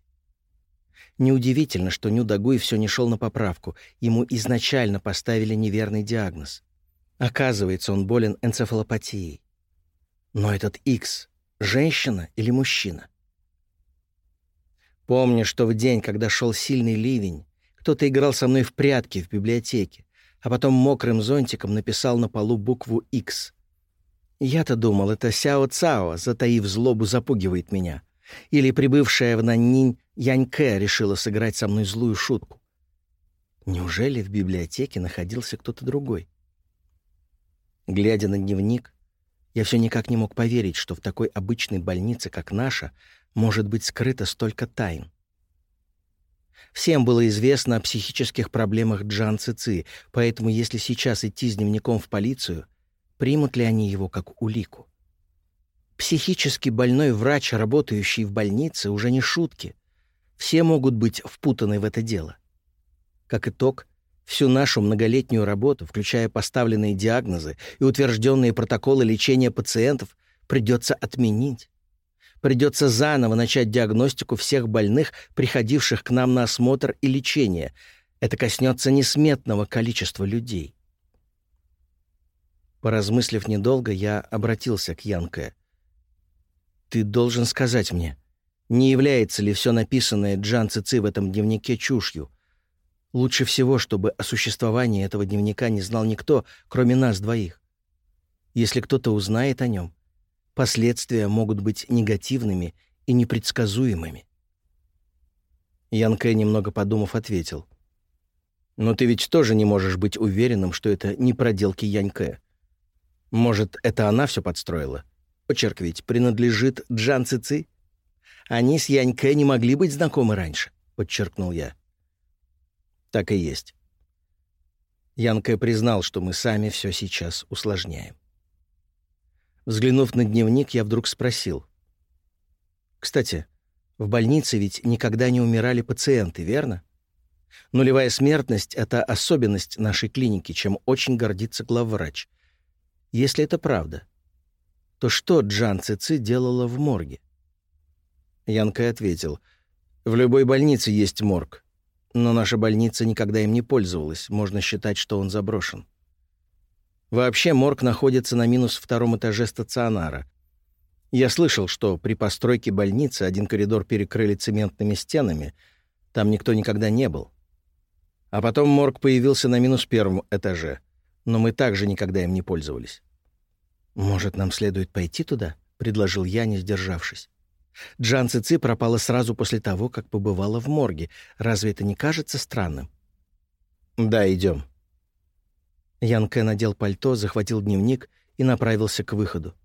Неудивительно, что Нюдагуй все не шел на поправку. Ему изначально поставили неверный диагноз. Оказывается, он болен энцефалопатией. Но этот X — женщина или мужчина? Помню, что в день, когда шел сильный ливень, кто-то играл со мной в прятки в библиотеке, а потом мокрым зонтиком написал на полу букву X. Я-то думал, это Сяо Цао, затаив злобу, запугивает меня. Или прибывшая в Наннинь Яньке решила сыграть со мной злую шутку. Неужели в библиотеке находился кто-то другой? Глядя на дневник, я все никак не мог поверить, что в такой обычной больнице, как наша, может быть скрыто столько тайн. Всем было известно о психических проблемах Джан Цици, поэтому если сейчас идти с дневником в полицию, примут ли они его как улику? Психически больной врач, работающий в больнице, уже не шутки. Все могут быть впутаны в это дело. Как итог, всю нашу многолетнюю работу, включая поставленные диагнозы и утвержденные протоколы лечения пациентов, придется отменить. Придется заново начать диагностику всех больных, приходивших к нам на осмотр и лечение. Это коснется несметного количества людей. Поразмыслив недолго, я обратился к Янке. Ты должен сказать мне, не является ли все написанное Джан Цици в этом дневнике чушью? Лучше всего, чтобы о существовании этого дневника не знал никто, кроме нас двоих. Если кто-то узнает о нем, последствия могут быть негативными и непредсказуемыми. Ян Кэ, немного подумав, ответил. «Но ты ведь тоже не можешь быть уверенным, что это не проделки Янь Кэ. Может, это она все подстроила?» Почерк ведь принадлежит Джан Цици. Они с Яньке не могли быть знакомы раньше, подчеркнул я. Так и есть. Янка признал, что мы сами все сейчас усложняем. Взглянув на дневник, я вдруг спросил. «Кстати, в больнице ведь никогда не умирали пациенты, верно? Нулевая смертность — это особенность нашей клиники, чем очень гордится главврач. Если это правда, то что Джан Цици делала в морге? Янка ответил, «В любой больнице есть морг, но наша больница никогда им не пользовалась, можно считать, что он заброшен. Вообще морг находится на минус втором этаже стационара. Я слышал, что при постройке больницы один коридор перекрыли цементными стенами, там никто никогда не был. А потом морг появился на минус первом этаже, но мы также никогда им не пользовались. «Может, нам следует пойти туда?» — предложил я, не сдержавшись. Джан Цици пропала сразу после того, как побывала в морге. Разве это не кажется странным? «Да, идем». Ян Кэ надел пальто, захватил дневник и направился к выходу.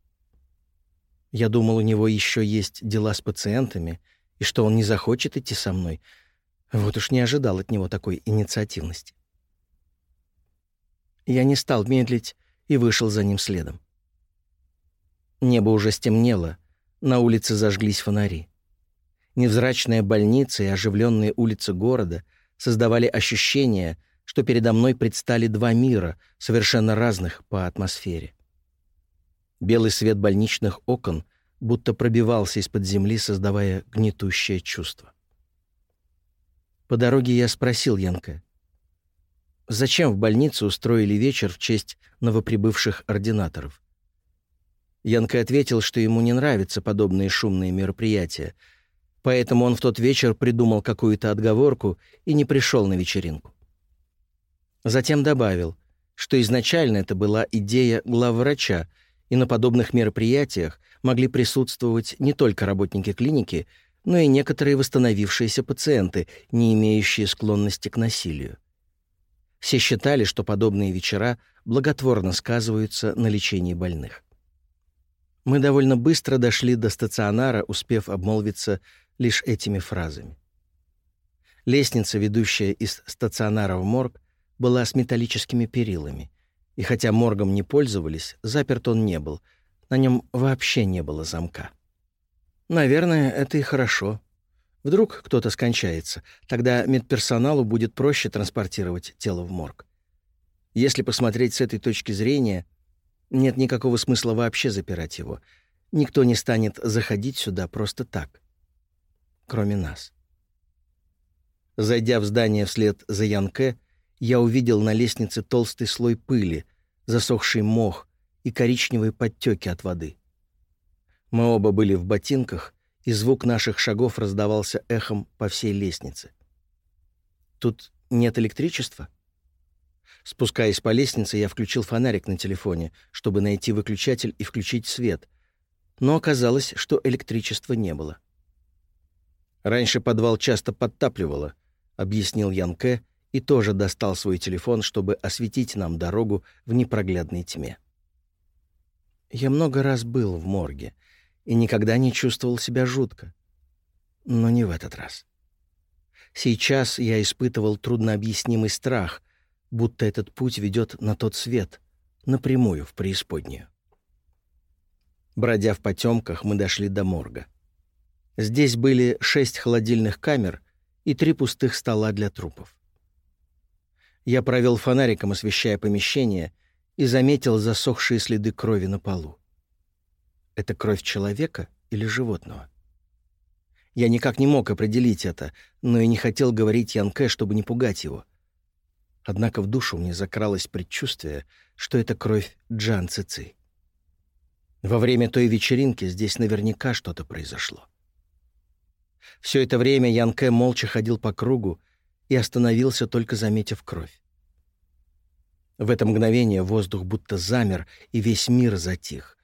Я думал, у него еще есть дела с пациентами, и что он не захочет идти со мной. Вот уж не ожидал от него такой инициативности. Я не стал медлить и вышел за ним следом. Небо уже стемнело, на улице зажглись фонари. Невзрачная больница и оживленные улицы города создавали ощущение, что передо мной предстали два мира, совершенно разных по атмосфере. Белый свет больничных окон будто пробивался из-под земли, создавая гнетущее чувство. По дороге я спросил Янка, зачем в больнице устроили вечер в честь новоприбывших ординаторов. Янка ответил, что ему не нравятся подобные шумные мероприятия, поэтому он в тот вечер придумал какую-то отговорку и не пришел на вечеринку. Затем добавил, что изначально это была идея главврача, и на подобных мероприятиях могли присутствовать не только работники клиники, но и некоторые восстановившиеся пациенты, не имеющие склонности к насилию. Все считали, что подобные вечера благотворно сказываются на лечении больных. Мы довольно быстро дошли до стационара, успев обмолвиться лишь этими фразами. Лестница, ведущая из стационара в морг, была с металлическими перилами, и хотя моргом не пользовались, заперт он не был, на нем вообще не было замка. Наверное, это и хорошо. Вдруг кто-то скончается, тогда медперсоналу будет проще транспортировать тело в морг. Если посмотреть с этой точки зрения, нет никакого смысла вообще запирать его. Никто не станет заходить сюда просто так кроме нас. Зайдя в здание вслед за Янке, я увидел на лестнице толстый слой пыли, засохший мох и коричневые подтеки от воды. Мы оба были в ботинках, и звук наших шагов раздавался эхом по всей лестнице. Тут нет электричества? Спускаясь по лестнице, я включил фонарик на телефоне, чтобы найти выключатель и включить свет, но оказалось, что электричества не было. Раньше подвал часто подтапливало, объяснил Янке и тоже достал свой телефон, чтобы осветить нам дорогу в непроглядной тьме. Я много раз был в морге и никогда не чувствовал себя жутко. Но не в этот раз. Сейчас я испытывал труднообъяснимый страх, будто этот путь ведет на тот свет, напрямую в преисподнюю. Бродя в потемках, мы дошли до морга. Здесь были шесть холодильных камер и три пустых стола для трупов. Я провел фонариком, освещая помещение, и заметил засохшие следы крови на полу. Это кровь человека или животного? Я никак не мог определить это, но и не хотел говорить Янке, чтобы не пугать его. Однако в душу мне закралось предчувствие, что это кровь Джан Цици. Во время той вечеринки здесь наверняка что-то произошло. Все это время Янке молча ходил по кругу и остановился, только заметив кровь. В это мгновение воздух будто замер, и весь мир затих.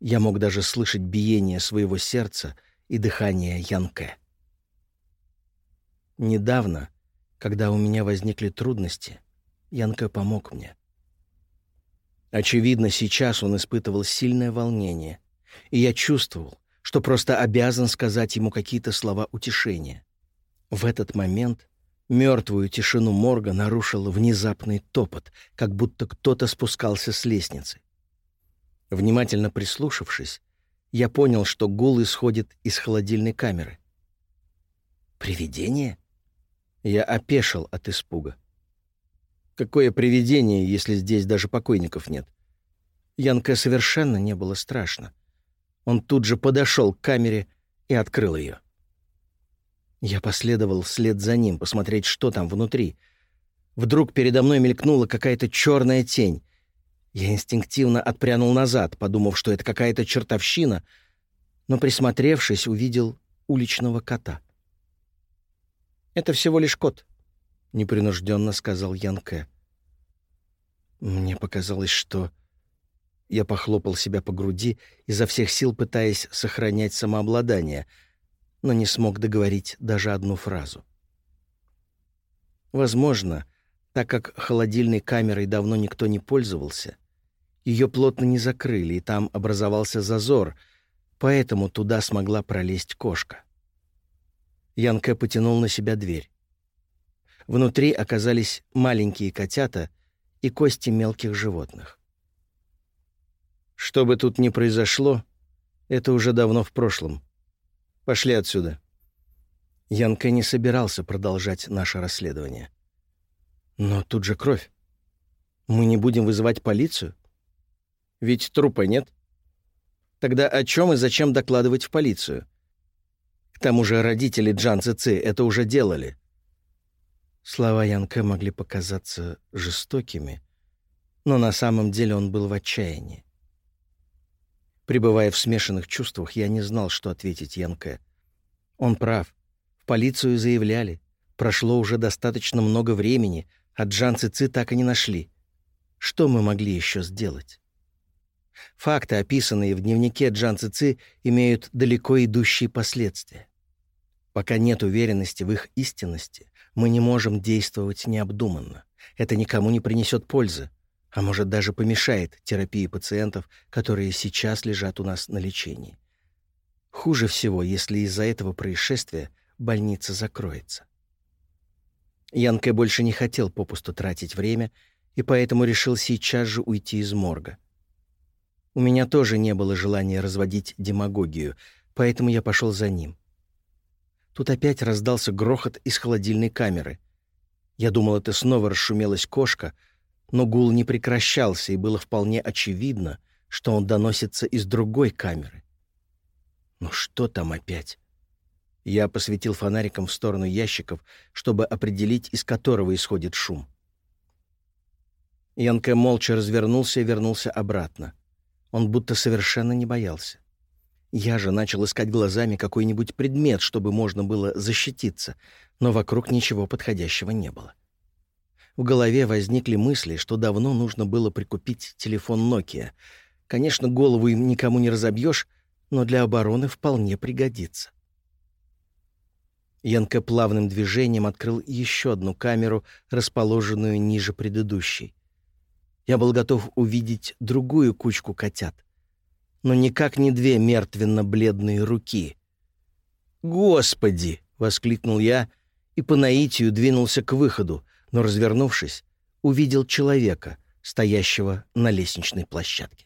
Я мог даже слышать биение своего сердца и дыхание Янке. Недавно, когда у меня возникли трудности, Янке помог мне. Очевидно, сейчас он испытывал сильное волнение, и я чувствовал, что просто обязан сказать ему какие-то слова утешения. В этот момент мертвую тишину морга нарушил внезапный топот, как будто кто-то спускался с лестницы. Внимательно прислушавшись, я понял, что гул исходит из холодильной камеры. «Привидение?» Я опешил от испуга. Какое привидение, если здесь даже покойников нет? Янка совершенно не было страшно. Он тут же подошел к камере и открыл ее. Я последовал вслед за ним, посмотреть, что там внутри. Вдруг передо мной мелькнула какая-то черная тень. Я инстинктивно отпрянул назад, подумав, что это какая-то чертовщина, но, присмотревшись, увидел уличного кота. «Это всего лишь кот», — непринужденно сказал Янке. Мне показалось, что я похлопал себя по груди, изо всех сил пытаясь сохранять самообладание, но не смог договорить даже одну фразу. Возможно, так как холодильной камерой давно никто не пользовался, ее плотно не закрыли, и там образовался зазор, поэтому туда смогла пролезть кошка. Янке потянул на себя дверь. Внутри оказались маленькие котята — и кости мелких животных. Что бы тут ни произошло, это уже давно в прошлом. Пошли отсюда. Янка не собирался продолжать наше расследование. Но тут же кровь. Мы не будем вызывать полицию? Ведь трупа нет. Тогда о чем и зачем докладывать в полицию? К тому же родители Джан Цици это уже делали. Слова Янке могли показаться жестокими, но на самом деле он был в отчаянии. Пребывая в смешанных чувствах, я не знал, что ответить Янке. Он прав. В полицию заявляли. Прошло уже достаточно много времени, а Джан Цици так и не нашли. Что мы могли еще сделать? Факты, описанные в дневнике Джан Цици, имеют далеко идущие последствия. Пока нет уверенности в их истинности, мы не можем действовать необдуманно. Это никому не принесет пользы, а может даже помешает терапии пациентов, которые сейчас лежат у нас на лечении. Хуже всего, если из-за этого происшествия больница закроется. Янке больше не хотел попусту тратить время и поэтому решил сейчас же уйти из морга. У меня тоже не было желания разводить демагогию, поэтому я пошел за ним. Тут опять раздался грохот из холодильной камеры. Я думал, это снова расшумелась кошка, но гул не прекращался, и было вполне очевидно, что он доносится из другой камеры. Ну что там опять? Я посветил фонариком в сторону ящиков, чтобы определить, из которого исходит шум. Янка молча развернулся и вернулся обратно. Он будто совершенно не боялся. Я же начал искать глазами какой-нибудь предмет, чтобы можно было защититься, но вокруг ничего подходящего не было. В голове возникли мысли, что давно нужно было прикупить телефон Nokia. Конечно, голову им никому не разобьешь, но для обороны вполне пригодится. Янка плавным движением открыл еще одну камеру, расположенную ниже предыдущей. Я был готов увидеть другую кучку котят. Но никак не две мертвенно-бледные руки. «Господи!» — воскликнул я и по наитию двинулся к выходу, но, развернувшись, увидел человека, стоящего на лестничной площадке.